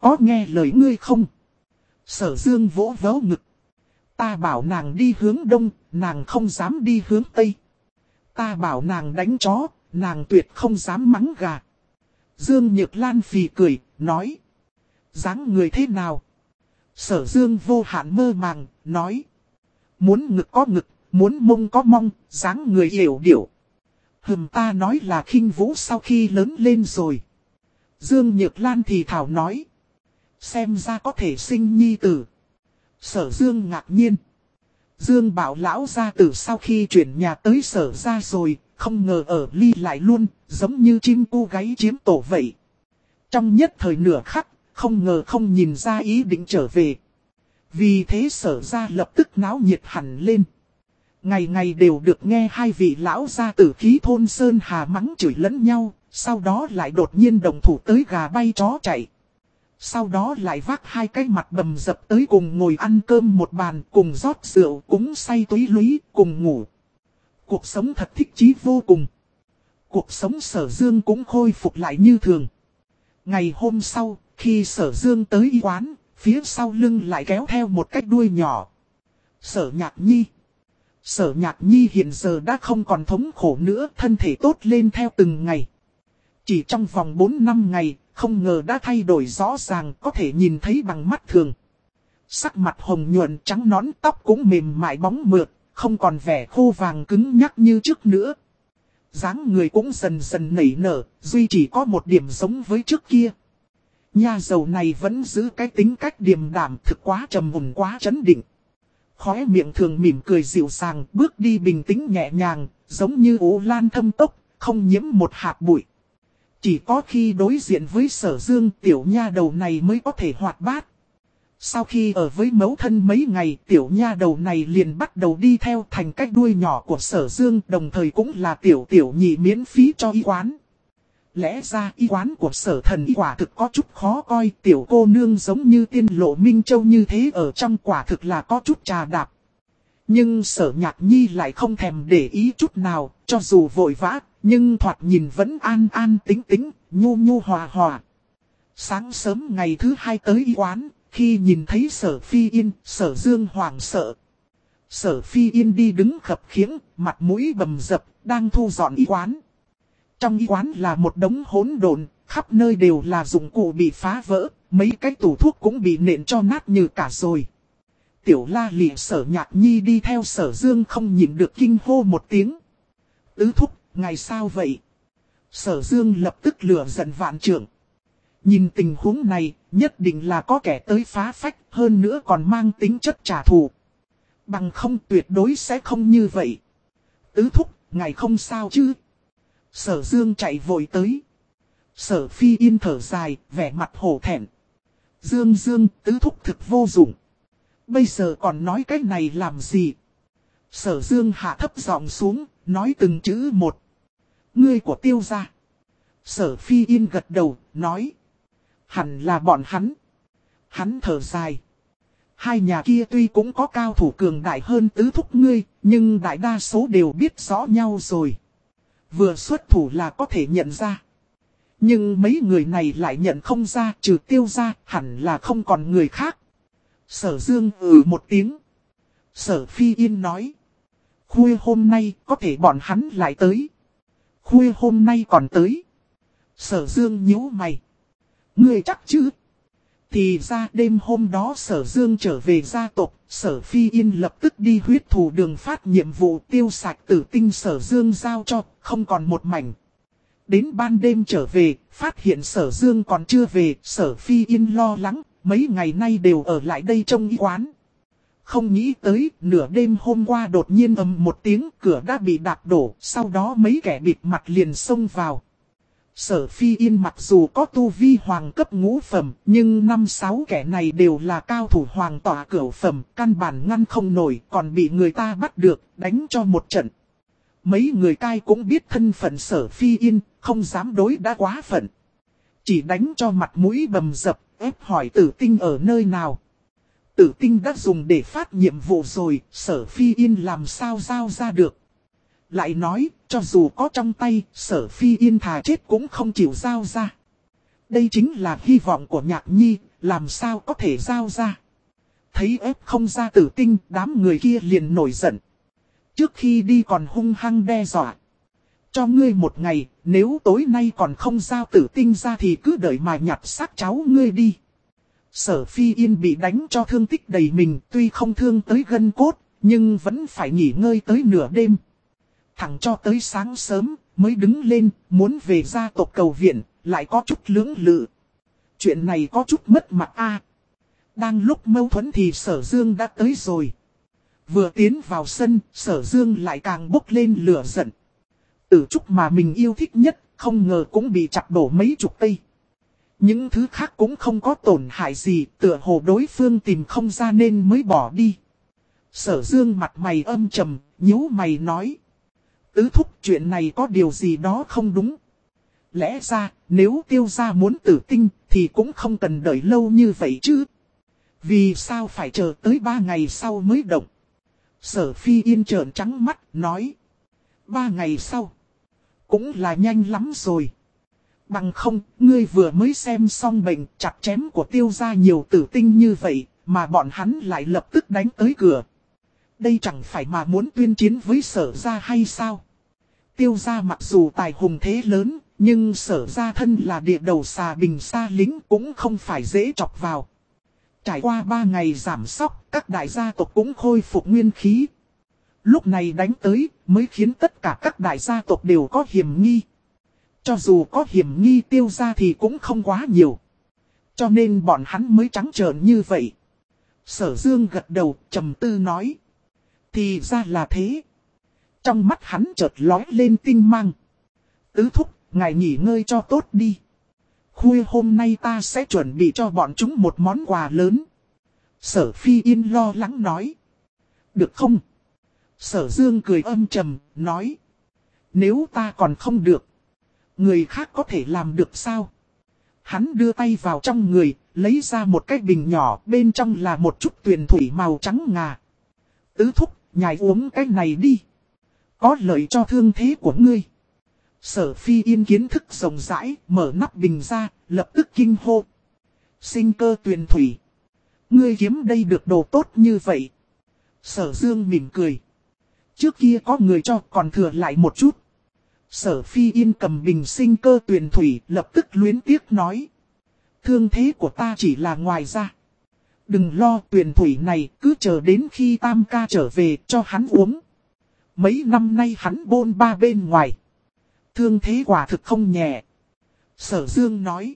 Có nghe lời ngươi không? Sở Dương vỗ vỗ ngực. Ta bảo nàng đi hướng đông, nàng không dám đi hướng tây. Ta bảo nàng đánh chó, nàng tuyệt không dám mắng gà. Dương Nhược Lan phì cười, nói. dáng người thế nào? Sở Dương vô hạn mơ màng, nói. Muốn ngực có ngực, muốn mông có mong, dáng người hiểu điểu. Hừm ta nói là khinh vũ sau khi lớn lên rồi. Dương Nhược Lan thì thảo nói. Xem ra có thể sinh nhi tử. Sở Dương ngạc nhiên. Dương bảo lão ra từ sau khi chuyển nhà tới sở ra rồi, không ngờ ở ly lại luôn, giống như chim cu gáy chiếm tổ vậy. Trong nhất thời nửa khắc, không ngờ không nhìn ra ý định trở về. Vì thế sở ra lập tức náo nhiệt hẳn lên. Ngày ngày đều được nghe hai vị lão ra tử khí thôn Sơn Hà mắng chửi lẫn nhau, sau đó lại đột nhiên đồng thủ tới gà bay chó chạy. Sau đó lại vác hai cái mặt bầm dập tới cùng ngồi ăn cơm một bàn, cùng rót rượu, cúng say túy lúy, cùng ngủ. Cuộc sống thật thích chí vô cùng. Cuộc sống sở dương cũng khôi phục lại như thường. Ngày hôm sau, khi sở dương tới y quán, phía sau lưng lại kéo theo một cách đuôi nhỏ. Sở nhạc nhi. Sở nhạc nhi hiện giờ đã không còn thống khổ nữa, thân thể tốt lên theo từng ngày. Chỉ trong vòng 4 năm ngày, không ngờ đã thay đổi rõ ràng có thể nhìn thấy bằng mắt thường. Sắc mặt hồng nhuận trắng nón tóc cũng mềm mại bóng mượt, không còn vẻ khô vàng cứng nhắc như trước nữa. dáng người cũng dần dần nảy nở, duy chỉ có một điểm giống với trước kia. Nha dầu này vẫn giữ cái tính cách điềm đảm thực quá trầm hùng quá chấn định. Khóe miệng thường mỉm cười dịu dàng, bước đi bình tĩnh nhẹ nhàng, giống như ố lan thâm tốc, không nhiễm một hạt bụi. Chỉ có khi đối diện với sở dương tiểu nha đầu này mới có thể hoạt bát. Sau khi ở với mẫu thân mấy ngày tiểu nha đầu này liền bắt đầu đi theo thành cách đuôi nhỏ của sở dương đồng thời cũng là tiểu tiểu nhị miễn phí cho y quán. Lẽ ra y quán của sở thần y quả thực có chút khó coi tiểu cô nương giống như tiên lộ minh châu như thế ở trong quả thực là có chút trà đạp. Nhưng sở nhạc nhi lại không thèm để ý chút nào, cho dù vội vã, nhưng thoạt nhìn vẫn an an tính tính, nhu nhu hòa hòa. Sáng sớm ngày thứ hai tới y quán, khi nhìn thấy sở phi yên, sở dương hoàng sợ. Sở phi yên đi đứng khập khiễng, mặt mũi bầm dập, đang thu dọn y quán. Trong y quán là một đống hỗn độn, khắp nơi đều là dụng cụ bị phá vỡ, mấy cái tủ thuốc cũng bị nện cho nát như cả rồi. Tiểu la lịa sở nhạc nhi đi theo sở dương không nhịn được kinh hô một tiếng. Tứ thúc, ngày sao vậy? Sở dương lập tức lửa giận vạn trưởng. Nhìn tình huống này, nhất định là có kẻ tới phá phách, hơn nữa còn mang tính chất trả thù. Bằng không tuyệt đối sẽ không như vậy. Tứ thúc, ngày không sao chứ? Sở dương chạy vội tới. Sở phi yên thở dài, vẻ mặt hổ thẹn. Dương dương, tứ thúc thực vô dụng. Bây giờ còn nói cái này làm gì? Sở dương hạ thấp giọng xuống, nói từng chữ một. Ngươi của tiêu gia. Sở phi yên gật đầu, nói. Hẳn là bọn hắn. Hắn thở dài. Hai nhà kia tuy cũng có cao thủ cường đại hơn tứ thúc ngươi, nhưng đại đa số đều biết rõ nhau rồi. Vừa xuất thủ là có thể nhận ra. Nhưng mấy người này lại nhận không ra, trừ tiêu ra, hẳn là không còn người khác. Sở Dương ừ một tiếng. Sở Phi Yên nói. Khuya hôm nay có thể bọn hắn lại tới. Khuya hôm nay còn tới. Sở Dương nhíu mày. Ngươi chắc chứ? Thì ra đêm hôm đó sở dương trở về gia tộc, sở phi yên lập tức đi huyết thủ đường phát nhiệm vụ tiêu sạch tử tinh sở dương giao cho, không còn một mảnh. Đến ban đêm trở về, phát hiện sở dương còn chưa về, sở phi yên lo lắng, mấy ngày nay đều ở lại đây trong y quán. Không nghĩ tới, nửa đêm hôm qua đột nhiên ầm một tiếng, cửa đã bị đạp đổ, sau đó mấy kẻ bịt mặt liền xông vào. Sở phi yên mặc dù có tu vi hoàng cấp ngũ phẩm, nhưng năm sáu kẻ này đều là cao thủ hoàng tỏa cửu phẩm, căn bản ngăn không nổi, còn bị người ta bắt được, đánh cho một trận. Mấy người cai cũng biết thân phận sở phi yên, không dám đối đã quá phận. Chỉ đánh cho mặt mũi bầm dập, ép hỏi tử tinh ở nơi nào. Tử tinh đã dùng để phát nhiệm vụ rồi, sở phi yên làm sao giao ra được. Lại nói, cho dù có trong tay, sở phi yên thà chết cũng không chịu giao ra. Đây chính là hy vọng của nhạc nhi, làm sao có thể giao ra. Thấy ép không ra tử tinh, đám người kia liền nổi giận. Trước khi đi còn hung hăng đe dọa. Cho ngươi một ngày, nếu tối nay còn không giao tử tinh ra thì cứ đợi mà nhặt xác cháu ngươi đi. Sở phi yên bị đánh cho thương tích đầy mình, tuy không thương tới gân cốt, nhưng vẫn phải nghỉ ngơi tới nửa đêm. Thẳng cho tới sáng sớm, mới đứng lên, muốn về gia tộc cầu viện, lại có chút lưỡng lự. Chuyện này có chút mất mặt a Đang lúc mâu thuẫn thì sở dương đã tới rồi. Vừa tiến vào sân, sở dương lại càng bốc lên lửa giận. Tử trúc mà mình yêu thích nhất, không ngờ cũng bị chặt đổ mấy chục cây. Những thứ khác cũng không có tổn hại gì, tựa hồ đối phương tìm không ra nên mới bỏ đi. Sở dương mặt mày âm trầm, nhíu mày nói. Tứ thúc chuyện này có điều gì đó không đúng. Lẽ ra, nếu tiêu gia muốn tử tinh, thì cũng không cần đợi lâu như vậy chứ. Vì sao phải chờ tới ba ngày sau mới động. Sở phi yên trợn trắng mắt, nói. Ba ngày sau. Cũng là nhanh lắm rồi. Bằng không, ngươi vừa mới xem xong bệnh chặt chém của tiêu gia nhiều tử tinh như vậy, mà bọn hắn lại lập tức đánh tới cửa. Đây chẳng phải mà muốn tuyên chiến với sở gia hay sao? Tiêu gia mặc dù tài hùng thế lớn, nhưng sở gia thân là địa đầu xà bình xa lính cũng không phải dễ chọc vào. Trải qua 3 ngày giảm sóc, các đại gia tộc cũng khôi phục nguyên khí. Lúc này đánh tới, mới khiến tất cả các đại gia tộc đều có hiểm nghi. Cho dù có hiểm nghi tiêu ra thì cũng không quá nhiều. Cho nên bọn hắn mới trắng trợn như vậy. Sở Dương gật đầu, trầm tư nói. Thì ra là thế. Trong mắt hắn chợt lói lên tinh mang. Tứ thúc, ngài nghỉ ngơi cho tốt đi. Khuya hôm nay ta sẽ chuẩn bị cho bọn chúng một món quà lớn. Sở Phi Yên lo lắng nói. Được không? Sở Dương cười âm trầm, nói. Nếu ta còn không được, người khác có thể làm được sao? Hắn đưa tay vào trong người, lấy ra một cái bình nhỏ, bên trong là một chút tuyền thủy màu trắng ngà. Tứ thúc, nhài uống cái này đi. Có lợi cho thương thế của ngươi. Sở phi yên kiến thức rộng rãi, mở nắp bình ra, lập tức kinh hô. Sinh cơ tuyền thủy. Ngươi kiếm đây được đồ tốt như vậy. Sở dương mỉm cười. Trước kia có người cho còn thừa lại một chút. Sở phi yên cầm bình sinh cơ tuyền thủy lập tức luyến tiếc nói. thương thế của ta chỉ là ngoài ra. Đừng lo tuyển thủy này cứ chờ đến khi tam ca trở về cho hắn uống. Mấy năm nay hắn bôn ba bên ngoài. Thương thế quả thực không nhẹ. Sở Dương nói.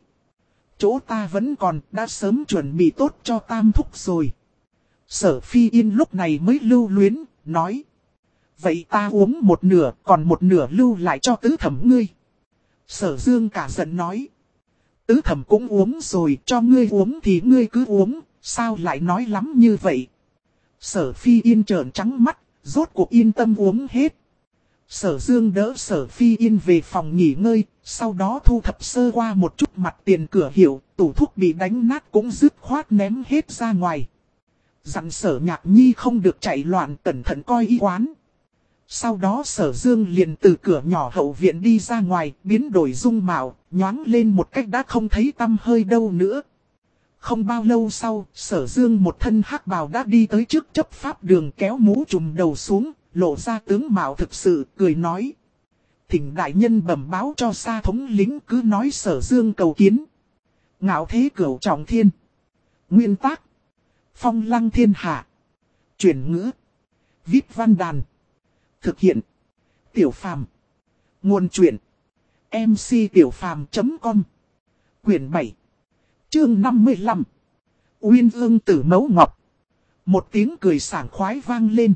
Chỗ ta vẫn còn đã sớm chuẩn bị tốt cho tam thúc rồi. Sở Phi Yên lúc này mới lưu luyến, nói. Vậy ta uống một nửa, còn một nửa lưu lại cho tứ thẩm ngươi. Sở Dương cả giận nói. Tứ thẩm cũng uống rồi, cho ngươi uống thì ngươi cứ uống, sao lại nói lắm như vậy. Sở Phi Yên trợn trắng mắt, rốt cuộc yên tâm uống hết. Sở Dương đỡ Sở Phi Yên về phòng nghỉ ngơi, sau đó thu thập sơ qua một chút mặt tiền cửa hiệu, tủ thuốc bị đánh nát cũng dứt khoát ném hết ra ngoài. Dặn Sở Nhạc Nhi không được chạy loạn cẩn thận coi y quán. Sau đó Sở Dương liền từ cửa nhỏ hậu viện đi ra ngoài, biến đổi dung mạo, nhoáng lên một cách đã không thấy tâm hơi đâu nữa. Không bao lâu sau, Sở Dương một thân hắc bào đã đi tới trước chấp pháp đường kéo mũ trùm đầu xuống, lộ ra tướng mạo thực sự, cười nói. Thỉnh đại nhân bẩm báo cho xa thống lính cứ nói sở dương cầu kiến. Ngạo thế cửu trọng thiên. Nguyên tác. Phong lăng thiên hạ. Chuyển ngữ. Viết văn đàn. Thực hiện. Tiểu phàm. Nguồn truyện. MC Tiểu phàm.com Quyển 7. Chương 55. Uyên ương tử mấu ngọc. Một tiếng cười sảng khoái vang lên.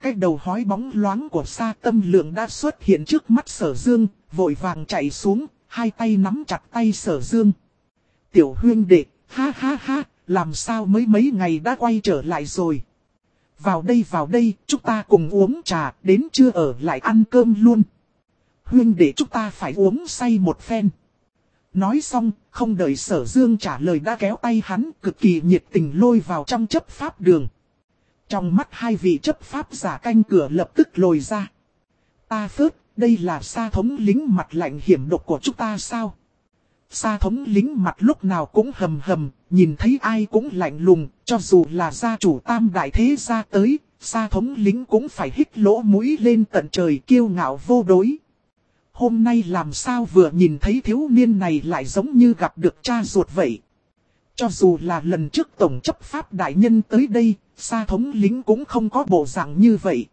Cái đầu hói bóng loáng của sa tâm lượng đã xuất hiện trước mắt sở dương, vội vàng chạy xuống, hai tay nắm chặt tay sở dương. Tiểu huyên đệ, ha ha ha, làm sao mới mấy ngày đã quay trở lại rồi. Vào đây vào đây, chúng ta cùng uống trà, đến chưa ở lại ăn cơm luôn. Huyên để chúng ta phải uống say một phen. Nói xong, không đợi sở dương trả lời đã kéo tay hắn, cực kỳ nhiệt tình lôi vào trong chấp pháp đường. Trong mắt hai vị chấp pháp giả canh cửa lập tức lồi ra. Ta phớt, đây là sa thống lính mặt lạnh hiểm độc của chúng ta sao? Sa thống lính mặt lúc nào cũng hầm hầm, nhìn thấy ai cũng lạnh lùng, cho dù là gia chủ tam đại thế gia tới, sa thống lính cũng phải hít lỗ mũi lên tận trời kiêu ngạo vô đối. Hôm nay làm sao vừa nhìn thấy thiếu niên này lại giống như gặp được cha ruột vậy. Cho dù là lần trước tổng chấp pháp đại nhân tới đây, Sa thống lính cũng không có bộ dạng như vậy.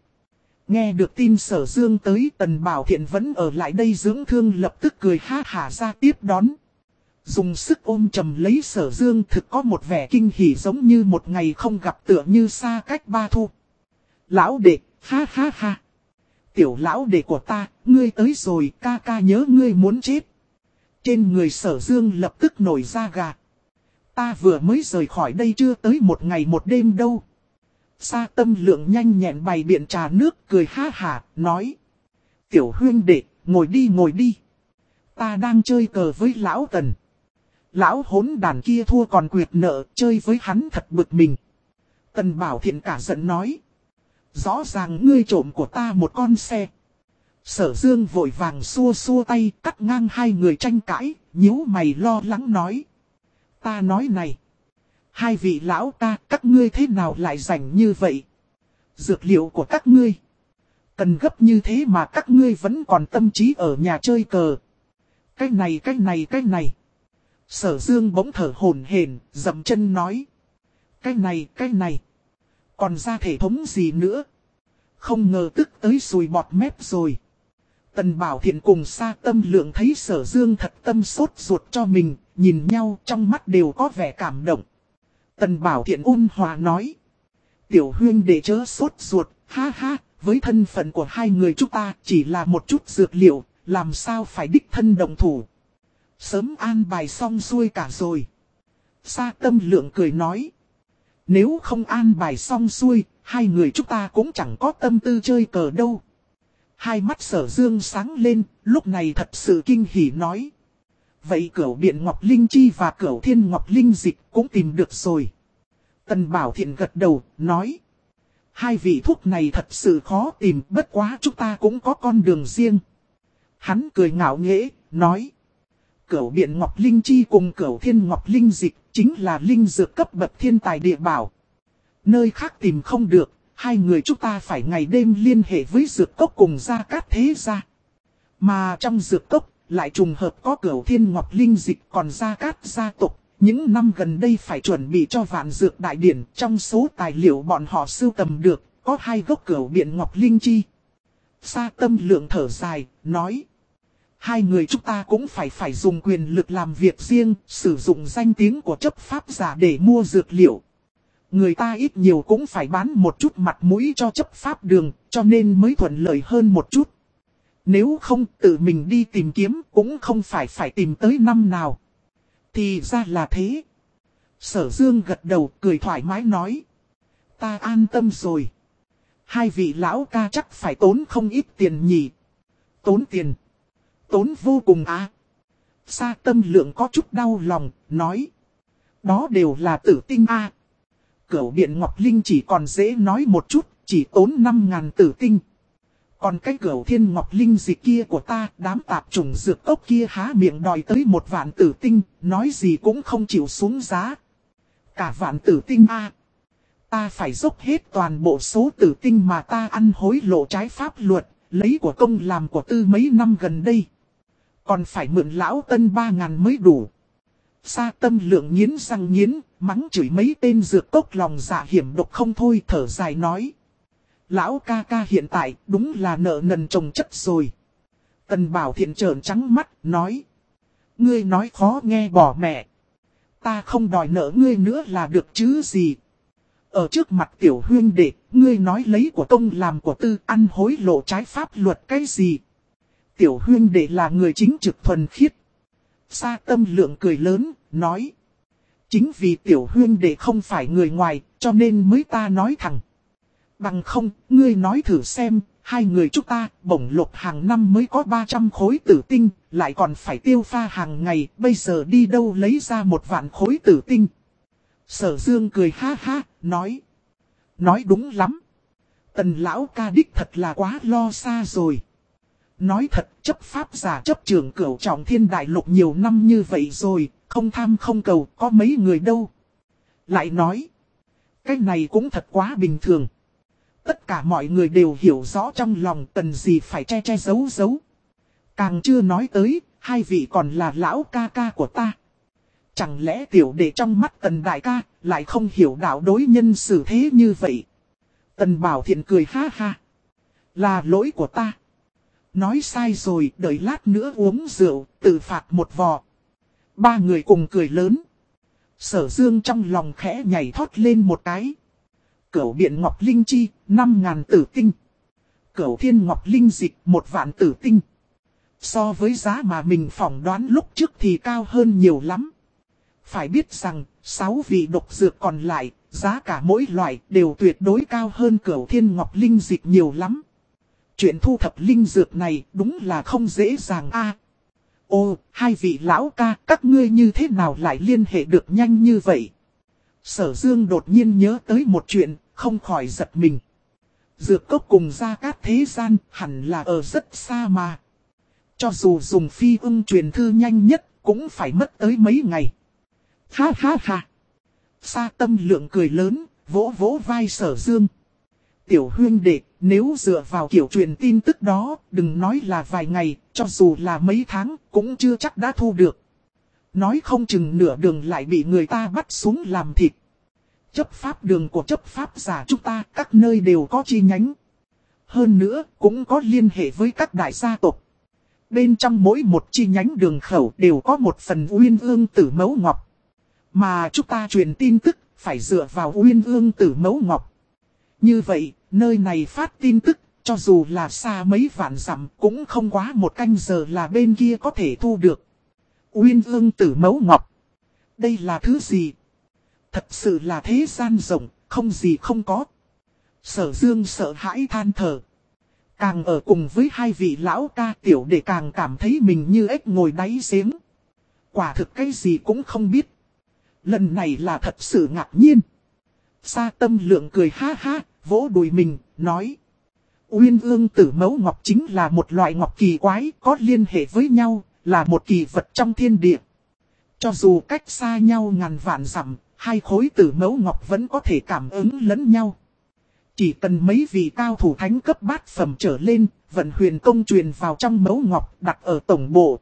Nghe được tin sở dương tới tần bảo thiện vẫn ở lại đây dưỡng thương lập tức cười ha hả ra tiếp đón. Dùng sức ôm chầm lấy sở dương thực có một vẻ kinh hỉ giống như một ngày không gặp tựa như xa cách ba thu. Lão đệ, ha ha ha. Tiểu lão đệ của ta, ngươi tới rồi ca ca nhớ ngươi muốn chết. Trên người sở dương lập tức nổi ra gà. Ta vừa mới rời khỏi đây chưa tới một ngày một đêm đâu. Sa tâm lượng nhanh nhẹn bày biện trà nước cười ha hả, nói. Tiểu huyên đệ, ngồi đi ngồi đi. Ta đang chơi cờ với lão tần. Lão hốn đàn kia thua còn quyệt nợ, chơi với hắn thật bực mình. Tần bảo thiện cả giận nói. Rõ ràng ngươi trộm của ta một con xe. Sở dương vội vàng xua xua tay cắt ngang hai người tranh cãi, nhíu mày lo lắng nói. Ta nói này. Hai vị lão ta các ngươi thế nào lại rảnh như vậy? Dược liệu của các ngươi. Cần gấp như thế mà các ngươi vẫn còn tâm trí ở nhà chơi cờ. Cái này, cái này, cái này. Sở dương bỗng thở hồn hển, dầm chân nói. Cái này, cái này. Còn ra thể thống gì nữa? Không ngờ tức tới sùi bọt mép rồi. Tần Bảo Thiện cùng xa tâm lượng thấy sở dương thật tâm sốt ruột cho mình, nhìn nhau trong mắt đều có vẻ cảm động. Tần Bảo Thiện ôn hòa nói. Tiểu huyên để chớ sốt ruột, ha ha, với thân phận của hai người chúng ta chỉ là một chút dược liệu, làm sao phải đích thân đồng thủ. Sớm an bài xong xuôi cả rồi. Sa tâm lượng cười nói. Nếu không an bài xong xuôi, hai người chúng ta cũng chẳng có tâm tư chơi cờ đâu. Hai mắt sở dương sáng lên, lúc này thật sự kinh hỉ nói. Vậy cửu biện Ngọc Linh Chi và cửu thiên Ngọc Linh Dịch cũng tìm được rồi. Tần Bảo Thiện gật đầu, nói. Hai vị thuốc này thật sự khó tìm, bất quá chúng ta cũng có con đường riêng. Hắn cười ngạo nghễ, nói. Cửu biện Ngọc Linh Chi cùng cửu thiên Ngọc Linh Dịch chính là linh dược cấp bậc thiên tài địa bảo. Nơi khác tìm không được, hai người chúng ta phải ngày đêm liên hệ với dược cốc cùng gia cát thế gia. Mà trong dược cốc, lại trùng hợp có cửu thiên ngọc linh dịch còn ra cát gia tộc. Những năm gần đây phải chuẩn bị cho vạn dược đại điển trong số tài liệu bọn họ sưu tầm được, có hai gốc cửu biện ngọc linh chi. Sa tâm lượng thở dài, nói. Hai người chúng ta cũng phải phải dùng quyền lực làm việc riêng, sử dụng danh tiếng của chấp pháp giả để mua dược liệu. Người ta ít nhiều cũng phải bán một chút mặt mũi cho chấp pháp đường, cho nên mới thuận lợi hơn một chút. Nếu không tự mình đi tìm kiếm cũng không phải phải tìm tới năm nào. Thì ra là thế. Sở Dương gật đầu cười thoải mái nói. Ta an tâm rồi. Hai vị lão ca chắc phải tốn không ít tiền nhỉ. Tốn tiền. Tốn vô cùng á. À. Sa tâm lượng có chút đau lòng, nói. Đó đều là tử tinh a à. Cửu biện Ngọc Linh chỉ còn dễ nói một chút, chỉ tốn 5.000 tử tinh. Còn cái cửu thiên Ngọc Linh gì kia của ta, đám tạp trùng dược ốc kia há miệng đòi tới một vạn tử tinh, nói gì cũng không chịu xuống giá. Cả vạn tử tinh a Ta phải dốc hết toàn bộ số tử tinh mà ta ăn hối lộ trái pháp luật, lấy của công làm của tư mấy năm gần đây. Còn phải mượn lão tân ba ngàn mới đủ. Sa tâm lượng nghiến răng nghiến, mắng chửi mấy tên dược cốc lòng dạ hiểm độc không thôi thở dài nói. Lão ca ca hiện tại đúng là nợ nần trồng chất rồi. Tần bảo thiện trợn trắng mắt, nói. Ngươi nói khó nghe bỏ mẹ. Ta không đòi nợ ngươi nữa là được chứ gì. Ở trước mặt tiểu huyên đệ, ngươi nói lấy của công làm của tư ăn hối lộ trái pháp luật cái gì. Tiểu huyên đệ là người chính trực thuần khiết. Sa tâm lượng cười lớn, nói. Chính vì tiểu huyên đệ không phải người ngoài, cho nên mới ta nói thẳng. Bằng không, ngươi nói thử xem, hai người chúng ta bổng lục hàng năm mới có 300 khối tử tinh, lại còn phải tiêu pha hàng ngày, bây giờ đi đâu lấy ra một vạn khối tử tinh. Sở Dương cười ha ha, nói. Nói đúng lắm. Tần lão ca đích thật là quá lo xa rồi. Nói thật, chấp pháp giả chấp trưởng cửu trọng thiên đại lục nhiều năm như vậy rồi, không tham không cầu, có mấy người đâu. Lại nói, cái này cũng thật quá bình thường. Tất cả mọi người đều hiểu rõ trong lòng tần gì phải che che giấu giấu. Càng chưa nói tới, hai vị còn là lão ca ca của ta. Chẳng lẽ tiểu đệ trong mắt tần đại ca, lại không hiểu đạo đối nhân xử thế như vậy. Tần bảo thiện cười ha ha. Là lỗi của ta. Nói sai rồi, đợi lát nữa uống rượu, tự phạt một vò. Ba người cùng cười lớn. Sở dương trong lòng khẽ nhảy thoát lên một cái. Cửu biện ngọc linh chi, năm ngàn tử tinh. Cửu thiên ngọc linh dịch, một vạn tử tinh. So với giá mà mình phỏng đoán lúc trước thì cao hơn nhiều lắm. Phải biết rằng, sáu vị độc dược còn lại, giá cả mỗi loại đều tuyệt đối cao hơn cửu thiên ngọc linh dịch nhiều lắm. Chuyện thu thập linh dược này đúng là không dễ dàng a. ô, hai vị lão ca, các ngươi như thế nào lại liên hệ được nhanh như vậy? Sở Dương đột nhiên nhớ tới một chuyện, không khỏi giật mình. Dược cốc cùng ra các thế gian hẳn là ở rất xa mà. Cho dù dùng phi ưng truyền thư nhanh nhất, cũng phải mất tới mấy ngày. Ha ha ha. Sa tâm lượng cười lớn, vỗ vỗ vai sở dương. Tiểu huyên đệ, nếu dựa vào kiểu truyền tin tức đó, đừng nói là vài ngày, cho dù là mấy tháng, cũng chưa chắc đã thu được. Nói không chừng nửa đường lại bị người ta bắt xuống làm thịt. Chấp pháp đường của chấp pháp giả chúng ta, các nơi đều có chi nhánh. Hơn nữa, cũng có liên hệ với các đại gia tộc. Bên trong mỗi một chi nhánh đường khẩu đều có một phần uyên ương tử mấu ngọc. Mà chúng ta truyền tin tức, phải dựa vào uyên ương tử mấu ngọc. Như vậy, nơi này phát tin tức, cho dù là xa mấy vạn dặm cũng không quá một canh giờ là bên kia có thể thu được. Uyên ương tử mấu ngọc. Đây là thứ gì? Thật sự là thế gian rộng, không gì không có. Sở dương sợ hãi than thở. Càng ở cùng với hai vị lão ca tiểu để càng cảm thấy mình như ếch ngồi đáy giếng. Quả thực cái gì cũng không biết. Lần này là thật sự ngạc nhiên. Sa tâm lượng cười ha ha, vỗ đùi mình, nói. Uyên ương tử mẫu ngọc chính là một loại ngọc kỳ quái có liên hệ với nhau, là một kỳ vật trong thiên địa. Cho dù cách xa nhau ngàn vạn dặm, hai khối tử mẫu ngọc vẫn có thể cảm ứng lẫn nhau. Chỉ cần mấy vị cao thủ thánh cấp bát phẩm trở lên, vận huyền công truyền vào trong mẫu ngọc đặt ở tổng bộ.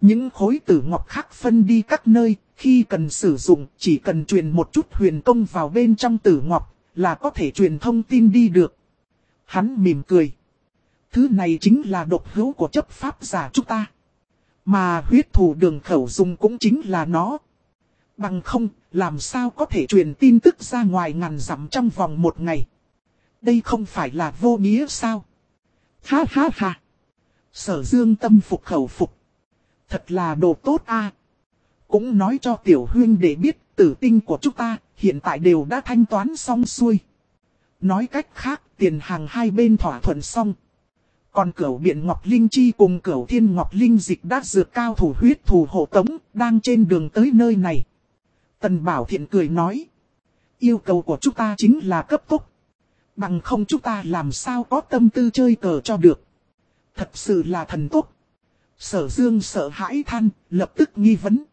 Những khối tử ngọc khác phân đi các nơi, khi cần sử dụng chỉ cần truyền một chút huyền công vào bên trong tử ngọc là có thể truyền thông tin đi được. Hắn mỉm cười. Thứ này chính là độc hữu của chấp pháp giả chúng ta. Mà huyết thủ đường khẩu dùng cũng chính là nó. Bằng không, làm sao có thể truyền tin tức ra ngoài ngàn dặm trong vòng một ngày. Đây không phải là vô nghĩa sao? Ha ha ha. Sở dương tâm phục khẩu phục. Thật là đồ tốt a. Cũng nói cho tiểu huyên để biết tử tinh của chúng ta hiện tại đều đã thanh toán xong xuôi. Nói cách khác tiền hàng hai bên thỏa thuận xong. Còn cửu biện Ngọc Linh Chi cùng cửu thiên Ngọc Linh dịch đã dược cao thủ huyết thủ hộ tống đang trên đường tới nơi này. Tần Bảo Thiện cười nói. Yêu cầu của chúng ta chính là cấp tốc. Bằng không chúng ta làm sao có tâm tư chơi cờ cho được. Thật sự là thần tốt. Sở Dương sợ hãi than, lập tức nghi vấn.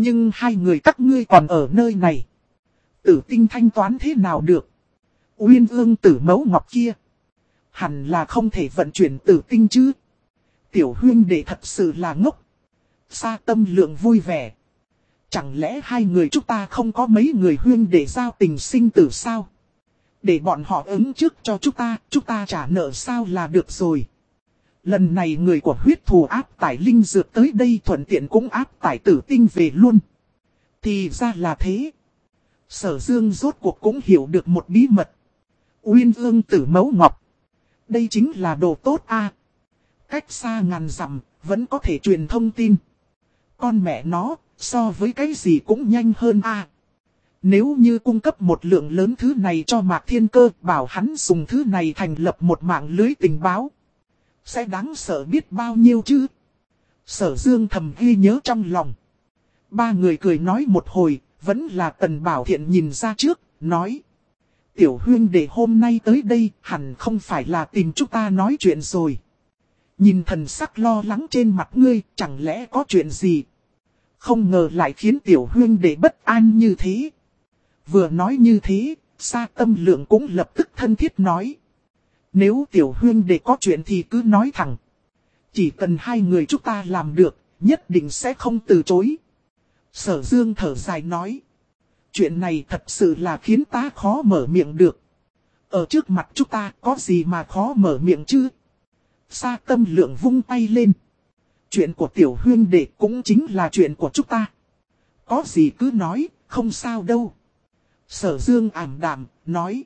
Nhưng hai người các ngươi còn ở nơi này. Tử tinh thanh toán thế nào được? Uyên ương tử mẫu ngọc kia. Hẳn là không thể vận chuyển tử tinh chứ. Tiểu huyên đệ thật sự là ngốc. Sa tâm lượng vui vẻ. Chẳng lẽ hai người chúng ta không có mấy người huyên để giao tình sinh tử sao? Để bọn họ ứng trước cho chúng ta, chúng ta trả nợ sao là được rồi. Lần này người của huyết thù áp tải linh dược tới đây thuận tiện cũng áp tải tử tinh về luôn. Thì ra là thế. Sở dương rốt cuộc cũng hiểu được một bí mật. Uyên ương tử mẫu ngọc. Đây chính là đồ tốt a Cách xa ngàn dặm vẫn có thể truyền thông tin. Con mẹ nó, so với cái gì cũng nhanh hơn a Nếu như cung cấp một lượng lớn thứ này cho Mạc Thiên Cơ, bảo hắn dùng thứ này thành lập một mạng lưới tình báo. Sẽ đáng sợ biết bao nhiêu chứ? Sở Dương thầm ghi nhớ trong lòng. Ba người cười nói một hồi, vẫn là Tần Bảo Thiện nhìn ra trước, nói. Tiểu huyên để hôm nay tới đây hẳn không phải là tìm chúng ta nói chuyện rồi. Nhìn thần sắc lo lắng trên mặt ngươi, chẳng lẽ có chuyện gì? Không ngờ lại khiến tiểu huyên để bất an như thế. Vừa nói như thế, sa tâm lượng cũng lập tức thân thiết nói. Nếu tiểu huyên để có chuyện thì cứ nói thẳng. Chỉ cần hai người chúng ta làm được, nhất định sẽ không từ chối. Sở dương thở dài nói. Chuyện này thật sự là khiến ta khó mở miệng được. Ở trước mặt chúng ta có gì mà khó mở miệng chứ? Sa tâm lượng vung tay lên. Chuyện của tiểu huyên đệ cũng chính là chuyện của chúng ta. Có gì cứ nói, không sao đâu. Sở dương ảm đạm, nói.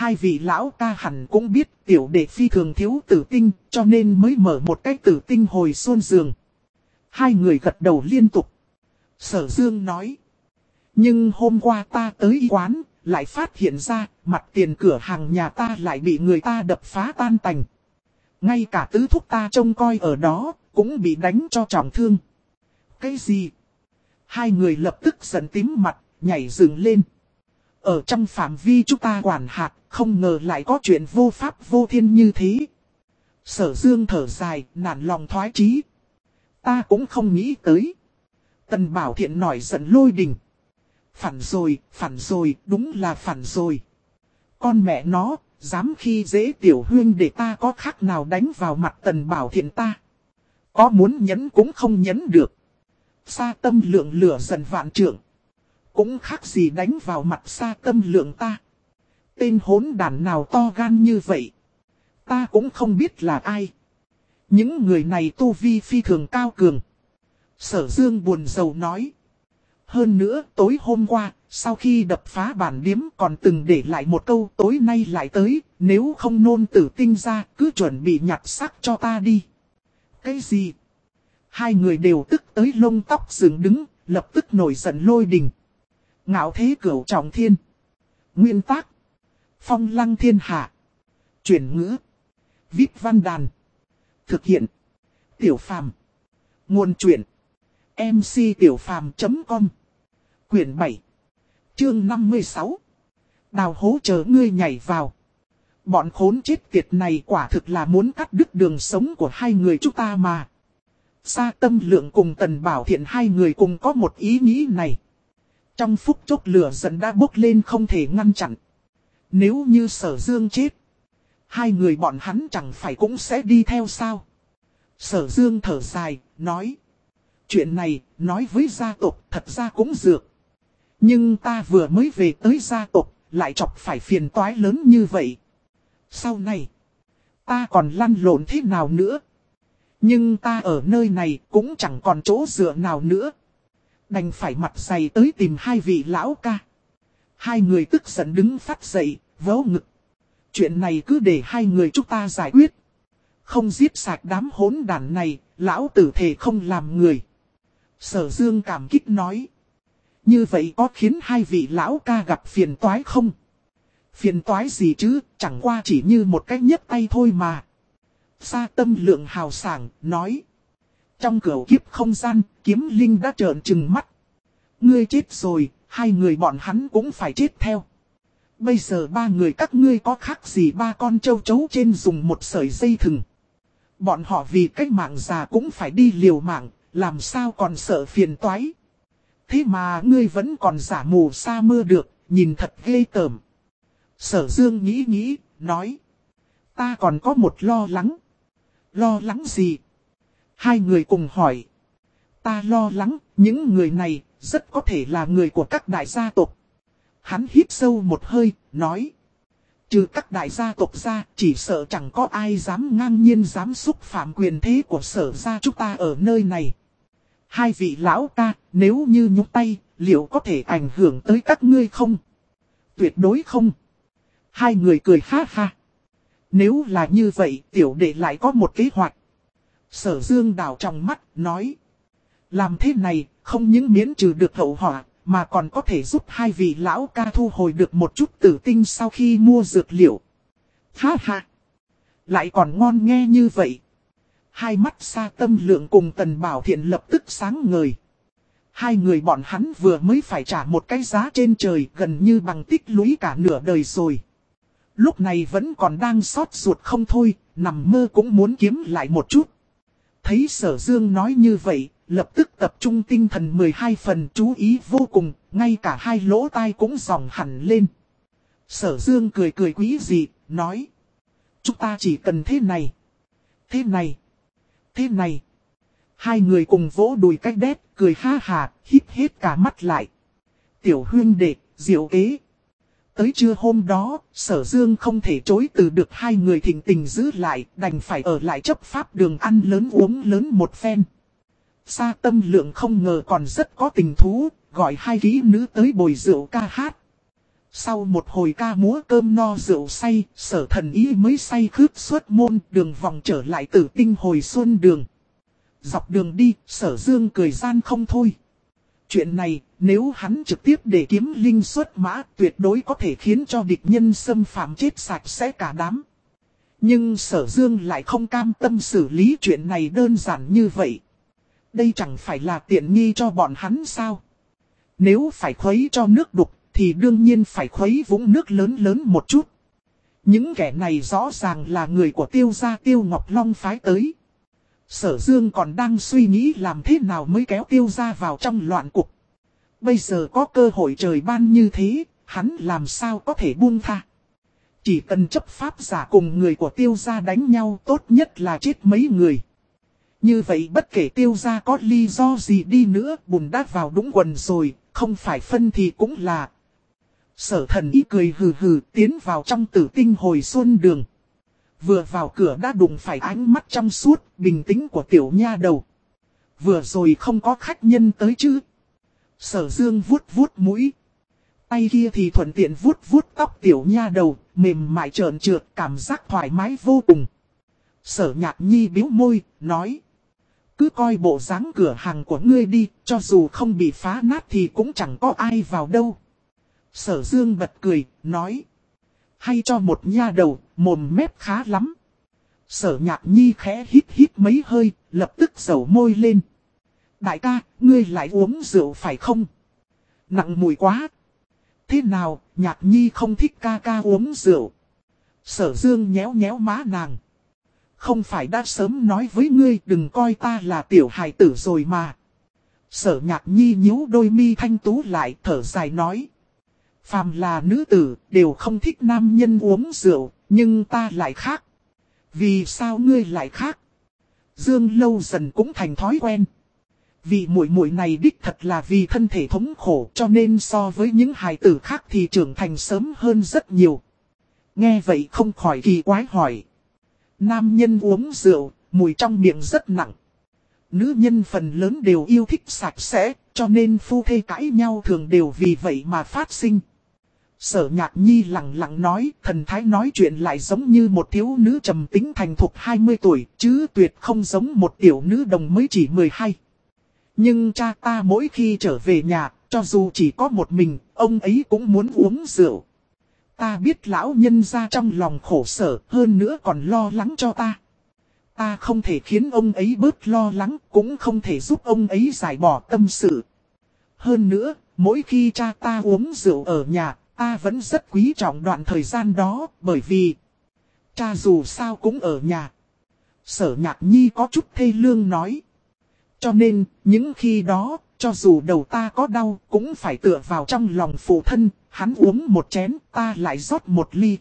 Hai vị lão ca hẳn cũng biết tiểu đệ phi thường thiếu tử tinh, cho nên mới mở một cái tử tinh hồi xuân giường. Hai người gật đầu liên tục. Sở dương nói. Nhưng hôm qua ta tới y quán, lại phát hiện ra, mặt tiền cửa hàng nhà ta lại bị người ta đập phá tan tành. Ngay cả tứ thúc ta trông coi ở đó, cũng bị đánh cho trọng thương. Cái gì? Hai người lập tức giận tím mặt, nhảy dừng lên. Ở trong phạm vi chúng ta quản hạt, không ngờ lại có chuyện vô pháp vô thiên như thế. Sở dương thở dài, nản lòng thoái chí. Ta cũng không nghĩ tới. Tần Bảo Thiện nổi giận lôi đình. Phản rồi, phản rồi, đúng là phản rồi. Con mẹ nó, dám khi dễ tiểu huyên để ta có khác nào đánh vào mặt Tần Bảo Thiện ta. Có muốn nhấn cũng không nhấn được. Sa tâm lượng lửa dần vạn trượng. Cũng khác gì đánh vào mặt xa tâm lượng ta. Tên hốn đàn nào to gan như vậy. Ta cũng không biết là ai. Những người này tu vi phi thường cao cường. Sở Dương buồn rầu nói. Hơn nữa tối hôm qua, sau khi đập phá bản điếm còn từng để lại một câu tối nay lại tới, nếu không nôn tử tinh ra cứ chuẩn bị nhặt xác cho ta đi. Cái gì? Hai người đều tức tới lông tóc dựng đứng, lập tức nổi giận lôi đình. Ngạo thế cửu trọng thiên. Nguyên tác. Phong lăng thiên hạ. Chuyển ngữ. Viết văn đàn. Thực hiện. Tiểu phàm. Nguồn truyện. MC tiểu phàm.com Quyển 7. Chương 56. Đào hố chờ ngươi nhảy vào. Bọn khốn chết tiệt này quả thực là muốn cắt đứt đường sống của hai người chúng ta mà. Sa tâm lượng cùng tần bảo thiện hai người cùng có một ý nghĩ này. Trong phút chốc lửa dần đã bốc lên không thể ngăn chặn. Nếu như sở dương chết. Hai người bọn hắn chẳng phải cũng sẽ đi theo sao. Sở dương thở dài, nói. Chuyện này, nói với gia tộc thật ra cũng dược. Nhưng ta vừa mới về tới gia tộc, lại chọc phải phiền toái lớn như vậy. Sau này, ta còn lăn lộn thế nào nữa? Nhưng ta ở nơi này cũng chẳng còn chỗ dựa nào nữa. Đành phải mặt dày tới tìm hai vị lão ca. Hai người tức giận đứng phát dậy, vớ ngực. Chuyện này cứ để hai người chúng ta giải quyết. Không giết sạch đám hỗn đàn này, lão tử thể không làm người. Sở dương cảm kích nói. Như vậy có khiến hai vị lão ca gặp phiền toái không? Phiền toái gì chứ, chẳng qua chỉ như một cách nhấp tay thôi mà. Sa tâm lượng hào sảng, nói. Trong cửa kiếp không gian, kiếm linh đã trợn trừng mắt. Ngươi chết rồi, hai người bọn hắn cũng phải chết theo. Bây giờ ba người các ngươi có khác gì ba con châu chấu trên dùng một sợi dây thừng. Bọn họ vì cách mạng già cũng phải đi liều mạng, làm sao còn sợ phiền toái. Thế mà ngươi vẫn còn giả mù sa mưa được, nhìn thật ghê tởm. Sở dương nghĩ nghĩ, nói. Ta còn có một lo lắng. Lo lắng gì? Hai người cùng hỏi. Ta lo lắng, những người này, rất có thể là người của các đại gia tộc. Hắn hít sâu một hơi, nói. Trừ các đại gia tộc ra, chỉ sợ chẳng có ai dám ngang nhiên dám xúc phạm quyền thế của sở gia chúng ta ở nơi này. Hai vị lão ca, nếu như nhúc tay, liệu có thể ảnh hưởng tới các ngươi không? Tuyệt đối không. Hai người cười ha ha. Nếu là như vậy, tiểu đệ lại có một kế hoạch. Sở dương đào trong mắt, nói. Làm thế này, không những miễn trừ được hậu họa, mà còn có thể giúp hai vị lão ca thu hồi được một chút tử tinh sau khi mua dược liệu. Ha ha! Lại còn ngon nghe như vậy. Hai mắt xa tâm lượng cùng tần bảo thiện lập tức sáng ngời. Hai người bọn hắn vừa mới phải trả một cái giá trên trời gần như bằng tích lũy cả nửa đời rồi. Lúc này vẫn còn đang sót ruột không thôi, nằm mơ cũng muốn kiếm lại một chút. Thấy sở dương nói như vậy, lập tức tập trung tinh thần 12 phần chú ý vô cùng, ngay cả hai lỗ tai cũng dòng hẳn lên. Sở dương cười cười quý gì, nói. Chúng ta chỉ cần thế này, thế này, thế này. Hai người cùng vỗ đùi cách đét, cười ha hà, hít hết cả mắt lại. Tiểu huyên đệ, diệu kế. Tới trưa hôm đó, sở dương không thể chối từ được hai người thỉnh tình giữ lại, đành phải ở lại chấp pháp đường ăn lớn uống lớn một phen. Sa tâm lượng không ngờ còn rất có tình thú, gọi hai kỹ nữ tới bồi rượu ca hát. Sau một hồi ca múa cơm no rượu say, sở thần ý mới say khướp suốt môn đường vòng trở lại tử tinh hồi xuân đường. Dọc đường đi, sở dương cười gian không thôi. Chuyện này, nếu hắn trực tiếp để kiếm linh xuất mã, tuyệt đối có thể khiến cho địch nhân xâm phạm chết sạch sẽ cả đám. Nhưng sở dương lại không cam tâm xử lý chuyện này đơn giản như vậy. Đây chẳng phải là tiện nghi cho bọn hắn sao? Nếu phải khuấy cho nước đục, thì đương nhiên phải khuấy vũng nước lớn lớn một chút. Những kẻ này rõ ràng là người của tiêu gia tiêu ngọc long phái tới. Sở dương còn đang suy nghĩ làm thế nào mới kéo tiêu gia vào trong loạn cục. Bây giờ có cơ hội trời ban như thế, hắn làm sao có thể buông tha. Chỉ cần chấp pháp giả cùng người của tiêu gia đánh nhau tốt nhất là chết mấy người. Như vậy bất kể tiêu gia có lý do gì đi nữa bùn đát vào đúng quần rồi, không phải phân thì cũng là. Sở thần ý cười hừ hừ tiến vào trong tử tinh hồi xuân đường. Vừa vào cửa đã đụng phải ánh mắt trong suốt, bình tĩnh của tiểu nha đầu. Vừa rồi không có khách nhân tới chứ. Sở dương vuốt vuốt mũi. Tay kia thì thuận tiện vuốt vuốt tóc tiểu nha đầu, mềm mại trợn trượt, cảm giác thoải mái vô cùng. Sở nhạc nhi biếu môi, nói. Cứ coi bộ dáng cửa hàng của ngươi đi, cho dù không bị phá nát thì cũng chẳng có ai vào đâu. Sở dương bật cười, nói. Hay cho một nha đầu, mồm mép khá lắm. Sở nhạc nhi khẽ hít hít mấy hơi, lập tức dầu môi lên. Đại ca, ngươi lại uống rượu phải không? Nặng mùi quá. Thế nào, nhạc nhi không thích ca ca uống rượu. Sở dương nhéo nhéo má nàng. Không phải đã sớm nói với ngươi đừng coi ta là tiểu hài tử rồi mà. Sở nhạc nhi nhíu đôi mi thanh tú lại thở dài nói. Phàm là nữ tử đều không thích nam nhân uống rượu, nhưng ta lại khác. Vì sao ngươi lại khác? Dương lâu dần cũng thành thói quen. Vì muội muội này đích thật là vì thân thể thống khổ cho nên so với những hài tử khác thì trưởng thành sớm hơn rất nhiều. Nghe vậy không khỏi kỳ quái hỏi. Nam nhân uống rượu, mùi trong miệng rất nặng. Nữ nhân phần lớn đều yêu thích sạch sẽ, cho nên phu thê cãi nhau thường đều vì vậy mà phát sinh. Sở nhạc nhi lặng lặng nói, thần thái nói chuyện lại giống như một thiếu nữ trầm tính thành thục 20 tuổi, chứ tuyệt không giống một tiểu nữ đồng mới chỉ 12. Nhưng cha ta mỗi khi trở về nhà, cho dù chỉ có một mình, ông ấy cũng muốn uống rượu. Ta biết lão nhân ra trong lòng khổ sở, hơn nữa còn lo lắng cho ta. Ta không thể khiến ông ấy bớt lo lắng, cũng không thể giúp ông ấy giải bỏ tâm sự. Hơn nữa, mỗi khi cha ta uống rượu ở nhà, ta vẫn rất quý trọng đoạn thời gian đó, bởi vì cha dù sao cũng ở nhà. Sở nhạc nhi có chút thê lương nói. Cho nên, những khi đó, cho dù đầu ta có đau, cũng phải tựa vào trong lòng phụ thân, hắn uống một chén, ta lại rót một ly.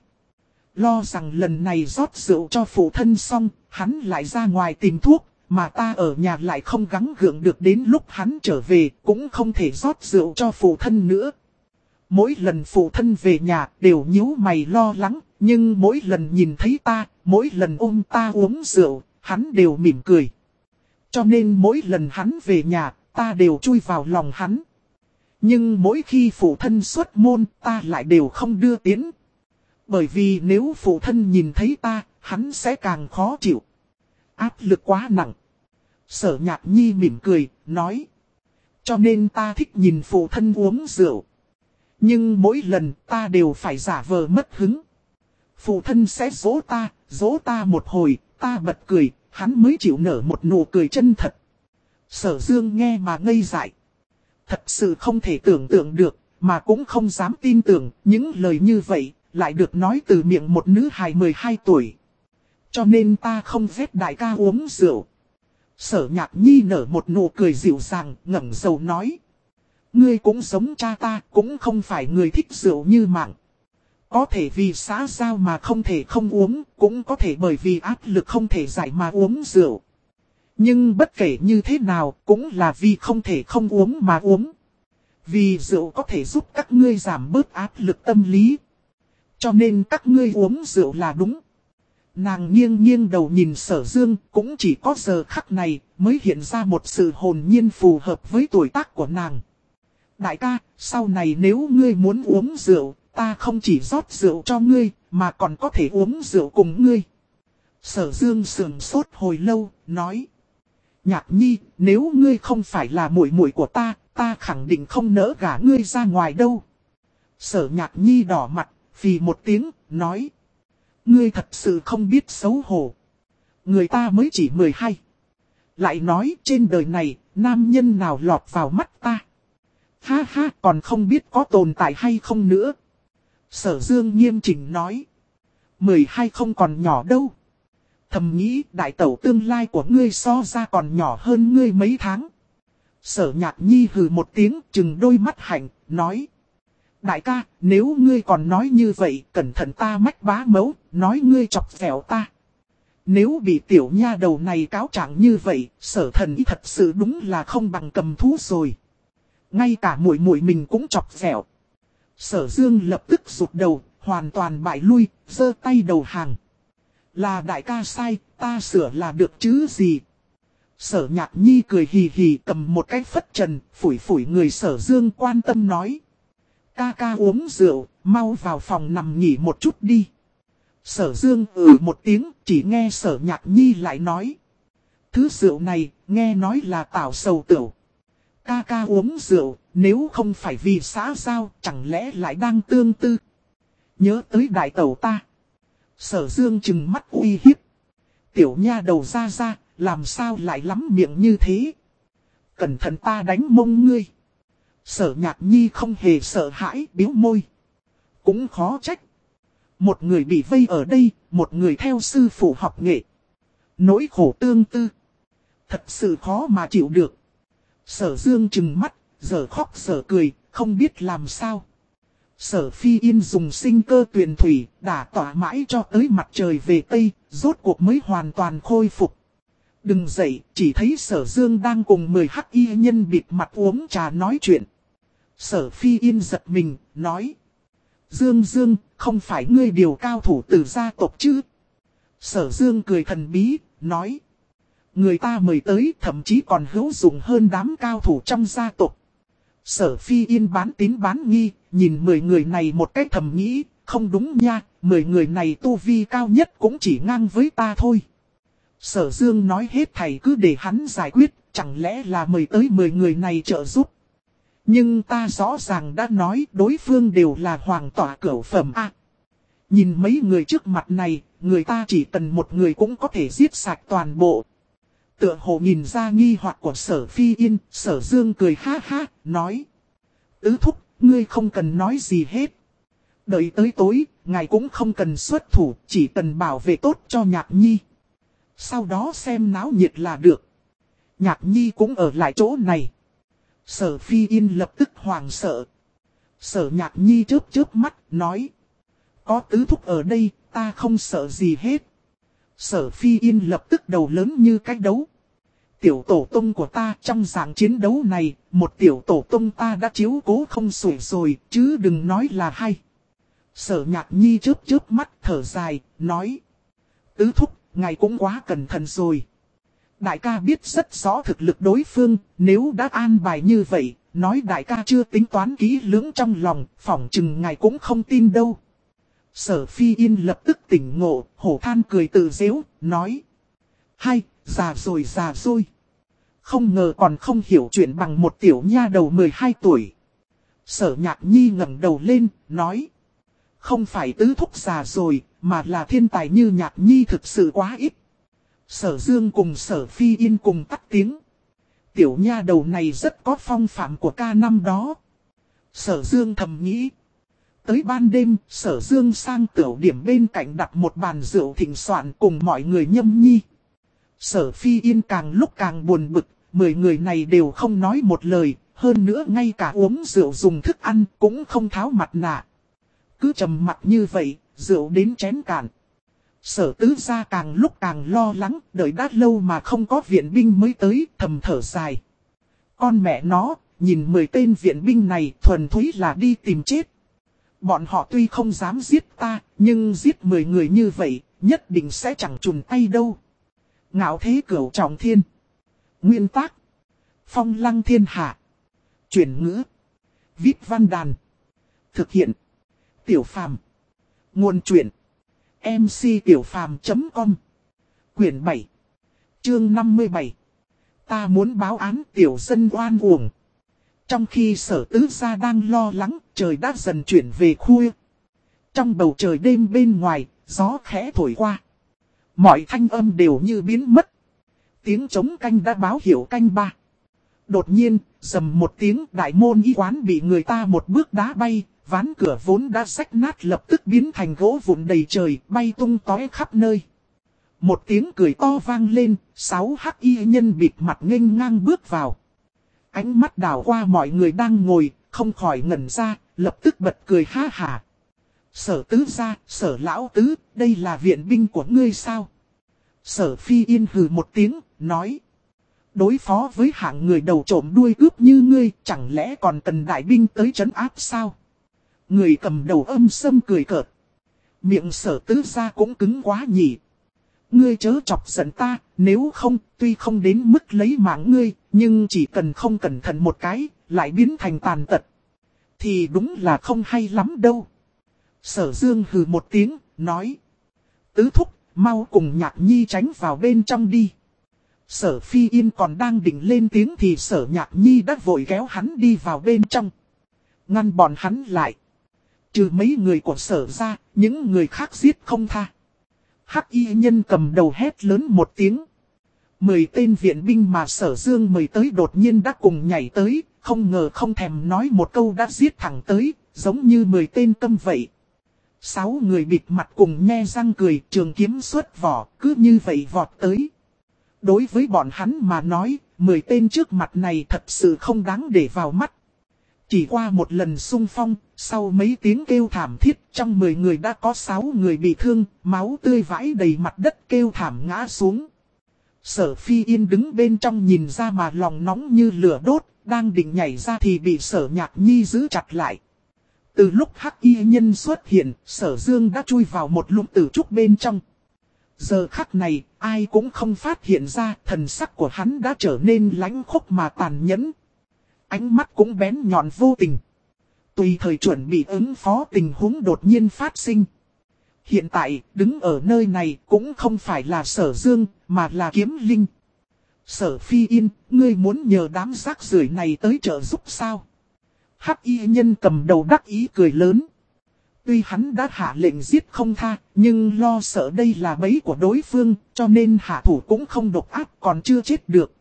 Lo rằng lần này rót rượu cho phụ thân xong, hắn lại ra ngoài tìm thuốc, mà ta ở nhà lại không gắng gượng được đến lúc hắn trở về, cũng không thể rót rượu cho phụ thân nữa. Mỗi lần phụ thân về nhà đều nhíu mày lo lắng, nhưng mỗi lần nhìn thấy ta, mỗi lần ôm ta uống rượu, hắn đều mỉm cười. Cho nên mỗi lần hắn về nhà, ta đều chui vào lòng hắn. Nhưng mỗi khi phụ thân xuất môn, ta lại đều không đưa tiến. Bởi vì nếu phụ thân nhìn thấy ta, hắn sẽ càng khó chịu. Áp lực quá nặng. Sở nhạc nhi mỉm cười, nói. Cho nên ta thích nhìn phụ thân uống rượu. Nhưng mỗi lần ta đều phải giả vờ mất hứng. Phụ thân sẽ dỗ ta, dỗ ta một hồi, ta bật cười, hắn mới chịu nở một nụ cười chân thật. Sở dương nghe mà ngây dại. Thật sự không thể tưởng tượng được, mà cũng không dám tin tưởng, những lời như vậy, lại được nói từ miệng một nữ hài 12 tuổi. Cho nên ta không ghét đại ca uống rượu. Sở nhạc nhi nở một nụ cười dịu dàng, ngẩng dầu nói. Ngươi cũng giống cha ta, cũng không phải người thích rượu như mạng. Có thể vì xã giao mà không thể không uống, cũng có thể bởi vì áp lực không thể giải mà uống rượu. Nhưng bất kể như thế nào, cũng là vì không thể không uống mà uống. Vì rượu có thể giúp các ngươi giảm bớt áp lực tâm lý. Cho nên các ngươi uống rượu là đúng. Nàng nghiêng nghiêng đầu nhìn sở dương, cũng chỉ có giờ khắc này mới hiện ra một sự hồn nhiên phù hợp với tuổi tác của nàng. Đại ca, sau này nếu ngươi muốn uống rượu, ta không chỉ rót rượu cho ngươi, mà còn có thể uống rượu cùng ngươi. Sở dương sườn sốt hồi lâu, nói. Nhạc nhi, nếu ngươi không phải là muội muội của ta, ta khẳng định không nỡ gả ngươi ra ngoài đâu. Sở nhạc nhi đỏ mặt, vì một tiếng, nói. Ngươi thật sự không biết xấu hổ. Người ta mới chỉ 12. Lại nói trên đời này, nam nhân nào lọt vào mắt ta. Ha ha, còn không biết có tồn tại hay không nữa. Sở Dương nghiêm chỉnh nói. 12 không còn nhỏ đâu. Thầm nghĩ đại tẩu tương lai của ngươi so ra còn nhỏ hơn ngươi mấy tháng. Sở nhạc nhi hừ một tiếng chừng đôi mắt hạnh, nói. Đại ca, nếu ngươi còn nói như vậy, cẩn thận ta mách bá mấu, nói ngươi chọc vẻo ta. Nếu bị tiểu nha đầu này cáo trạng như vậy, sở thần ý thật sự đúng là không bằng cầm thú rồi. Ngay cả muội muội mình cũng chọc vẹo. Sở dương lập tức rụt đầu, hoàn toàn bại lui, giơ tay đầu hàng. Là đại ca sai, ta sửa là được chứ gì. Sở nhạc nhi cười hì hì cầm một cái phất trần, phủi phủi người sở dương quan tâm nói. Ca ca uống rượu, mau vào phòng nằm nghỉ một chút đi. Sở dương ừ một tiếng, chỉ nghe sở nhạc nhi lại nói. Thứ rượu này, nghe nói là tảo sầu tửu. Ca ca uống rượu, nếu không phải vì xã giao, chẳng lẽ lại đang tương tư. Nhớ tới đại tẩu ta. Sở dương chừng mắt uy hiếp. Tiểu nha đầu ra ra, làm sao lại lắm miệng như thế. Cẩn thận ta đánh mông ngươi. Sở nhạc nhi không hề sợ hãi, biếu môi. Cũng khó trách. Một người bị vây ở đây, một người theo sư phụ học nghệ. Nỗi khổ tương tư. Thật sự khó mà chịu được. Sở dương chừng mắt, giờ khóc sở cười, không biết làm sao. Sở phi yên dùng sinh cơ tuyển thủy, đã tỏa mãi cho tới mặt trời về Tây, rốt cuộc mới hoàn toàn khôi phục. Đừng dậy, chỉ thấy sở dương đang cùng 10 hắc y nhân bịt mặt uống trà nói chuyện. Sở phi yên giật mình, nói. Dương Dương, không phải ngươi điều cao thủ từ gia tộc chứ? Sở Dương cười thần bí, nói. Người ta mời tới thậm chí còn hữu dụng hơn đám cao thủ trong gia tộc. Sở phi yên bán tín bán nghi, nhìn 10 người này một cách thầm nghĩ, không đúng nha, 10 người này tu vi cao nhất cũng chỉ ngang với ta thôi. Sở Dương nói hết thầy cứ để hắn giải quyết, chẳng lẽ là mời tới 10 người này trợ giúp. Nhưng ta rõ ràng đã nói đối phương đều là hoàng tỏa cửu phẩm A. nhìn mấy người trước mặt này, người ta chỉ cần một người cũng có thể giết sạch toàn bộ. Tựa hồ nhìn ra nghi hoặc của sở phi yên, sở dương cười ha ha, nói. Tứ thúc, ngươi không cần nói gì hết. Đợi tới tối, ngài cũng không cần xuất thủ, chỉ cần bảo vệ tốt cho nhạc nhi. Sau đó xem náo nhiệt là được. Nhạc nhi cũng ở lại chỗ này. Sở phi yên lập tức hoàng sợ. Sở nhạc nhi chớp chớp mắt, nói. Có tứ thúc ở đây, ta không sợ gì hết. Sở phi yên lập tức đầu lớn như cách đấu. Tiểu tổ tung của ta trong dạng chiến đấu này, một tiểu tổ tung ta đã chiếu cố không sủi rồi, chứ đừng nói là hay. Sở nhạc nhi chớp chớp mắt thở dài, nói. Tứ thúc, ngài cũng quá cẩn thận rồi. Đại ca biết rất rõ thực lực đối phương, nếu đã an bài như vậy, nói đại ca chưa tính toán kỹ lưỡng trong lòng, phỏng chừng ngài cũng không tin đâu. Sở phi yên lập tức tỉnh ngộ, hổ than cười tự dễu, nói. Hay, già rồi già rồi. Không ngờ còn không hiểu chuyện bằng một tiểu nha đầu 12 tuổi. Sở nhạc nhi ngẩng đầu lên, nói. Không phải tứ thúc già rồi, mà là thiên tài như nhạc nhi thực sự quá ít. Sở Dương cùng sở Phi Yên cùng tắt tiếng. Tiểu nha đầu này rất có phong phạm của ca năm đó. Sở Dương thầm nghĩ. Tới ban đêm, sở Dương sang tiểu điểm bên cạnh đặt một bàn rượu thịnh soạn cùng mọi người nhâm nhi. Sở Phi Yên càng lúc càng buồn bực, mười người này đều không nói một lời, hơn nữa ngay cả uống rượu dùng thức ăn cũng không tháo mặt nạ. Cứ trầm mặt như vậy, rượu đến chén cạn. Sở tứ gia càng lúc càng lo lắng, đợi đã lâu mà không có viện binh mới tới, thầm thở dài. Con mẹ nó, nhìn 10 tên viện binh này thuần thúy là đi tìm chết. Bọn họ tuy không dám giết ta, nhưng giết 10 người như vậy, nhất định sẽ chẳng trùn tay đâu. Ngạo thế cửu trọng thiên. Nguyên tác. Phong lăng thiên hạ. Chuyển ngữ. Viết văn đàn. Thực hiện. Tiểu phàm. Nguồn truyện mctiểupham.com Quyển 7 Chương 57 Ta muốn báo án tiểu dân oan uổng. Trong khi sở tứ gia đang lo lắng, trời đã dần chuyển về khuya. Trong bầu trời đêm bên ngoài, gió khẽ thổi qua. Mọi thanh âm đều như biến mất. Tiếng chống canh đã báo hiệu canh ba. Đột nhiên, dầm một tiếng đại môn y quán bị người ta một bước đá bay, Ván cửa vốn đã rách nát lập tức biến thành gỗ vụn đầy trời, bay tung tói khắp nơi. Một tiếng cười to vang lên, sáu hắc y nhân bịt mặt nghênh ngang bước vào. Ánh mắt đảo qua mọi người đang ngồi, không khỏi ngẩn ra, lập tức bật cười ha hà. Sở tứ ra, sở lão tứ, đây là viện binh của ngươi sao? Sở phi yên hừ một tiếng, nói. Đối phó với hạng người đầu trộm đuôi cướp như ngươi, chẳng lẽ còn cần đại binh tới trấn áp sao? Người cầm đầu âm sâm cười cợt. Miệng sở tứ ra cũng cứng quá nhỉ. Ngươi chớ chọc giận ta, nếu không, tuy không đến mức lấy mạng ngươi, nhưng chỉ cần không cẩn thận một cái, lại biến thành tàn tật. Thì đúng là không hay lắm đâu. Sở dương hừ một tiếng, nói. Tứ thúc, mau cùng nhạc nhi tránh vào bên trong đi. Sở phi yên còn đang định lên tiếng thì sở nhạc nhi đã vội kéo hắn đi vào bên trong. Ngăn bọn hắn lại. Trừ mấy người của sở ra, những người khác giết không tha. Hắc y nhân cầm đầu hét lớn một tiếng. Mười tên viện binh mà sở dương mời tới đột nhiên đã cùng nhảy tới, không ngờ không thèm nói một câu đã giết thẳng tới, giống như mười tên tâm vậy. Sáu người bịt mặt cùng nhe răng cười trường kiếm xuất vỏ, cứ như vậy vọt tới. Đối với bọn hắn mà nói, mười tên trước mặt này thật sự không đáng để vào mắt. Chỉ qua một lần sung phong, sau mấy tiếng kêu thảm thiết, trong 10 người đã có 6 người bị thương, máu tươi vãi đầy mặt đất kêu thảm ngã xuống. Sở phi yên đứng bên trong nhìn ra mà lòng nóng như lửa đốt, đang định nhảy ra thì bị sở nhạc nhi giữ chặt lại. Từ lúc hắc y nhân xuất hiện, sở dương đã chui vào một lũng tử trúc bên trong. Giờ khắc này, ai cũng không phát hiện ra thần sắc của hắn đã trở nên lánh khốc mà tàn nhẫn. Ánh mắt cũng bén nhọn vô tình. Tùy thời chuẩn bị ứng phó tình huống đột nhiên phát sinh. Hiện tại, đứng ở nơi này cũng không phải là sở dương, mà là kiếm linh. Sở phi yên, ngươi muốn nhờ đám rác rưởi này tới trợ giúp sao? Hắc y nhân cầm đầu đắc ý cười lớn. Tuy hắn đã hạ lệnh giết không tha, nhưng lo sợ đây là bẫy của đối phương, cho nên hạ thủ cũng không độc ác còn chưa chết được.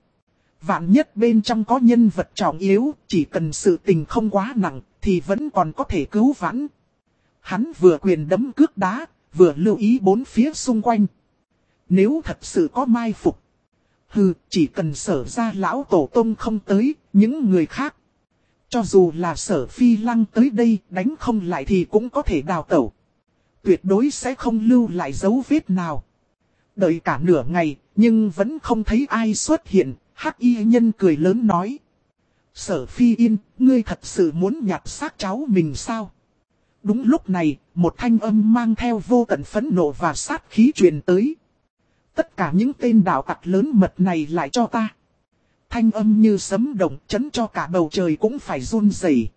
Vạn nhất bên trong có nhân vật trọng yếu, chỉ cần sự tình không quá nặng, thì vẫn còn có thể cứu vãn. Hắn vừa quyền đấm cước đá, vừa lưu ý bốn phía xung quanh. Nếu thật sự có mai phục, hừ, chỉ cần sở ra lão tổ tông không tới, những người khác. Cho dù là sở phi lăng tới đây đánh không lại thì cũng có thể đào tẩu. Tuyệt đối sẽ không lưu lại dấu vết nào. Đợi cả nửa ngày, nhưng vẫn không thấy ai xuất hiện, hắc y nhân cười lớn nói. Sở phi yên, ngươi thật sự muốn nhặt xác cháu mình sao? Đúng lúc này, một thanh âm mang theo vô tận phẫn nộ và sát khí truyền tới. Tất cả những tên đạo tặc lớn mật này lại cho ta. Thanh âm như sấm động chấn cho cả bầu trời cũng phải run rẩy.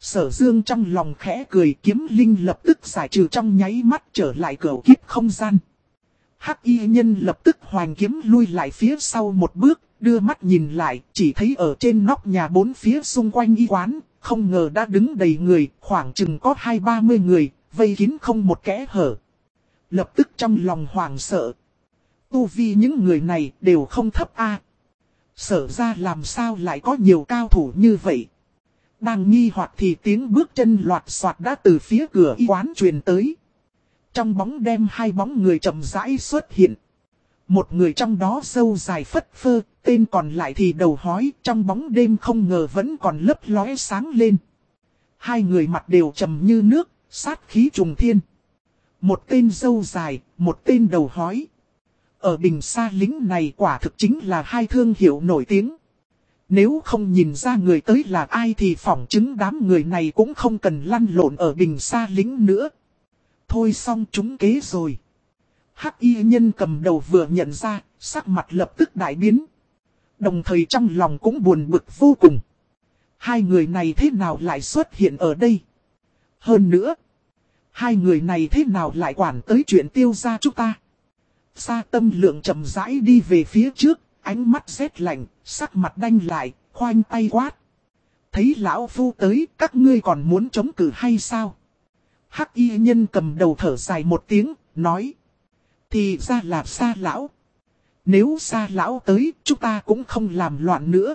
Sở dương trong lòng khẽ cười kiếm linh lập tức giải trừ trong nháy mắt trở lại cửa kiếp không gian. Hắc y nhân lập tức hoàng kiếm lui lại phía sau một bước, đưa mắt nhìn lại, chỉ thấy ở trên nóc nhà bốn phía xung quanh y quán, không ngờ đã đứng đầy người, khoảng chừng có hai ba mươi người, vây kín không một kẽ hở. Lập tức trong lòng hoàng sợ. Tu vi những người này đều không thấp a Sở ra làm sao lại có nhiều cao thủ như vậy. Đang nghi hoặc thì tiếng bước chân loạt soạt đã từ phía cửa y quán truyền tới. Trong bóng đêm hai bóng người chậm rãi xuất hiện. Một người trong đó sâu dài phất phơ, tên còn lại thì đầu hói, trong bóng đêm không ngờ vẫn còn lấp lóe sáng lên. Hai người mặt đều trầm như nước, sát khí trùng thiên. Một tên sâu dài, một tên đầu hói. Ở bình xa lính này quả thực chính là hai thương hiệu nổi tiếng. Nếu không nhìn ra người tới là ai thì phỏng chứng đám người này cũng không cần lăn lộn ở bình xa lính nữa. Thôi xong chúng kế rồi. Hắc y nhân cầm đầu vừa nhận ra, sắc mặt lập tức đại biến. Đồng thời trong lòng cũng buồn bực vô cùng. Hai người này thế nào lại xuất hiện ở đây? Hơn nữa, hai người này thế nào lại quản tới chuyện tiêu ra chúng ta? Sa tâm lượng chậm rãi đi về phía trước, ánh mắt rét lạnh, sắc mặt đanh lại, khoanh tay quát. Thấy lão phu tới, các ngươi còn muốn chống cử hay sao? Hắc y nhân cầm đầu thở dài một tiếng, nói. Thì ra là xa lão. Nếu xa lão tới, chúng ta cũng không làm loạn nữa.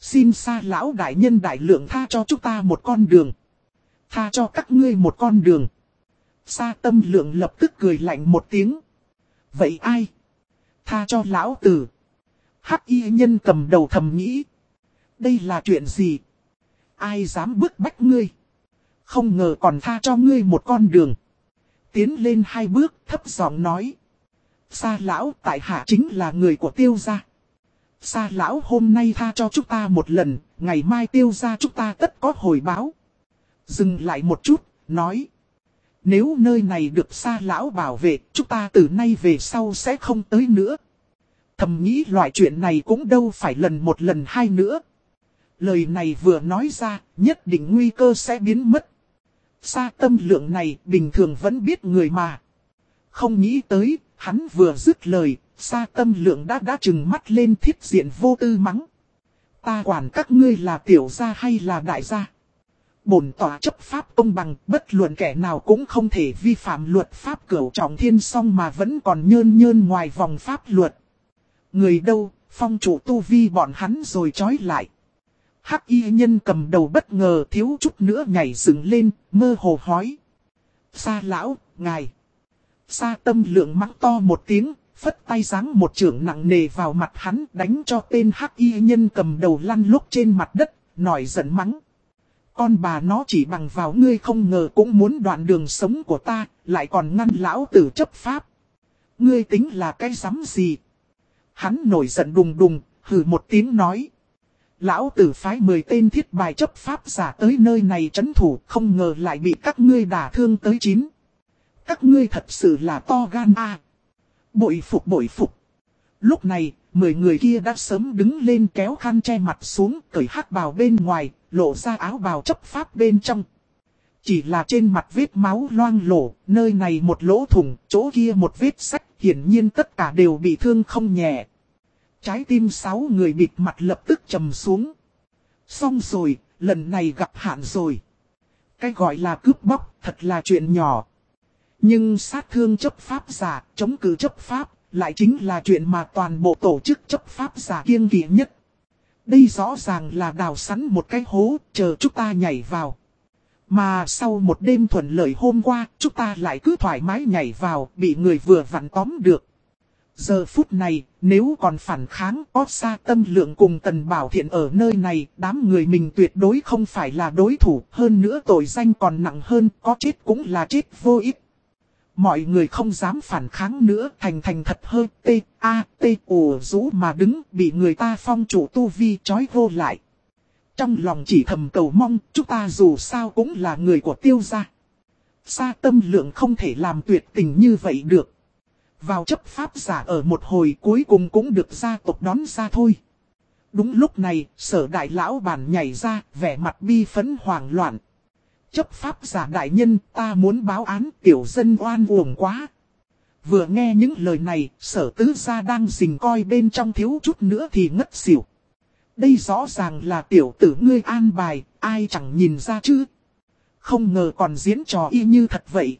Xin xa lão đại nhân đại lượng tha cho chúng ta một con đường. Tha cho các ngươi một con đường. Sa tâm lượng lập tức cười lạnh một tiếng. Vậy ai? Tha cho lão tử. Hắc y nhân cầm đầu thầm nghĩ. Đây là chuyện gì? Ai dám bức bách ngươi? Không ngờ còn tha cho ngươi một con đường. Tiến lên hai bước thấp giọng nói. Sa lão tại hạ chính là người của tiêu gia. Sa lão hôm nay tha cho chúng ta một lần, ngày mai tiêu gia chúng ta tất có hồi báo. Dừng lại một chút, nói. Nếu nơi này được sa lão bảo vệ, chúng ta từ nay về sau sẽ không tới nữa. Thầm nghĩ loại chuyện này cũng đâu phải lần một lần hai nữa. Lời này vừa nói ra, nhất định nguy cơ sẽ biến mất. Sa tâm lượng này bình thường vẫn biết người mà. Không nghĩ tới, hắn vừa dứt lời, xa tâm lượng đã đã trừng mắt lên thiết diện vô tư mắng. Ta quản các ngươi là tiểu gia hay là đại gia. Bổn tòa chấp pháp công bằng, bất luận kẻ nào cũng không thể vi phạm luật pháp cửu trọng thiên song mà vẫn còn nhơn nhơn ngoài vòng pháp luật. Người đâu, phong chủ tu vi bọn hắn rồi trói lại. Hắc y nhân cầm đầu bất ngờ thiếu chút nữa nhảy dựng lên, mơ hồ hói. Sa lão, ngài. Sa tâm lượng mắng to một tiếng, phất tay giáng một trưởng nặng nề vào mặt hắn đánh cho tên hắc y nhân cầm đầu lăn lúc trên mặt đất, nổi giận mắng. Con bà nó chỉ bằng vào ngươi không ngờ cũng muốn đoạn đường sống của ta, lại còn ngăn lão tử chấp pháp. Ngươi tính là cái rắm gì? Hắn nổi giận đùng đùng, hừ một tiếng nói. Lão tử phái 10 tên thiết bài chấp pháp giả tới nơi này trấn thủ, không ngờ lại bị các ngươi đả thương tới chín. Các ngươi thật sự là to gan a. Bội phục bội phục. Lúc này, 10 người kia đã sớm đứng lên kéo khăn che mặt xuống, cởi hắc bào bên ngoài, lộ ra áo bào chấp pháp bên trong. Chỉ là trên mặt vết máu loang lổ, nơi này một lỗ thủng, chỗ kia một vết sách, hiển nhiên tất cả đều bị thương không nhẹ. Trái tim sáu người bịt mặt lập tức trầm xuống. Xong rồi, lần này gặp hạn rồi. Cái gọi là cướp bóc, thật là chuyện nhỏ. Nhưng sát thương chấp pháp giả, chống cử chấp pháp, lại chính là chuyện mà toàn bộ tổ chức chấp pháp giả kiêng kỵ nhất. Đây rõ ràng là đào sẵn một cái hố, chờ chúng ta nhảy vào. Mà sau một đêm thuận lợi hôm qua, chúng ta lại cứ thoải mái nhảy vào, bị người vừa vặn tóm được. Giờ phút này, nếu còn phản kháng có xa tâm lượng cùng tần bảo thiện ở nơi này, đám người mình tuyệt đối không phải là đối thủ, hơn nữa tội danh còn nặng hơn, có chết cũng là chết vô ích. Mọi người không dám phản kháng nữa, thành thành thật hơi tê, a, tê, ồ rũ mà đứng, bị người ta phong chủ tu vi trói vô lại. Trong lòng chỉ thầm cầu mong, chúng ta dù sao cũng là người của tiêu gia. Sa tâm lượng không thể làm tuyệt tình như vậy được. Vào chấp pháp giả ở một hồi cuối cùng cũng được gia tộc đón ra thôi. Đúng lúc này, sở đại lão bản nhảy ra, vẻ mặt bi phấn hoảng loạn. Chấp pháp giả đại nhân, ta muốn báo án tiểu dân oan uổng quá. Vừa nghe những lời này, sở tứ gia đang dình coi bên trong thiếu chút nữa thì ngất xỉu. Đây rõ ràng là tiểu tử ngươi an bài, ai chẳng nhìn ra chứ. Không ngờ còn diễn trò y như thật vậy.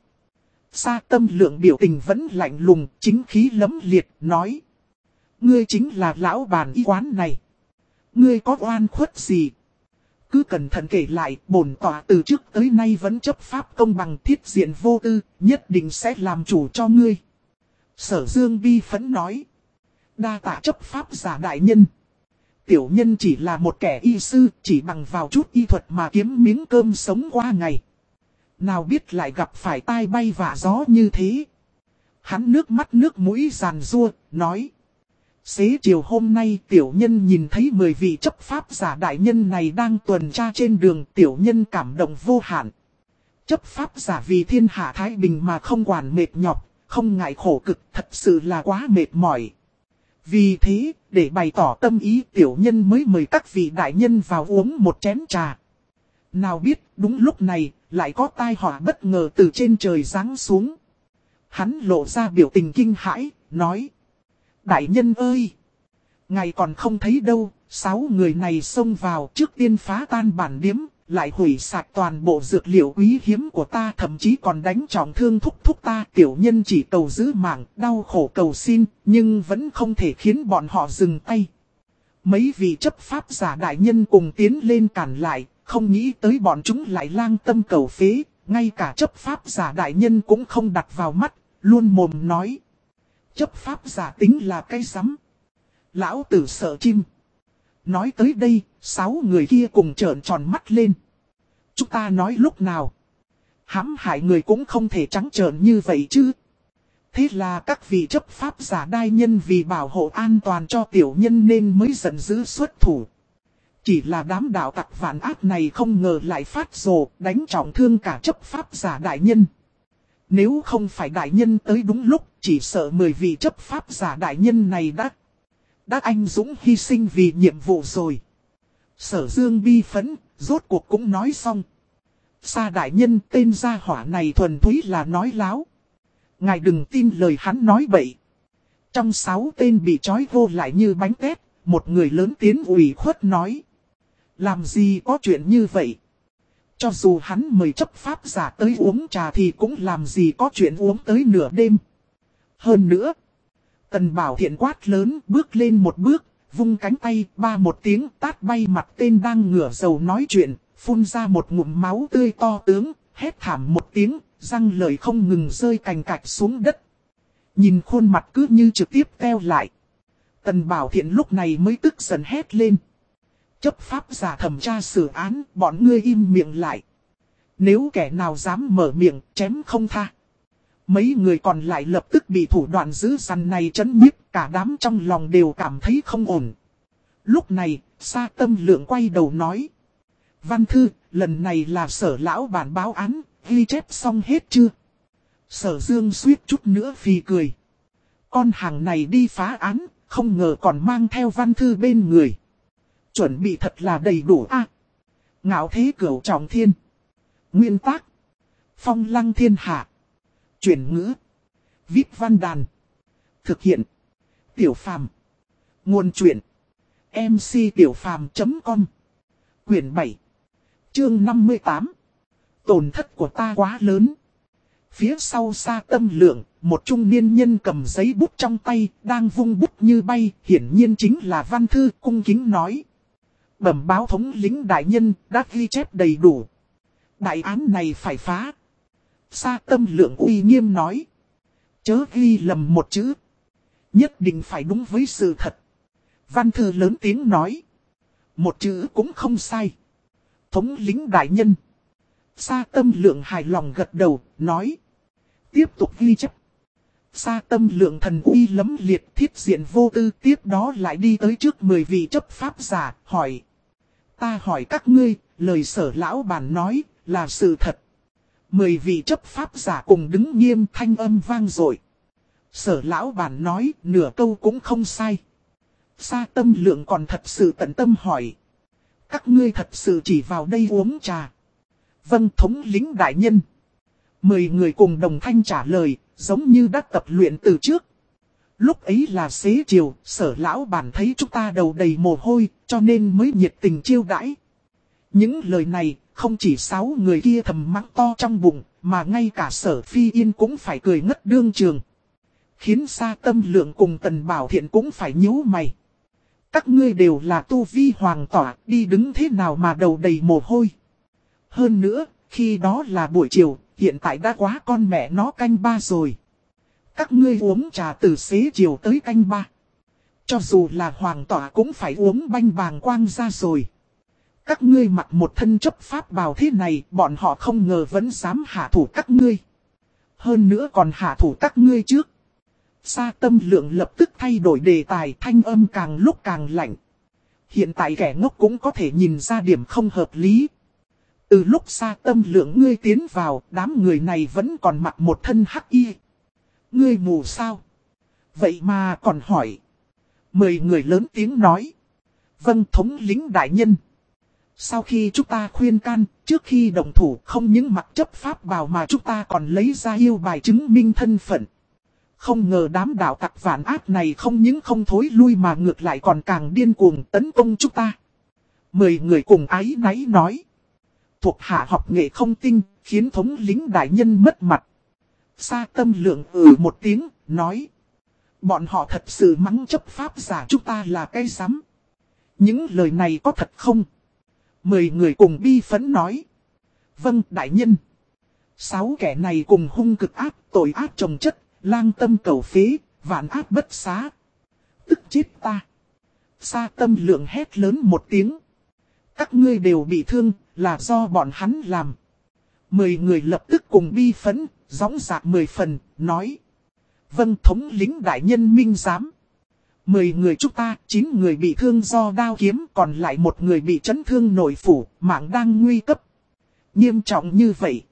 Sa tâm lượng biểu tình vẫn lạnh lùng, chính khí lấm liệt, nói. Ngươi chính là lão bàn y quán này. Ngươi có oan khuất gì? Cứ cẩn thận kể lại, bổn tòa từ trước tới nay vẫn chấp pháp công bằng thiết diện vô tư, nhất định sẽ làm chủ cho ngươi. Sở Dương bi phấn nói. Đa tạ chấp pháp giả đại nhân. Tiểu nhân chỉ là một kẻ y sư, chỉ bằng vào chút y thuật mà kiếm miếng cơm sống qua ngày. Nào biết lại gặp phải tai bay vạ gió như thế. Hắn nước mắt nước mũi giàn rua, nói. Xế chiều hôm nay tiểu nhân nhìn thấy 10 vị chấp pháp giả đại nhân này đang tuần tra trên đường tiểu nhân cảm động vô hạn. Chấp pháp giả vì thiên hạ Thái Bình mà không quản mệt nhọc, không ngại khổ cực thật sự là quá mệt mỏi. Vì thế, để bày tỏ tâm ý tiểu nhân mới mời các vị đại nhân vào uống một chén trà. Nào biết, đúng lúc này, lại có tai họa bất ngờ từ trên trời giáng xuống. Hắn lộ ra biểu tình kinh hãi, nói. Đại nhân ơi! Ngày còn không thấy đâu, sáu người này xông vào trước tiên phá tan bản điếm, lại hủy sạch toàn bộ dược liệu quý hiếm của ta thậm chí còn đánh trọng thương thúc thúc ta. Tiểu nhân chỉ cầu giữ mạng, đau khổ cầu xin, nhưng vẫn không thể khiến bọn họ dừng tay. Mấy vị chấp pháp giả đại nhân cùng tiến lên cản lại, không nghĩ tới bọn chúng lại lang tâm cầu phế, ngay cả chấp pháp giả đại nhân cũng không đặt vào mắt, luôn mồm nói. Chấp pháp giả tính là cái rắm Lão tử sợ chim. Nói tới đây, sáu người kia cùng trợn tròn mắt lên. Chúng ta nói lúc nào. hãm hại người cũng không thể trắng trợn như vậy chứ. Thế là các vị chấp pháp giả đai nhân vì bảo hộ an toàn cho tiểu nhân nên mới giận dữ xuất thủ. Chỉ là đám đạo tặc vạn ác này không ngờ lại phát rồ đánh trọng thương cả chấp pháp giả đại nhân. Nếu không phải đại nhân tới đúng lúc, chỉ sợ mười vị chấp pháp giả đại nhân này đã, đã anh dũng hy sinh vì nhiệm vụ rồi. Sở dương bi phấn, rốt cuộc cũng nói xong. Sa đại nhân tên gia hỏa này thuần túy là nói láo. Ngài đừng tin lời hắn nói bậy. Trong sáu tên bị trói vô lại như bánh tét, một người lớn tiếng ủy khuất nói. Làm gì có chuyện như vậy? Cho dù hắn mời chấp pháp giả tới uống trà thì cũng làm gì có chuyện uống tới nửa đêm. Hơn nữa, tần bảo thiện quát lớn bước lên một bước, vung cánh tay ba một tiếng tát bay mặt tên đang ngửa dầu nói chuyện, phun ra một ngụm máu tươi to tướng, hét thảm một tiếng, răng lời không ngừng rơi cành cạch xuống đất. Nhìn khuôn mặt cứ như trực tiếp teo lại. Tần bảo thiện lúc này mới tức giận hét lên. Chấp pháp giả thẩm tra xử án, bọn ngươi im miệng lại. Nếu kẻ nào dám mở miệng, chém không tha. Mấy người còn lại lập tức bị thủ đoạn giữ săn này chấn nhiếp, cả đám trong lòng đều cảm thấy không ổn. Lúc này, Sa Tâm Lượng quay đầu nói. Văn Thư, lần này là sở lão bản báo án, ghi chép xong hết chưa? Sở Dương suýt chút nữa phì cười. Con hàng này đi phá án, không ngờ còn mang theo Văn Thư bên người. Chuẩn bị thật là đầy đủ a Ngạo thế cửu trọng thiên. Nguyên tác. Phong lăng thiên hạ. Chuyển ngữ. Viết văn đàn. Thực hiện. Tiểu phàm. Nguồn truyện. MC Tiểu phàm.com Quyển 7. Chương 58. Tổn thất của ta quá lớn. Phía sau xa tâm lượng, một trung niên nhân cầm giấy bút trong tay, đang vung bút như bay, hiển nhiên chính là văn thư cung kính nói. Bẩm báo thống lính đại nhân, đã ghi chép đầy đủ. Đại án này phải phá. Sa tâm lượng uy nghiêm nói. Chớ ghi lầm một chữ. Nhất định phải đúng với sự thật. Văn thư lớn tiếng nói. Một chữ cũng không sai. Thống lính đại nhân. Sa tâm lượng hài lòng gật đầu, nói. Tiếp tục ghi chép. Sa tâm lượng thần uy lấm liệt thiết diện vô tư tiếp đó lại đi tới trước 10 vị chấp pháp giả, hỏi. Ta hỏi các ngươi, lời sở lão bản nói, là sự thật. Mười vị chấp pháp giả cùng đứng nghiêm thanh âm vang dội Sở lão bản nói, nửa câu cũng không sai. Sa tâm lượng còn thật sự tận tâm hỏi. Các ngươi thật sự chỉ vào đây uống trà. Vâng thống lính đại nhân. Mười người cùng đồng thanh trả lời, giống như đã tập luyện từ trước. Lúc ấy là xế chiều, sở lão bản thấy chúng ta đầu đầy mồ hôi, cho nên mới nhiệt tình chiêu đãi. Những lời này, không chỉ sáu người kia thầm mắng to trong bụng, mà ngay cả sở phi yên cũng phải cười ngất đương trường. Khiến xa tâm lượng cùng tần bảo thiện cũng phải nhíu mày. Các ngươi đều là tu vi hoàng tỏa, đi đứng thế nào mà đầu đầy mồ hôi. Hơn nữa, khi đó là buổi chiều, hiện tại đã quá con mẹ nó canh ba rồi. Các ngươi uống trà từ xế chiều tới canh ba. Cho dù là hoàng tỏa cũng phải uống banh bàng quang ra rồi. Các ngươi mặc một thân chấp pháp bào thế này, bọn họ không ngờ vẫn dám hạ thủ các ngươi. Hơn nữa còn hạ thủ các ngươi trước. Sa tâm lượng lập tức thay đổi đề tài thanh âm càng lúc càng lạnh. Hiện tại kẻ ngốc cũng có thể nhìn ra điểm không hợp lý. Từ lúc sa tâm lượng ngươi tiến vào, đám người này vẫn còn mặc một thân hắc y. Ngươi mù sao? Vậy mà còn hỏi. Mười người lớn tiếng nói. Vâng thống lính đại nhân. Sau khi chúng ta khuyên can, trước khi đồng thủ không những mặc chấp pháp bào mà chúng ta còn lấy ra yêu bài chứng minh thân phận. Không ngờ đám đạo tặc vạn ác này không những không thối lui mà ngược lại còn càng điên cuồng tấn công chúng ta. Mười người cùng ái náy nói. Thuộc hạ học nghệ không tinh, khiến thống lính đại nhân mất mặt. Sa tâm lượng ừ một tiếng, nói. Bọn họ thật sự mắng chấp pháp giả chúng ta là cây sắm. Những lời này có thật không? Mười người cùng bi phấn nói. Vâng, đại nhân. Sáu kẻ này cùng hung cực ác, tội ác trồng chất, lang tâm cầu phế, vạn ác bất xá. Tức chết ta. Sa tâm lượng hét lớn một tiếng. Các ngươi đều bị thương, là do bọn hắn làm. Mười người lập tức cùng bi phấn, gióng dạc mười phần, nói. Vâng thống lính đại nhân minh giám. Mười người chúng ta, chín người bị thương do đao kiếm, còn lại một người bị chấn thương nội phủ, mạng đang nguy cấp. Nghiêm trọng như vậy.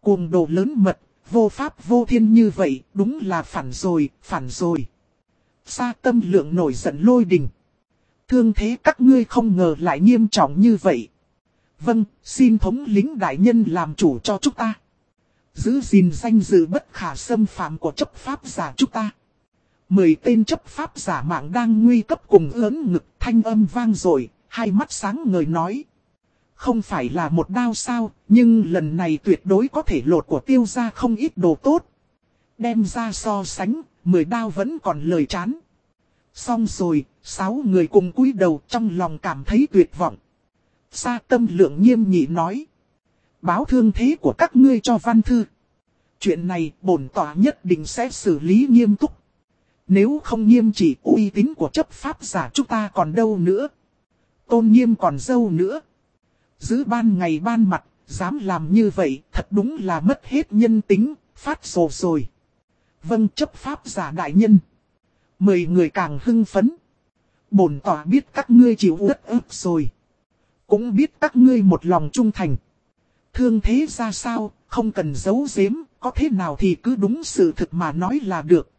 Cuồng đồ lớn mật, vô pháp vô thiên như vậy, đúng là phản rồi, phản rồi. Sa tâm lượng nổi giận lôi đình. Thương thế các ngươi không ngờ lại nghiêm trọng như vậy. Vâng, xin thống lính đại nhân làm chủ cho chúng ta. Giữ gìn danh dự bất khả xâm phạm của chấp pháp giả chúng ta. Mười tên chấp pháp giả mạng đang nguy cấp cùng ớn ngực thanh âm vang rồi, hai mắt sáng ngời nói. Không phải là một đao sao, nhưng lần này tuyệt đối có thể lột của tiêu ra không ít đồ tốt. Đem ra so sánh, mười đao vẫn còn lời chán. Xong rồi, sáu người cùng cúi đầu trong lòng cảm thấy tuyệt vọng. Sa tâm lượng nghiêm nghị nói. Báo thương thế của các ngươi cho văn thư. Chuyện này bổn tòa nhất định sẽ xử lý nghiêm túc. Nếu không nghiêm chỉ uy tín của chấp pháp giả chúng ta còn đâu nữa. Tôn nghiêm còn dâu nữa. Giữ ban ngày ban mặt, dám làm như vậy, thật đúng là mất hết nhân tính, phát sổ rồi. Vâng chấp pháp giả đại nhân. Mười người càng hưng phấn. Bổn tỏa biết các ngươi chịu đất ức rồi. Cũng biết các ngươi một lòng trung thành. Thương thế ra sao, không cần giấu giếm, có thế nào thì cứ đúng sự thực mà nói là được.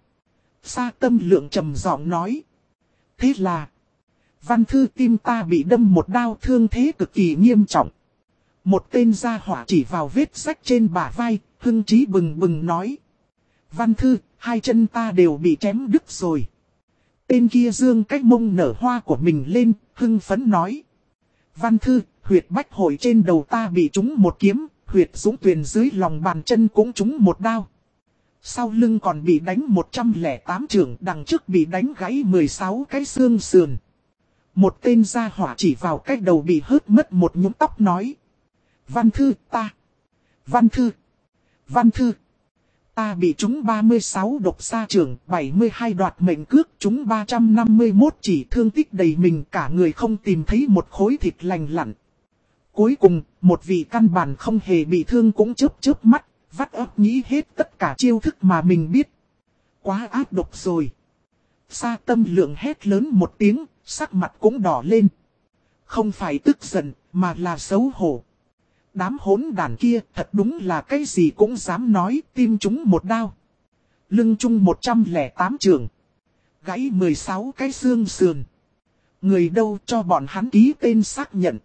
Sa tâm lượng trầm giọng nói. Thế là, văn thư tim ta bị đâm một đao thương thế cực kỳ nghiêm trọng. Một tên gia hỏa chỉ vào vết sách trên bả vai, hưng trí bừng bừng nói. Văn thư, hai chân ta đều bị chém đứt rồi. Tên kia dương cách mông nở hoa của mình lên, hưng phấn nói. Văn thư, huyệt bách hội trên đầu ta bị trúng một kiếm, huyệt dũng tuyền dưới lòng bàn chân cũng trúng một đao. Sau lưng còn bị đánh 108 trường đằng trước bị đánh gãy 16 cái xương sườn. Một tên gia hỏa chỉ vào cái đầu bị hớt mất một nhũng tóc nói. Văn thư ta. Văn thư. Văn thư. Ta bị chúng 36 độc sa trường, 72 đoạt mệnh cước, chúng 351 chỉ thương tích đầy mình cả người không tìm thấy một khối thịt lành lặn. Cuối cùng, một vị căn bản không hề bị thương cũng chớp chớp mắt, vắt ấp nghĩ hết tất cả chiêu thức mà mình biết. Quá ác độc rồi. Sa tâm lượng hét lớn một tiếng, sắc mặt cũng đỏ lên. Không phải tức giận, mà là xấu hổ. Đám hỗn đàn kia thật đúng là cái gì cũng dám nói tim chúng một đao. Lưng chung 108 trường. Gãy 16 cái xương sườn. Người đâu cho bọn hắn ký tên xác nhận.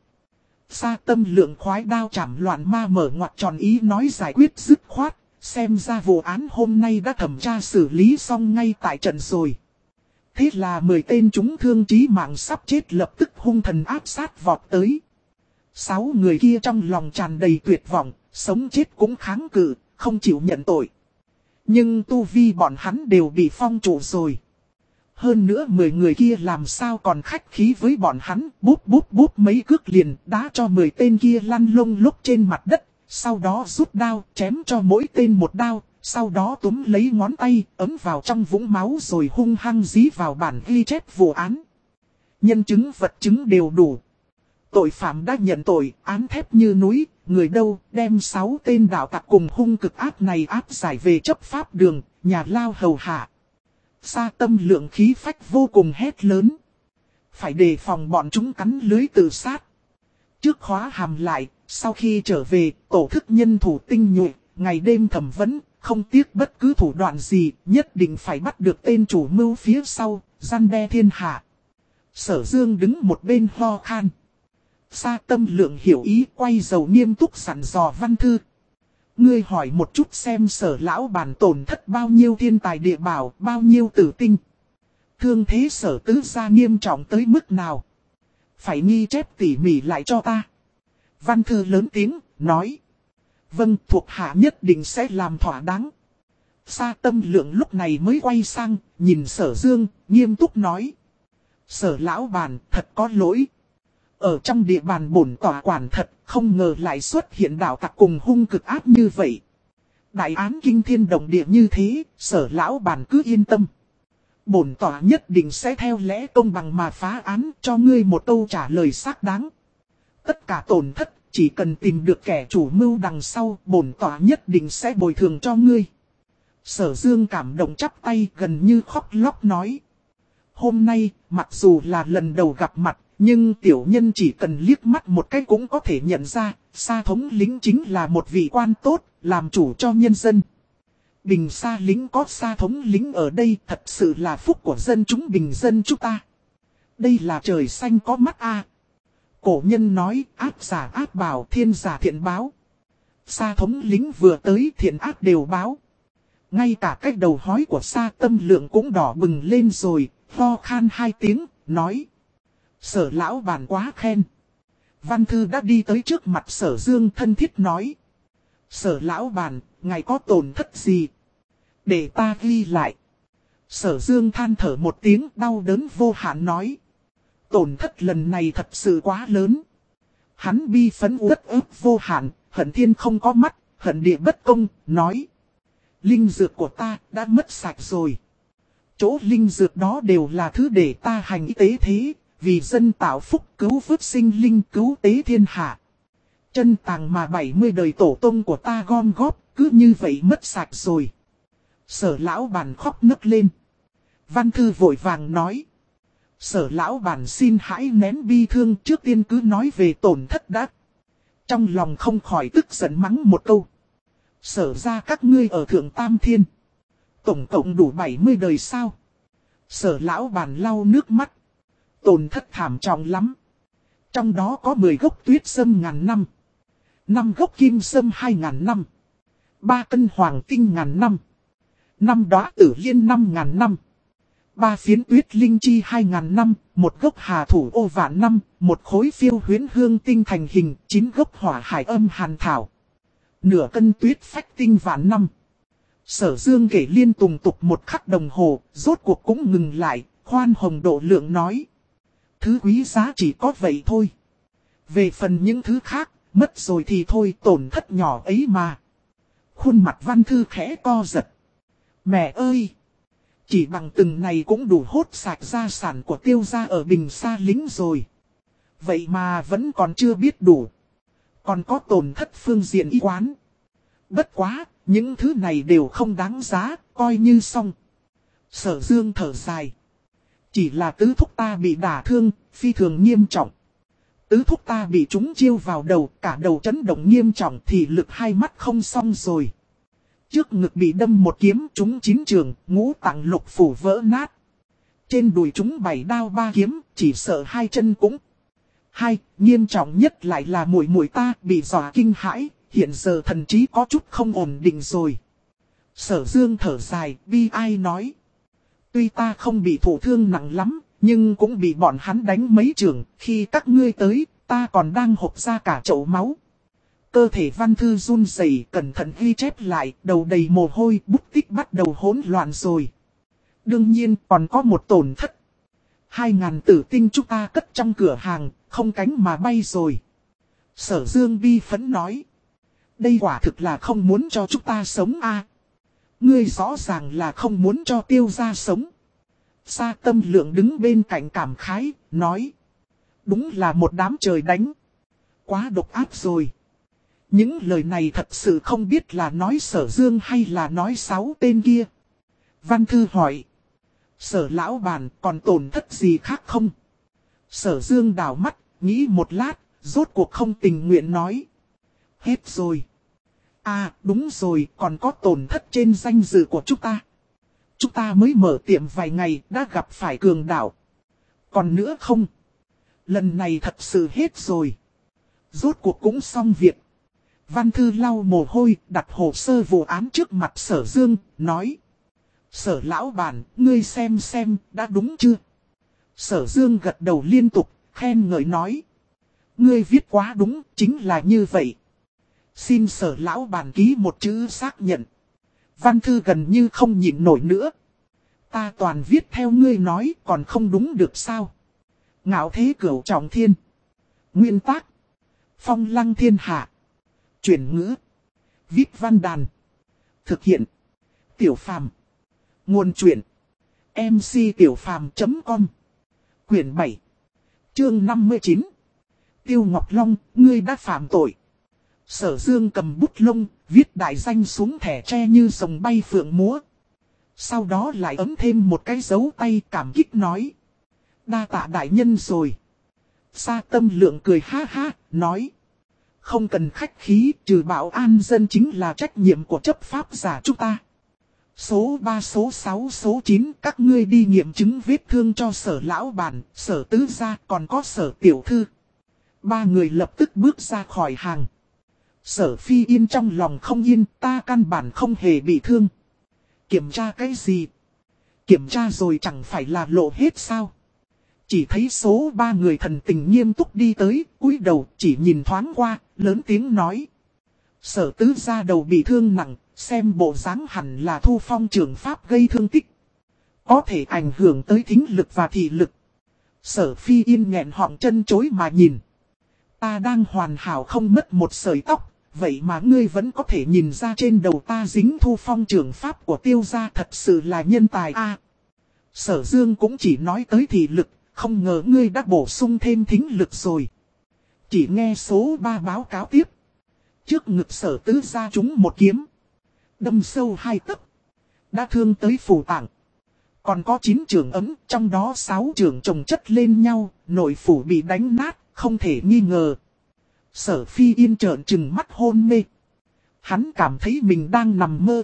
Sa tâm lượng khoái đao chảm loạn ma mở ngoặt tròn ý nói giải quyết dứt khoát. Xem ra vụ án hôm nay đã thẩm tra xử lý xong ngay tại trận rồi. Thế là 10 tên chúng thương chí mạng sắp chết lập tức hung thần áp sát vọt tới. Sáu người kia trong lòng tràn đầy tuyệt vọng, sống chết cũng kháng cự, không chịu nhận tội. Nhưng tu vi bọn hắn đều bị phong trụ rồi. Hơn nữa 10 người kia làm sao còn khách khí với bọn hắn, bút bút bút mấy cước liền đá cho 10 tên kia lăn lông lúc trên mặt đất, sau đó rút đao chém cho mỗi tên một đao, sau đó túm lấy ngón tay ấm vào trong vũng máu rồi hung hăng dí vào bản ghi chép vụ án. Nhân chứng vật chứng đều đủ, Tội phạm đã nhận tội, án thép như núi, người đâu, đem sáu tên đạo tặc cùng hung cực ác này áp giải về chấp pháp đường, nhà lao hầu hạ. Sa tâm lượng khí phách vô cùng hét lớn. Phải đề phòng bọn chúng cắn lưới tự sát. Trước khóa hàm lại, sau khi trở về, tổ thức nhân thủ tinh nhuệ, ngày đêm thẩm vấn, không tiếc bất cứ thủ đoạn gì, nhất định phải bắt được tên chủ mưu phía sau, gian đe thiên hạ. Sở Dương đứng một bên ho khan. Sa tâm lượng hiểu ý quay dầu nghiêm túc sẵn dò văn thư. Ngươi hỏi một chút xem sở lão bản tổn thất bao nhiêu thiên tài địa bảo, bao nhiêu tử tinh. Thương thế sở tứ gia nghiêm trọng tới mức nào. Phải nghi chép tỉ mỉ lại cho ta. Văn thư lớn tiếng, nói. Vâng, thuộc hạ nhất định sẽ làm thỏa đáng. Sa tâm lượng lúc này mới quay sang, nhìn sở dương, nghiêm túc nói. Sở lão bản thật có lỗi, ở trong địa bàn bổn tòa quản thật, không ngờ lại xuất hiện đạo tặc cùng hung cực áp như vậy. Đại án kinh thiên động địa như thế, sở lão bàn cứ yên tâm. Bổn tòa nhất định sẽ theo lẽ công bằng mà phá án cho ngươi một câu trả lời xác đáng. Tất cả tổn thất, chỉ cần tìm được kẻ chủ mưu đằng sau, bổn tòa nhất định sẽ bồi thường cho ngươi. Sở dương cảm động chắp tay gần như khóc lóc nói. Hôm nay, mặc dù là lần đầu gặp mặt, nhưng tiểu nhân chỉ cần liếc mắt một cái cũng có thể nhận ra, sa thống lính chính là một vị quan tốt, làm chủ cho nhân dân. Bình sa lính có sa thống lính ở đây thật sự là phúc của dân chúng bình dân chúng ta. Đây là trời xanh có mắt a Cổ nhân nói ác giả ác bảo thiên giả thiện báo. Sa thống lính vừa tới thiện ác đều báo. Ngay cả cách đầu hói của sa tâm lượng cũng đỏ bừng lên rồi, ho khan hai tiếng, nói. Sở lão bàn quá khen. Văn thư đã đi tới trước mặt sở dương thân thiết nói. Sở lão bàn, ngài có tổn thất gì? Để ta ghi lại. Sở dương than thở một tiếng đau đớn vô hạn nói. Tổn thất lần này thật sự quá lớn. Hắn bi phấn uất ức vô hạn, hận thiên không có mắt, hận địa bất công, nói. Linh dược của ta đã mất sạch rồi. Chỗ linh dược đó đều là thứ để ta hành y tế thế, vì dân tạo phúc cứu vớt sinh linh cứu tế thiên hạ. Chân tàng mà 70 đời tổ tông của ta gom góp, cứ như vậy mất sạch rồi. Sở lão bàn khóc nức lên. Văn thư vội vàng nói. Sở lão bản xin hãy nén bi thương trước tiên cứ nói về tổn thất đã. Trong lòng không khỏi tức giận mắng một câu. Sở ra các ngươi ở Thượng Tam Thiên. Tổng cộng đủ 70 đời sao. Sở lão bản lau nước mắt. Tổn thất thảm trọng lắm. Trong đó có 10 gốc tuyết sâm ngàn năm. 5 gốc kim sâm 2 ngàn năm. 3 cân hoàng tinh ngàn năm. 5 đóa tử liên 5 ngàn năm. 3 phiến tuyết linh chi 2 ngàn năm, một gốc hà thủ ô vạn năm, một khối phiêu huyến hương tinh thành hình, 9 gốc hỏa hải âm hàn thảo. Nửa cân tuyết phách tinh vạn năm. Sở dương kể liên tùng tục một khắc đồng hồ, rốt cuộc cũng ngừng lại, khoan hồng độ lượng nói. Thứ quý giá chỉ có vậy thôi. Về phần những thứ khác, mất rồi thì thôi tổn thất nhỏ ấy mà. Khuôn mặt văn thư khẽ co giật. Mẹ ơi! Chỉ bằng từng này cũng đủ hốt sạch gia sản của tiêu gia ở Bình Sa Lính rồi. Vậy mà vẫn còn chưa biết đủ. Còn có tổn thất phương diện y quán. Bất quá, những thứ này đều không đáng giá, coi như xong. Sở dương thở dài. Chỉ là tứ thúc ta bị đả thương, phi thường nghiêm trọng. Tứ thúc ta bị chúng chiêu vào đầu, cả đầu chấn động nghiêm trọng thì lực hai mắt không xong rồi. Trước ngực bị đâm một kiếm chúng chín trường, ngũ tạng lục phủ vỡ nát. Trên đùi chúng bảy đao ba kiếm, chỉ sợ hai chân cũng. Hai, nghiêm trọng nhất lại là mũi mũi ta bị dọa kinh hãi, hiện giờ thần trí có chút không ổn định rồi. Sở dương thở dài, bi ai nói. Tuy ta không bị thổ thương nặng lắm, nhưng cũng bị bọn hắn đánh mấy trường, khi các ngươi tới, ta còn đang hộp ra cả chậu máu. Cơ thể văn thư run rẩy cẩn thận ghi chép lại, đầu đầy mồ hôi, bút tích bắt đầu hỗn loạn rồi. Đương nhiên còn có một tổn thất. Hai ngàn tử tinh chúng ta cất trong cửa hàng, không cánh mà bay rồi. Sở Dương bi phấn nói. Đây quả thực là không muốn cho chúng ta sống a Ngươi rõ ràng là không muốn cho tiêu gia sống. Sa tâm lượng đứng bên cạnh cảm khái, nói. Đúng là một đám trời đánh. Quá độc áp rồi. Những lời này thật sự không biết là nói sở dương hay là nói sáu tên kia. Văn thư hỏi. Sở lão bàn còn tổn thất gì khác không? Sở dương đảo mắt, nghĩ một lát, rốt cuộc không tình nguyện nói. Hết rồi. À đúng rồi, còn có tổn thất trên danh dự của chúng ta. Chúng ta mới mở tiệm vài ngày đã gặp phải cường đảo. Còn nữa không? Lần này thật sự hết rồi. Rốt cuộc cũng xong việc. Văn thư lau mồ hôi, đặt hồ sơ vụ án trước mặt sở dương, nói. Sở lão bản, ngươi xem xem, đã đúng chưa? Sở dương gật đầu liên tục, khen ngợi nói. Ngươi viết quá đúng, chính là như vậy. Xin sở lão bàn ký một chữ xác nhận. Văn thư gần như không nhịn nổi nữa. Ta toàn viết theo ngươi nói còn không đúng được sao. Ngạo thế cửu trọng thiên. Nguyên tác. Phong lăng thiên hạ. Chuyển ngữ. Viết văn đàn. Thực hiện. Tiểu phàm. Nguồn truyện. MC Tiểu phàm.com Quyển 7. Chương 59. Tiêu Ngọc Long, ngươi đã phạm tội. Sở Dương cầm bút lông, viết đại danh xuống thẻ tre như sồng bay phượng múa. Sau đó lại ấm thêm một cái dấu tay cảm kích nói. Đa tạ đại nhân rồi. Sa tâm lượng cười ha ha, nói. Không cần khách khí, trừ bảo an dân chính là trách nhiệm của chấp pháp giả chúng ta. Số 3 số 6 số 9 các ngươi đi nghiệm chứng vết thương cho sở lão bản, sở tứ gia còn có sở tiểu thư. Ba người lập tức bước ra khỏi hàng. Sở phi yên trong lòng không yên ta căn bản không hề bị thương. Kiểm tra cái gì? Kiểm tra rồi chẳng phải là lộ hết sao? Chỉ thấy số ba người thần tình nghiêm túc đi tới, cúi đầu chỉ nhìn thoáng qua, lớn tiếng nói. Sở tứ ra đầu bị thương nặng, xem bộ dáng hẳn là thu phong trường pháp gây thương tích. Có thể ảnh hưởng tới thính lực và thị lực. Sở phi yên nghẹn họng chân chối mà nhìn. Ta đang hoàn hảo không mất một sợi tóc, vậy mà ngươi vẫn có thể nhìn ra trên đầu ta dính thu phong trường pháp của tiêu gia thật sự là nhân tài a Sở dương cũng chỉ nói tới thị lực, không ngờ ngươi đã bổ sung thêm thính lực rồi. Chỉ nghe số 3 báo cáo tiếp. Trước ngực sở tứ ra chúng một kiếm. Đâm sâu hai tấc. Đã thương tới phủ tạng. Còn có 9 trường ấm, trong đó 6 trường trồng chất lên nhau, nội phủ bị đánh nát, không thể nghi ngờ. Sở phi yên trợn trừng mắt hôn mê. Hắn cảm thấy mình đang nằm mơ.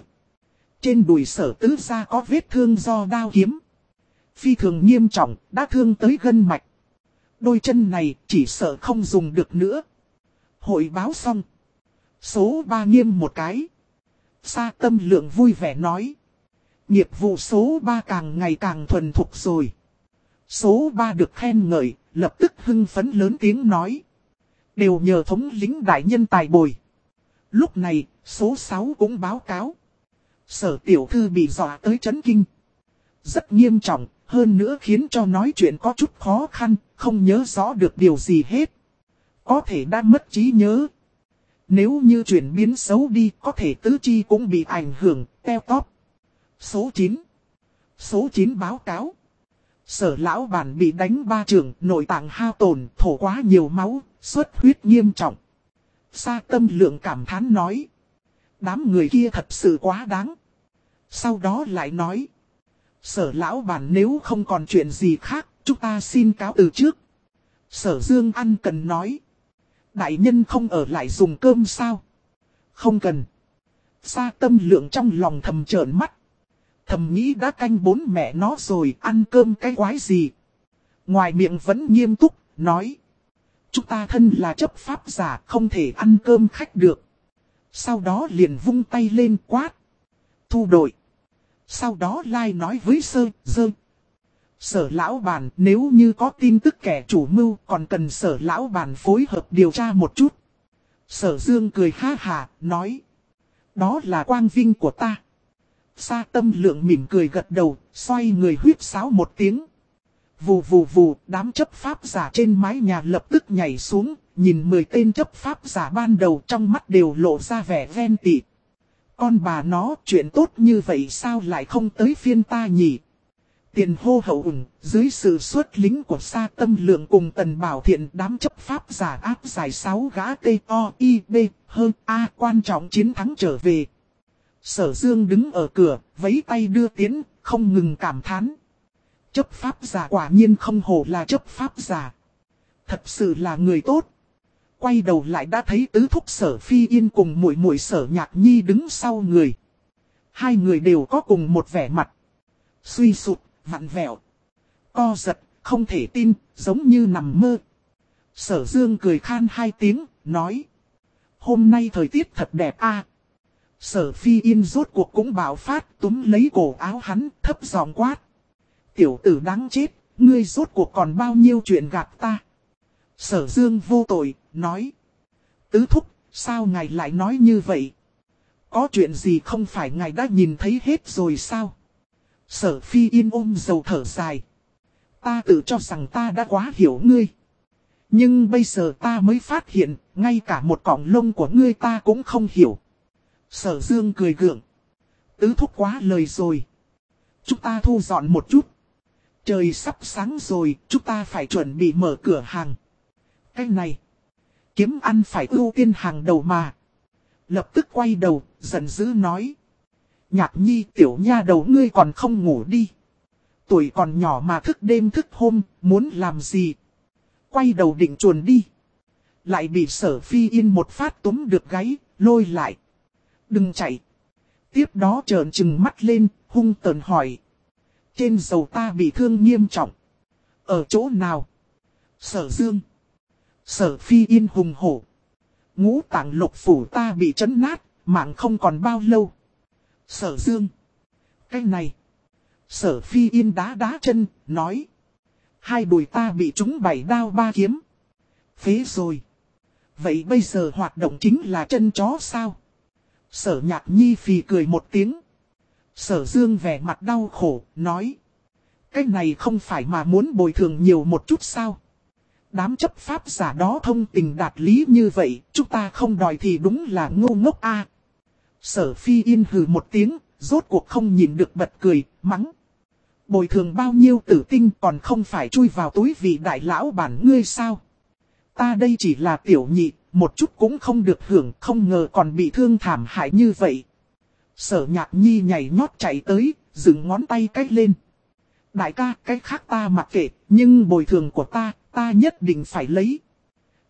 Trên đùi sở tứ ra có vết thương do đao kiếm. Phi thường nghiêm trọng, đã thương tới gân mạch. Đôi chân này chỉ sợ không dùng được nữa. Hội báo xong. Số 3 nghiêm một cái. Sa tâm lượng vui vẻ nói. Nghiệp vụ số 3 càng ngày càng thuần thục rồi. Số 3 được khen ngợi, lập tức hưng phấn lớn tiếng nói. Đều nhờ thống lính đại nhân tài bồi. Lúc này, số 6 cũng báo cáo. Sở tiểu thư bị dọa tới chấn kinh. Rất nghiêm trọng, hơn nữa khiến cho nói chuyện có chút khó khăn, không nhớ rõ được điều gì hết. Có thể đã mất trí nhớ. Nếu như chuyển biến xấu đi, có thể tứ chi cũng bị ảnh hưởng, teo tóp. Số 9 Số 9 báo cáo. Sở lão bản bị đánh ba trường, nội tạng hao tổn, thổ quá nhiều máu, xuất huyết nghiêm trọng. Sa tâm lượng cảm thán nói. Đám người kia thật sự quá đáng. Sau đó lại nói. Sở lão bản nếu không còn chuyện gì khác, chúng ta xin cáo từ trước. Sở Dương ăn cần nói. Đại nhân không ở lại dùng cơm sao? Không cần. Sa tâm lượng trong lòng thầm trợn mắt. Thầm nghĩ đã canh bốn mẹ nó rồi ăn cơm cái quái gì. Ngoài miệng vẫn nghiêm túc, nói. Chúng ta thân là chấp pháp giả không thể ăn cơm khách được. Sau đó liền vung tay lên quát. Thu đội. Sau đó lai nói với sơ, dơ. Sở lão bàn nếu như có tin tức kẻ chủ mưu còn cần sở lão bàn phối hợp điều tra một chút. Sở dương cười ha hà, nói. Đó là quang vinh của ta. Sa tâm lượng mỉm cười gật đầu, xoay người huyết sáo một tiếng. Vù vù vù, đám chấp pháp giả trên mái nhà lập tức nhảy xuống, nhìn 10 tên chấp pháp giả ban đầu trong mắt đều lộ ra vẻ ven tị. Con bà nó, chuyện tốt như vậy sao lại không tới phiên ta nhỉ? Tiền hô hậu ủng, dưới sự xuất lính của sa tâm lượng cùng tần bảo thiện đám chấp pháp giả áp giải 6 gã T-O-I-B hơn A quan trọng chiến thắng trở về. Sở Dương đứng ở cửa, vấy tay đưa tiến, không ngừng cảm thán. Chấp pháp giả quả nhiên không hổ là chấp pháp giả. Thật sự là người tốt. Quay đầu lại đã thấy tứ thúc sở phi yên cùng mũi mũi sở nhạc nhi đứng sau người. Hai người đều có cùng một vẻ mặt. Suy sụt, vặn vẹo. Co giật, không thể tin, giống như nằm mơ. Sở dương cười khan hai tiếng, nói. Hôm nay thời tiết thật đẹp a Sở phi yên rốt cuộc cũng bảo phát túm lấy cổ áo hắn thấp giọng quát. Tiểu tử đáng chết, ngươi rốt cuộc còn bao nhiêu chuyện gạt ta. Sở dương vô tội, nói. Tứ thúc, sao ngài lại nói như vậy? Có chuyện gì không phải ngài đã nhìn thấy hết rồi sao? Sở phi yên ôm dầu thở dài. Ta tự cho rằng ta đã quá hiểu ngươi. Nhưng bây giờ ta mới phát hiện, ngay cả một cọng lông của ngươi ta cũng không hiểu. Sở dương cười gượng. Tứ thúc quá lời rồi. Chúng ta thu dọn một chút. Trời sắp sáng rồi, chúng ta phải chuẩn bị mở cửa hàng. Cái này, kiếm ăn phải ưu tiên hàng đầu mà. Lập tức quay đầu, giận dữ nói. Nhạc nhi tiểu nha đầu ngươi còn không ngủ đi. Tuổi còn nhỏ mà thức đêm thức hôm, muốn làm gì? Quay đầu định chuồn đi. Lại bị sở phi yên một phát túm được gáy, lôi lại. Đừng chạy. Tiếp đó trợn trừng mắt lên, hung tợn hỏi. Trên dầu ta bị thương nghiêm trọng. Ở chỗ nào? Sở dương. Sở phi yên hùng hổ. Ngũ tạng lục phủ ta bị chấn nát, mạng không còn bao lâu. Sở dương. Cái này. Sở phi yên đá đá chân, nói. Hai đùi ta bị trúng bảy đao ba kiếm. Phế rồi. Vậy bây giờ hoạt động chính là chân chó sao? Sở nhạc nhi phì cười một tiếng. Sở dương vẻ mặt đau khổ, nói. Cái này không phải mà muốn bồi thường nhiều một chút sao? Đám chấp pháp giả đó thông tình đạt lý như vậy, chúng ta không đòi thì đúng là ngu ngốc a. Sở phi yên hừ một tiếng, rốt cuộc không nhìn được bật cười, mắng. Bồi thường bao nhiêu tử tinh còn không phải chui vào túi vị đại lão bản ngươi sao? Ta đây chỉ là tiểu nhị, một chút cũng không được hưởng, không ngờ còn bị thương thảm hại như vậy. Sở nhạc nhi nhảy nhót chạy tới, dừng ngón tay cách lên. Đại ca, cái khác ta mặc kệ, nhưng bồi thường của ta, ta nhất định phải lấy.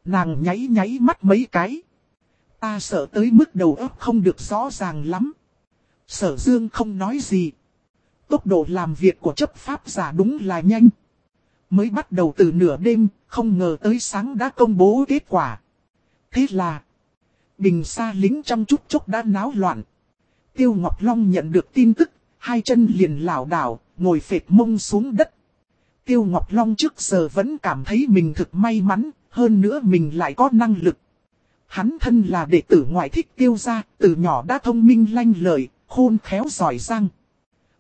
Nàng nháy nháy mắt mấy cái. Ta sợ tới mức đầu óc không được rõ ràng lắm. Sở dương không nói gì. Tốc độ làm việc của chấp pháp giả đúng là nhanh. Mới bắt đầu từ nửa đêm, không ngờ tới sáng đã công bố kết quả. Thế là, bình xa lính trong chút chốc đã náo loạn. Tiêu Ngọc Long nhận được tin tức, hai chân liền lảo đảo, ngồi phệt mông xuống đất. Tiêu Ngọc Long trước giờ vẫn cảm thấy mình thực may mắn, hơn nữa mình lại có năng lực. Hắn thân là đệ tử ngoại thích tiêu gia, từ nhỏ đã thông minh lanh lợi, khôn khéo giỏi giang.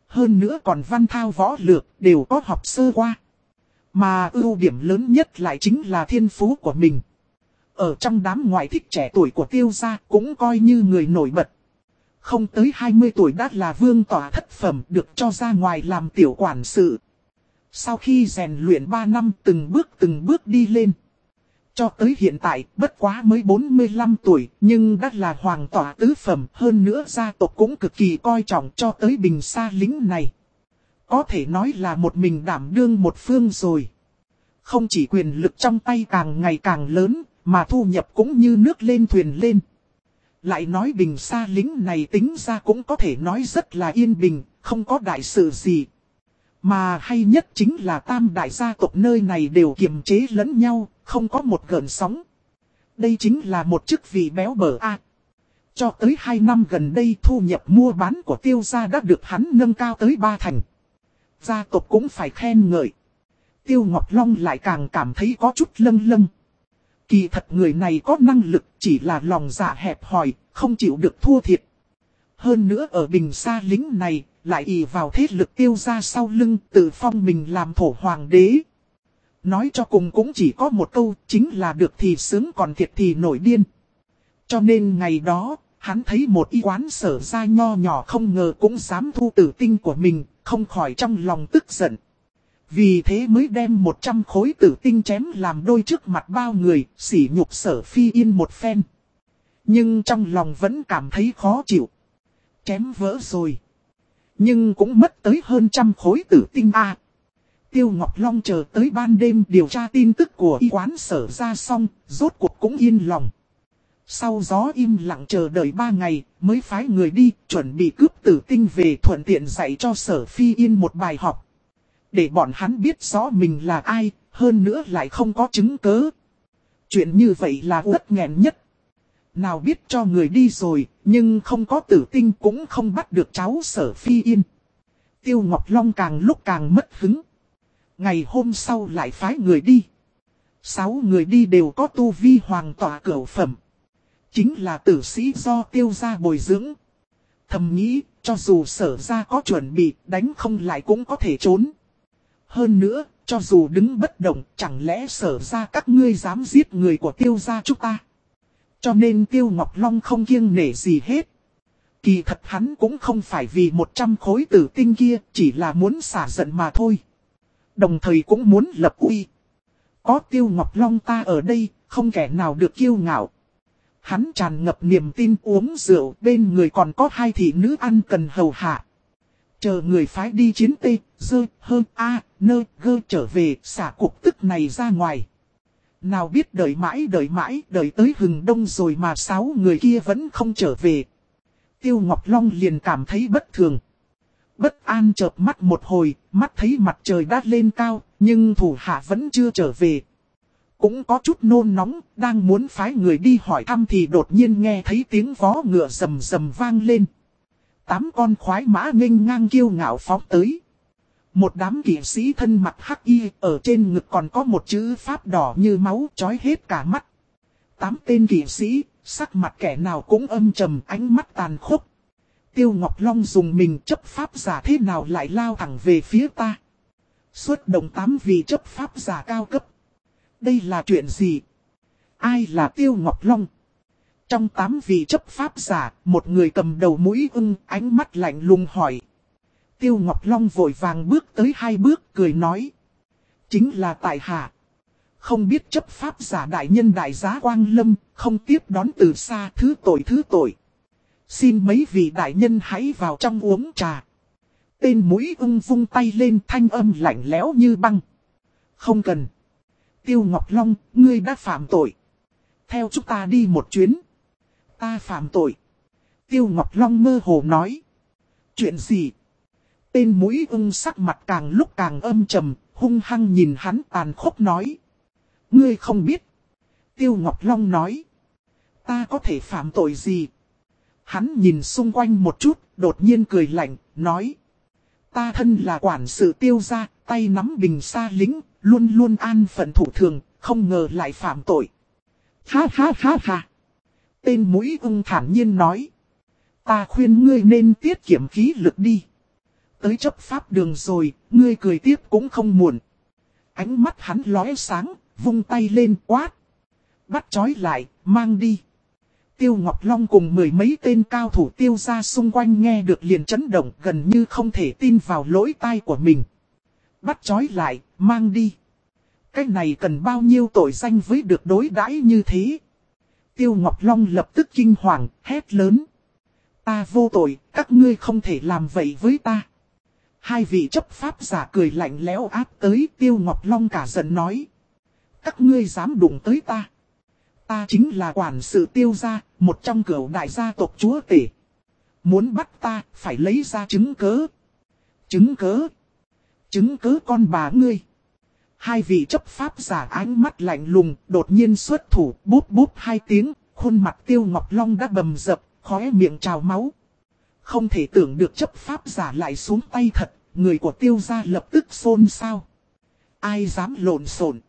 Hơn nữa còn văn thao võ lược, đều có học sơ qua. Mà ưu điểm lớn nhất lại chính là thiên phú của mình. Ở trong đám ngoại thích trẻ tuổi của tiêu gia cũng coi như người nổi bật. Không tới 20 tuổi đã là vương tỏa thất phẩm được cho ra ngoài làm tiểu quản sự. Sau khi rèn luyện 3 năm từng bước từng bước đi lên. Cho tới hiện tại, bất quá mới 45 tuổi, nhưng đã là hoàng tỏa tứ phẩm, hơn nữa gia tộc cũng cực kỳ coi trọng cho tới bình xa lính này. Có thể nói là một mình đảm đương một phương rồi. Không chỉ quyền lực trong tay càng ngày càng lớn, mà thu nhập cũng như nước lên thuyền lên. Lại nói bình xa lính này tính ra cũng có thể nói rất là yên bình, không có đại sự gì. Mà hay nhất chính là tam đại gia tộc nơi này đều kiềm chế lẫn nhau, không có một gợn sóng. Đây chính là một chức vị béo bở A. Cho tới 2 năm gần đây thu nhập mua bán của tiêu gia đã được hắn nâng cao tới ba thành. Gia tộc cũng phải khen ngợi. Tiêu Ngọc Long lại càng cảm thấy có chút lâng lâng. Kỳ thật người này có năng lực chỉ là lòng dạ hẹp hòi, không chịu được thua thiệt. Hơn nữa ở bình xa lính này, lại ý vào thế lực tiêu ra sau lưng tự phong mình làm thổ hoàng đế. Nói cho cùng cũng chỉ có một câu, chính là được thì sướng còn thiệt thì nổi điên. Cho nên ngày đó, hắn thấy một y quán sở ra nho nhỏ không ngờ cũng dám thu tử tinh của mình, không khỏi trong lòng tức giận. Vì thế mới đem 100 khối tử tinh chém làm đôi trước mặt bao người, sỉ nhục sở phi yên một phen. Nhưng trong lòng vẫn cảm thấy khó chịu. Chém vỡ rồi. Nhưng cũng mất tới hơn trăm khối tử tinh A. Tiêu Ngọc Long chờ tới ban đêm điều tra tin tức của y quán sở ra xong, rốt cuộc cũng yên lòng. Sau gió im lặng chờ đợi ba ngày, mới phái người đi, chuẩn bị cướp tử tinh về thuận tiện dạy cho sở phi yên một bài học. Để bọn hắn biết rõ mình là ai, hơn nữa lại không có chứng cớ. Chuyện như vậy là rất nghẹn nhất. Nào biết cho người đi rồi, nhưng không có tử tinh cũng không bắt được cháu sở phi yên. Tiêu Ngọc Long càng lúc càng mất hứng. Ngày hôm sau lại phái người đi. Sáu người đi đều có tu vi hoàng tỏa cửu phẩm. Chính là tử sĩ do tiêu gia bồi dưỡng. Thầm nghĩ, cho dù sở ra có chuẩn bị, đánh không lại cũng có thể trốn. Hơn nữa, cho dù đứng bất động, chẳng lẽ sở ra các ngươi dám giết người của tiêu gia chúng ta. Cho nên tiêu ngọc long không kiêng nể gì hết. Kỳ thật hắn cũng không phải vì 100 khối tử tinh kia, chỉ là muốn xả giận mà thôi. Đồng thời cũng muốn lập uy. Có tiêu ngọc long ta ở đây, không kẻ nào được kiêu ngạo. Hắn tràn ngập niềm tin uống rượu, bên người còn có hai thị nữ ăn cần hầu hạ. Chờ người phái đi chiến tê, dơ, hơn, a, nơ, gơ trở về, xả cục tức này ra ngoài. Nào biết đợi mãi đợi mãi, đợi tới hừng đông rồi mà sáu người kia vẫn không trở về. Tiêu Ngọc Long liền cảm thấy bất thường. Bất an chợp mắt một hồi, mắt thấy mặt trời đã lên cao, nhưng thủ hạ vẫn chưa trở về. Cũng có chút nôn nóng, đang muốn phái người đi hỏi thăm thì đột nhiên nghe thấy tiếng vó ngựa rầm rầm vang lên. Tám con khoái mã nghênh ngang kiêu ngạo phóng tới. Một đám kỵ sĩ thân mặt hắc y, ở trên ngực còn có một chữ pháp đỏ như máu trói hết cả mắt. Tám tên kỵ sĩ, sắc mặt kẻ nào cũng âm trầm ánh mắt tàn khốc. Tiêu Ngọc Long dùng mình chấp pháp giả thế nào lại lao thẳng về phía ta. Xuất động tám vị chấp pháp giả cao cấp. Đây là chuyện gì? Ai là Tiêu Ngọc Long? Trong tám vị chấp pháp giả, một người cầm đầu mũi ưng, ánh mắt lạnh lùng hỏi. Tiêu Ngọc Long vội vàng bước tới hai bước, cười nói. Chính là tại hạ. Không biết chấp pháp giả đại nhân đại giá Quang Lâm, không tiếp đón từ xa thứ tội thứ tội. Xin mấy vị đại nhân hãy vào trong uống trà. Tên mũi ưng vung tay lên thanh âm lạnh lẽo như băng. Không cần. Tiêu Ngọc Long, ngươi đã phạm tội. Theo chúng ta đi một chuyến. Ta phạm tội. Tiêu Ngọc Long mơ hồ nói. Chuyện gì? Tên mũi ưng sắc mặt càng lúc càng âm trầm, hung hăng nhìn hắn tàn khốc nói. Ngươi không biết. Tiêu Ngọc Long nói. Ta có thể phạm tội gì? Hắn nhìn xung quanh một chút, đột nhiên cười lạnh, nói. Ta thân là quản sự tiêu gia, tay nắm bình xa lính, luôn luôn an phận thủ thường, không ngờ lại phạm tội. Ha ha ha ha. Tên mũi ưng thản nhiên nói. Ta khuyên ngươi nên tiết kiệm khí lực đi. Tới chấp pháp đường rồi, ngươi cười tiếp cũng không muộn. Ánh mắt hắn lóe sáng, vung tay lên quát. Bắt chói lại, mang đi. Tiêu Ngọc Long cùng mười mấy tên cao thủ tiêu ra xung quanh nghe được liền chấn động gần như không thể tin vào lỗi tai của mình. Bắt chói lại, mang đi. Cái này cần bao nhiêu tội danh với được đối đãi như thế. Tiêu Ngọc Long lập tức kinh hoàng, hét lớn. Ta vô tội, các ngươi không thể làm vậy với ta. Hai vị chấp pháp giả cười lạnh lẽo áp tới Tiêu Ngọc Long cả giận nói. Các ngươi dám đụng tới ta. Ta chính là quản sự tiêu gia, một trong cửu đại gia tộc chúa tể. Muốn bắt ta, phải lấy ra chứng cớ. Chứng cớ? Chứng cớ con bà ngươi. Hai vị chấp pháp giả ánh mắt lạnh lùng, đột nhiên xuất thủ, bút bút hai tiếng, khuôn mặt tiêu ngọc long đã bầm dập, khóe miệng trào máu. Không thể tưởng được chấp pháp giả lại xuống tay thật, người của tiêu gia lập tức xôn xao. Ai dám lộn xộn?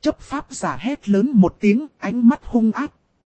Chấp pháp giả hét lớn một tiếng, ánh mắt hung ác,